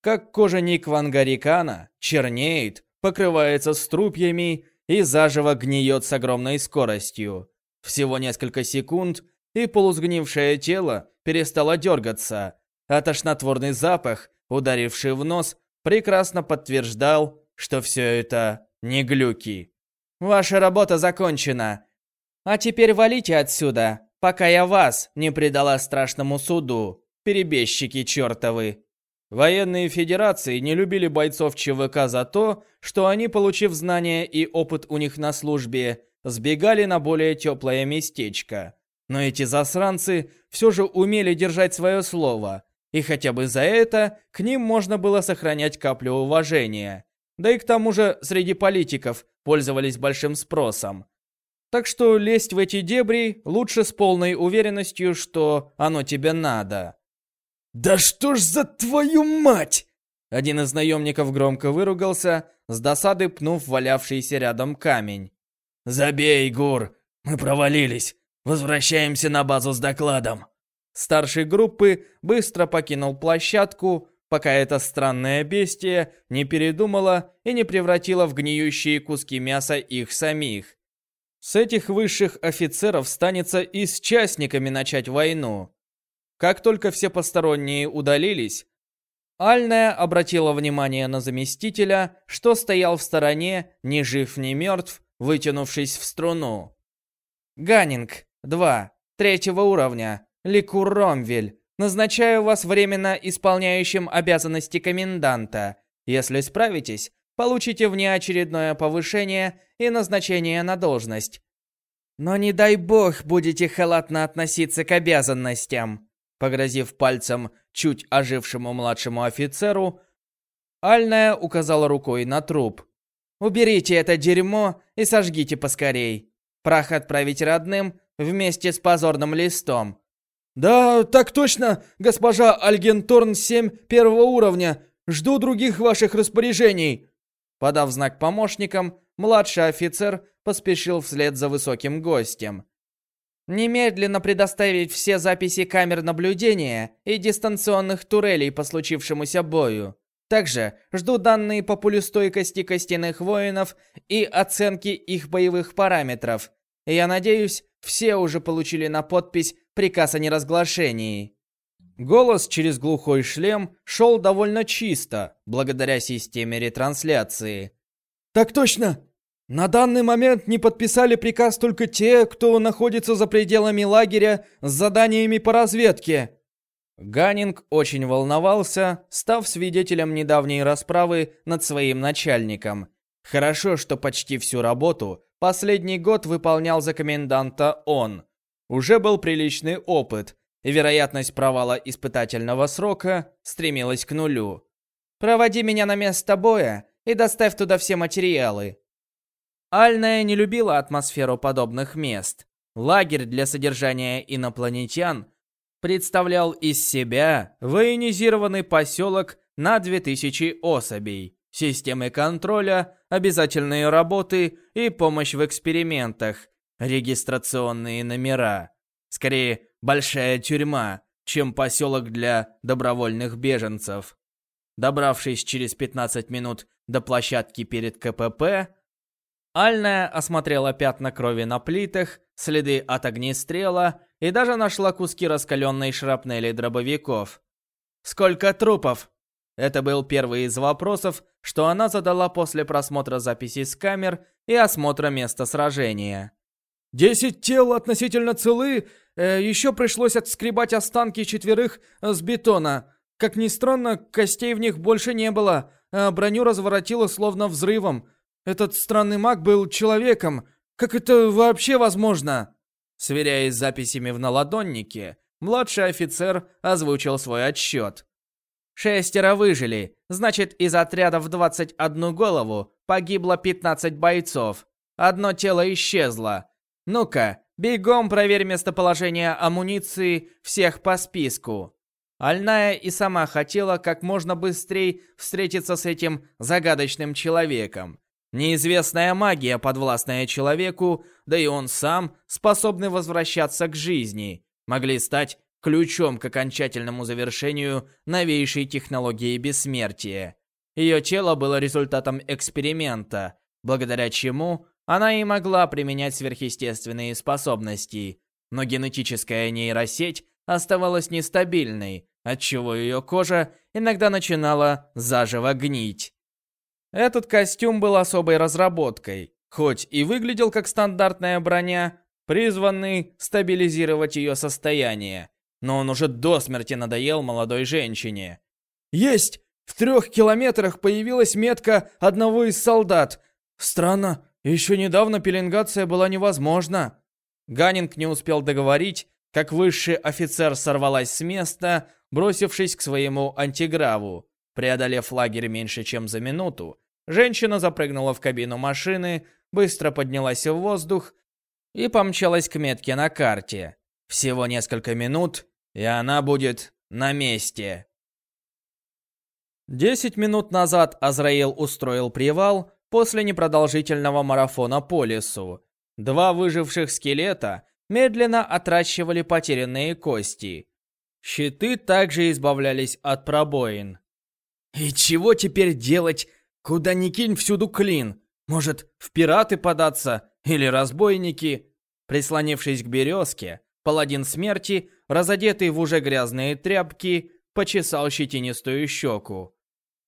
как кожа Никвангарикана чернеет, покрывается струпьями и заживо гниет с огромной скоростью. Всего несколько секунд, и полусгнившее тело перестало дергаться, а тошнотворный запах, ударивший в нос, прекрасно подтверждал, что все это не глюки. «Ваша работа закончена. А теперь валите отсюда, пока я вас не предала страшному суду, перебежчики чертовы». Военные федерации не любили бойцов ЧВК за то, что они, получив знания и опыт у них на службе, сбегали на более теплое местечко. Но эти засранцы все же умели держать свое слово, и хотя бы за это к ним можно было сохранять каплю уважения. Да и к тому же среди политиков пользовались большим спросом. Так что лезть в эти дебри лучше с полной уверенностью, что оно тебе надо.
«Да что ж за твою мать!»
Один из наемников громко выругался, с досады пнув валявшийся рядом камень.
«Забей, Гур! Мы провалились! Возвращаемся на базу с докладом!»
Старший группы быстро покинул площадку, пока это странное бестие не передумало и не превратило в гниющие куски мяса их самих. С этих высших офицеров станется и с частниками начать войну. Как только все посторонние удалились, Альная обратила внимание на заместителя, что стоял в стороне, ни жив, ни мертв, вытянувшись в струну.
Ганнинг, 2, третьего уровня, Ликур Ромвель. Назначаю вас временно исполняющим обязанности коменданта. Если справитесь, получите внеочередное повышение и назначение на должность. Но не дай бог будете халатно относиться к обязанностям. Погрозив пальцем чуть ожившему младшему офицеру, Альная указала рукой на труп. «Уберите это дерьмо и сожгите поскорей. Прах отправить родным вместе с позорным листом».
«Да, так точно, госпожа Альгенторн 7 первого уровня. Жду других ваших распоряжений».
Подав знак помощникам, младший офицер поспешил вслед за высоким гостем. Немедленно предоставить все записи камер наблюдения и дистанционных турелей по случившемуся бою. Также жду данные по пулестойкости костяных воинов и оценки их боевых параметров. Я надеюсь, все уже получили на подпись приказ о неразглашении. Голос через глухой шлем шел довольно чисто, благодаря системе ретрансляции.
«Так точно! На данный момент не подписали приказ только те, кто находится за пределами лагеря с заданиями по разведке.
Ганнинг очень волновался, став свидетелем недавней расправы над своим начальником. Хорошо, что почти всю работу последний год выполнял за коменданта он. Уже был приличный опыт, и вероятность провала испытательного срока стремилась к нулю. «Проводи меня на место боя и доставь туда все материалы», Альная не любила атмосферу подобных мест. Лагерь для содержания инопланетян представлял из себя военизированный поселок на 2000 особей, системы контроля, обязательные работы и помощь в экспериментах, регистрационные номера. Скорее, большая тюрьма, чем поселок для добровольных беженцев. Добравшись через 15 минут до площадки перед КПП, Альная осмотрела пятна крови на плитах, следы от огнестрела и даже нашла куски раскаленной шрапнели дробовиков. «Сколько трупов?» Это был первый из вопросов, что она задала после просмотра записей с камер и осмотра места сражения.
«Десять тел относительно целы, э, еще пришлось отскребать останки четверых с бетона. Как ни странно, костей в них больше не было, а броню разворотило словно взрывом. Этот странный маг был человеком. Как это вообще возможно?
Сверяясь с записями в наладоннике, младший офицер озвучил свой отсчет. Шестеро выжили, значит, из отряда в 21 голову погибло 15 бойцов. Одно тело исчезло. Ну-ка, бегом проверь местоположение амуниции всех по списку. Альная и сама хотела как можно быстрее встретиться с этим загадочным человеком. Неизвестная магия, подвластная человеку, да и он сам, способный возвращаться к жизни, могли стать ключом к окончательному завершению новейшей технологии бессмертия. Ее тело было результатом эксперимента, благодаря чему она и могла применять сверхъестественные способности, но генетическая нейросеть оставалась нестабильной, отчего ее кожа иногда начинала заживо гнить. Этот костюм был особой разработкой, хоть и выглядел как стандартная броня, призванный стабилизировать ее состояние, но он уже до смерти надоел молодой женщине.
«Есть! В трех километрах появилась метка одного из солдат. Странно, еще недавно пеленгация была невозможна».
Ганнинг не успел договорить, как высший офицер сорвалась с места, бросившись к своему антиграву. Преодолев лагерь меньше, чем за минуту, женщина запрыгнула в кабину машины, быстро поднялась в воздух и помчалась к метке на карте. Всего несколько минут, и она будет на месте. Десять минут назад Азраил устроил привал после непродолжительного марафона по лесу. Два выживших скелета медленно отращивали потерянные кости. Щиты также избавлялись от пробоин.
И чего теперь делать? Куда ни кинь, всюду клин. Может, в пираты податься? Или разбойники?
Прислонившись к березке, паладин смерти, разодетый в уже грязные тряпки, почесал щетинистую щеку.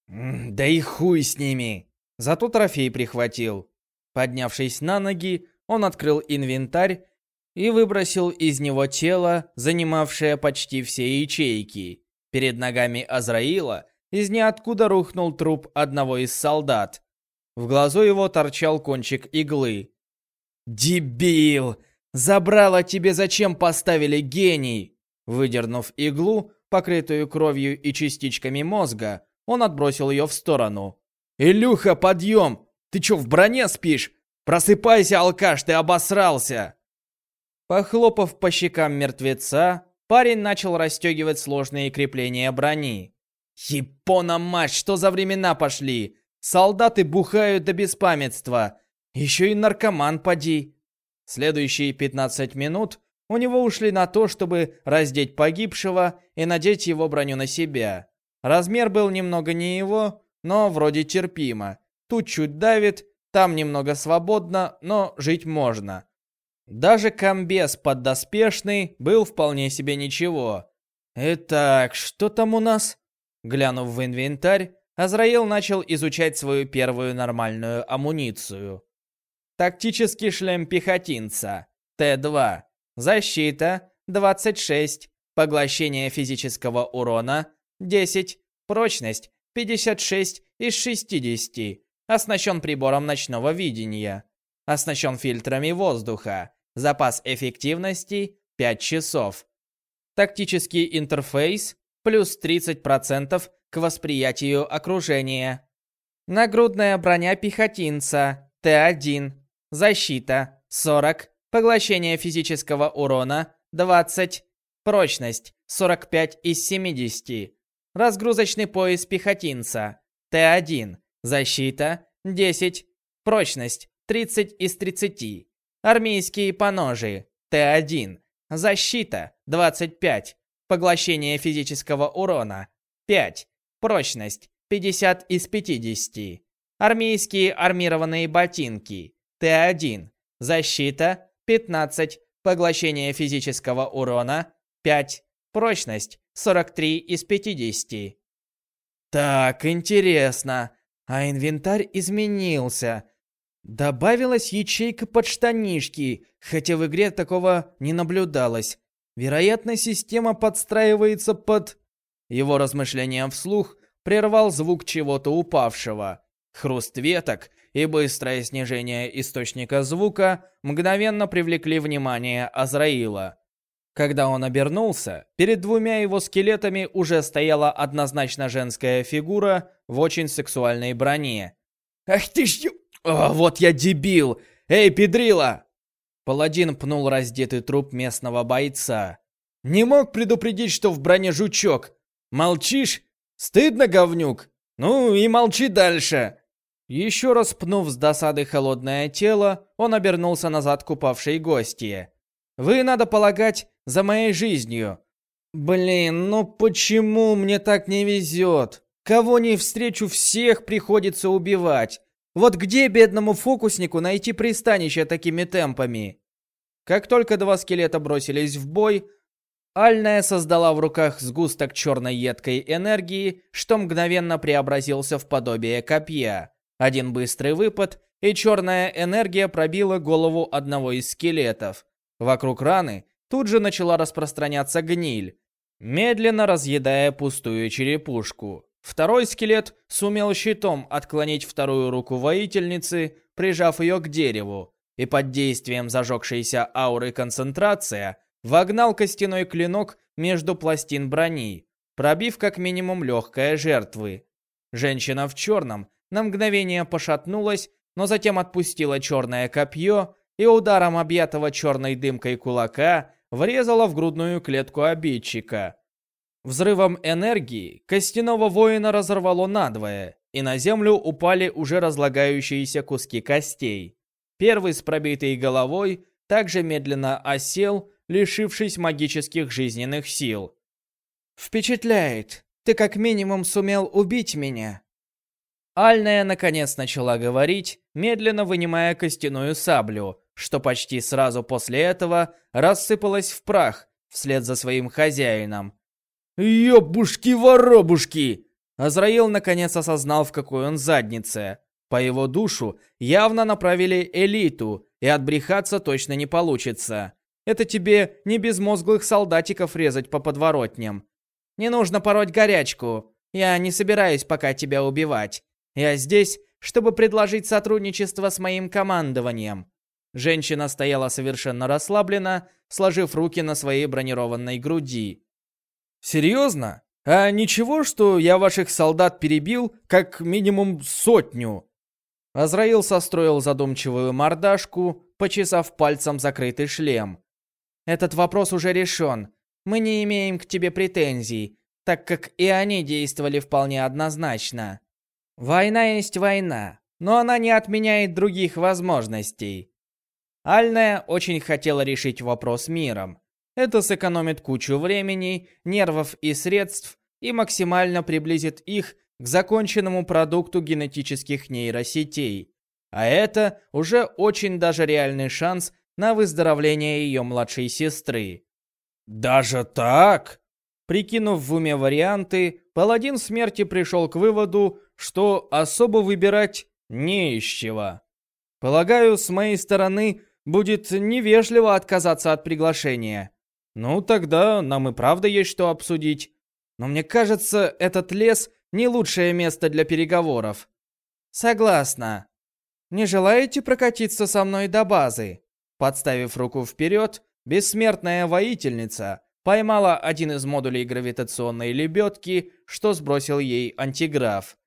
«Да и хуй с ними!»
Зато трофей прихватил. Поднявшись на ноги, он открыл инвентарь и выбросил из него тело, занимавшее почти все ячейки. Перед ногами Азраила из ниоткуда рухнул труп одного из солдат. В глазу его торчал кончик иглы. «Дебил! Забрало тебе зачем поставили гений?» Выдернув иглу, покрытую кровью и частичками мозга, он отбросил ее в сторону. «Илюха, подъем! Ты чё, в броне спишь? Просыпайся, алкаш, ты обосрался!» Похлопав по щекам мертвеца, парень начал расстегивать сложные крепления брони. «Япона мать, что за времена пошли? Солдаты бухают до беспамятства. Еще и наркоман поди». Следующие 15 минут у него ушли на то, чтобы раздеть погибшего и надеть его броню на себя. Размер был немного не его, но вроде терпимо. Тут чуть давит, там немного свободно, но жить можно. Даже комбез поддоспешный был вполне себе ничего. Итак, что там у нас? Глянув в инвентарь, Азраил начал изучать свою первую нормальную амуницию. Тактический шлем пехотинца. Т-2. Защита 26. Поглощение физического урона 10. Прочность 56 из 60. Оснащен прибором ночного видения. Оснащен фильтрами воздуха. Запас эффективности 5 часов. Тактический интерфейс плюс 30% к восприятию окружения. Нагрудная броня пехотинца Т1. Защита 40. Поглощение физического урона 20. Прочность 45 из 70. Разгрузочный пояс пехотинца Т1. Защита 10. Прочность 30 из 30. Армейские поножи Т1. Защита 25. Поглощение физического урона 5. Прочность 50 из 50. Армейские армированные ботинки Т1. Защита 15. Поглощение физического урона 5. Прочность 43 из 50. Так, интересно. А инвентарь изменился. Добавилась ячейка под штанишки, хотя в игре такого не наблюдалось. Вероятно, система подстраивается под... Его размышлением вслух прервал звук чего-то упавшего. Хруст веток и быстрое снижение источника звука мгновенно привлекли внимание Азраила. Когда он обернулся, перед двумя его скелетами уже стояла однозначно женская фигура в очень сексуальной броне. «Ах ты ж... О, вот я дебил! Эй, педрила!» Паладин пнул раздетый труп местного бойца. «Не мог предупредить, что в броне жучок? Молчишь? Стыдно, говнюк? Ну и молчи дальше!» Еще раз пнув с досады холодное тело, он обернулся назад к упавшей гостье. «Вы, надо полагать, за моей жизнью. Блин, ну почему мне так не везет? Кого не встречу, всех приходится убивать. Вот где бедному фокуснику найти пристанище такими темпами? Как только два скелета бросились в бой, Альная создала в руках сгусток черной едкой энергии, что мгновенно преобразился в подобие копья. Один быстрый выпад, и черная энергия пробила голову одного из скелетов. Вокруг раны тут же начала распространяться гниль, медленно разъедая пустую черепушку. Второй скелет сумел щитом отклонить вторую руку воительницы, прижав ее к дереву, и под действием зажегшейся ауры концентрация вогнал костяной клинок между пластин брони, пробив как минимум легкое жертвы. Женщина в черном на мгновение пошатнулась, но затем отпустила черное копье и ударом объятого черной дымкой кулака врезала в грудную клетку обидчика. Взрывом энергии костяного воина разорвало надвое, и на землю упали уже разлагающиеся куски костей. Первый с пробитой головой также медленно осел, лишившись магических жизненных сил. «Впечатляет. Ты как минимум сумел убить меня». Альная наконец начала говорить, медленно вынимая костяную саблю, что почти сразу после этого рассыпалось в прах вслед за своим хозяином. «Ёбушки-воробушки!» Азраил наконец осознал, в какой он заднице. По его душу явно направили элиту, и отбрехаться точно не получится.
Это тебе не безмозглых солдатиков резать по подворотням. Не нужно пороть горячку. Я не собираюсь пока тебя убивать. Я здесь, чтобы предложить сотрудничество с моим командованием. Женщина стояла совершенно расслабленно, сложив руки на своей бронированной груди.
«Серьезно? А ничего, что я ваших солдат перебил как минимум сотню?»
Азраил состроил задумчивую мордашку, почесав пальцем закрытый шлем. «Этот вопрос уже решен. Мы не имеем к тебе претензий, так как и они действовали вполне однозначно. Война есть война, но она не отменяет других возможностей. Альная очень хотела решить вопрос миром. Это сэкономит кучу времени, нервов и средств и максимально приблизит их к законченному продукту генетических нейросетей. А это уже очень даже реальный шанс на выздоровление ее младшей сестры.
«Даже так?»
Прикинув в уме варианты, паладин смерти пришел к выводу, что особо выбирать не из чего. Полагаю, с моей стороны будет невежливо отказаться от приглашения. Ну, тогда нам и правда есть что обсудить. Но мне кажется, этот лес не лучшее место для переговоров. Согласна. Не желаете прокатиться со мной до базы? Подставив руку вперед, бессмертная воительница поймала один из модулей гравитационной лебедки, что сбросил ей антиграф.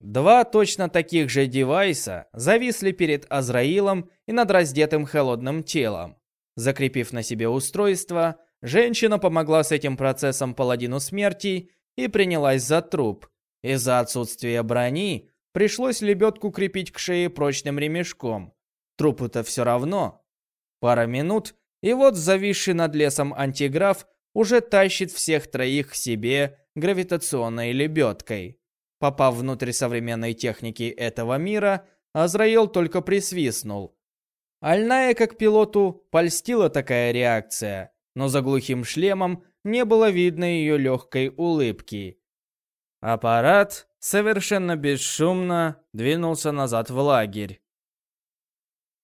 Два точно таких же девайса зависли перед Азраилом и над раздетым холодным телом. Закрепив на себе устройство, женщина помогла с этим процессом паладину смерти и принялась за труп. Из-за отсутствия брони пришлось лебедку крепить к шее прочным ремешком. Трупу-то все равно. Пара минут, и вот зависший над лесом антиграф уже тащит всех троих к себе гравитационной лебедкой. Попав внутрь современной техники этого мира, Азраил только присвистнул. Альная, как пилоту, польстила такая реакция, но за глухим шлемом не было видно ее легкой улыбки. Аппарат совершенно бесшумно двинулся назад в лагерь.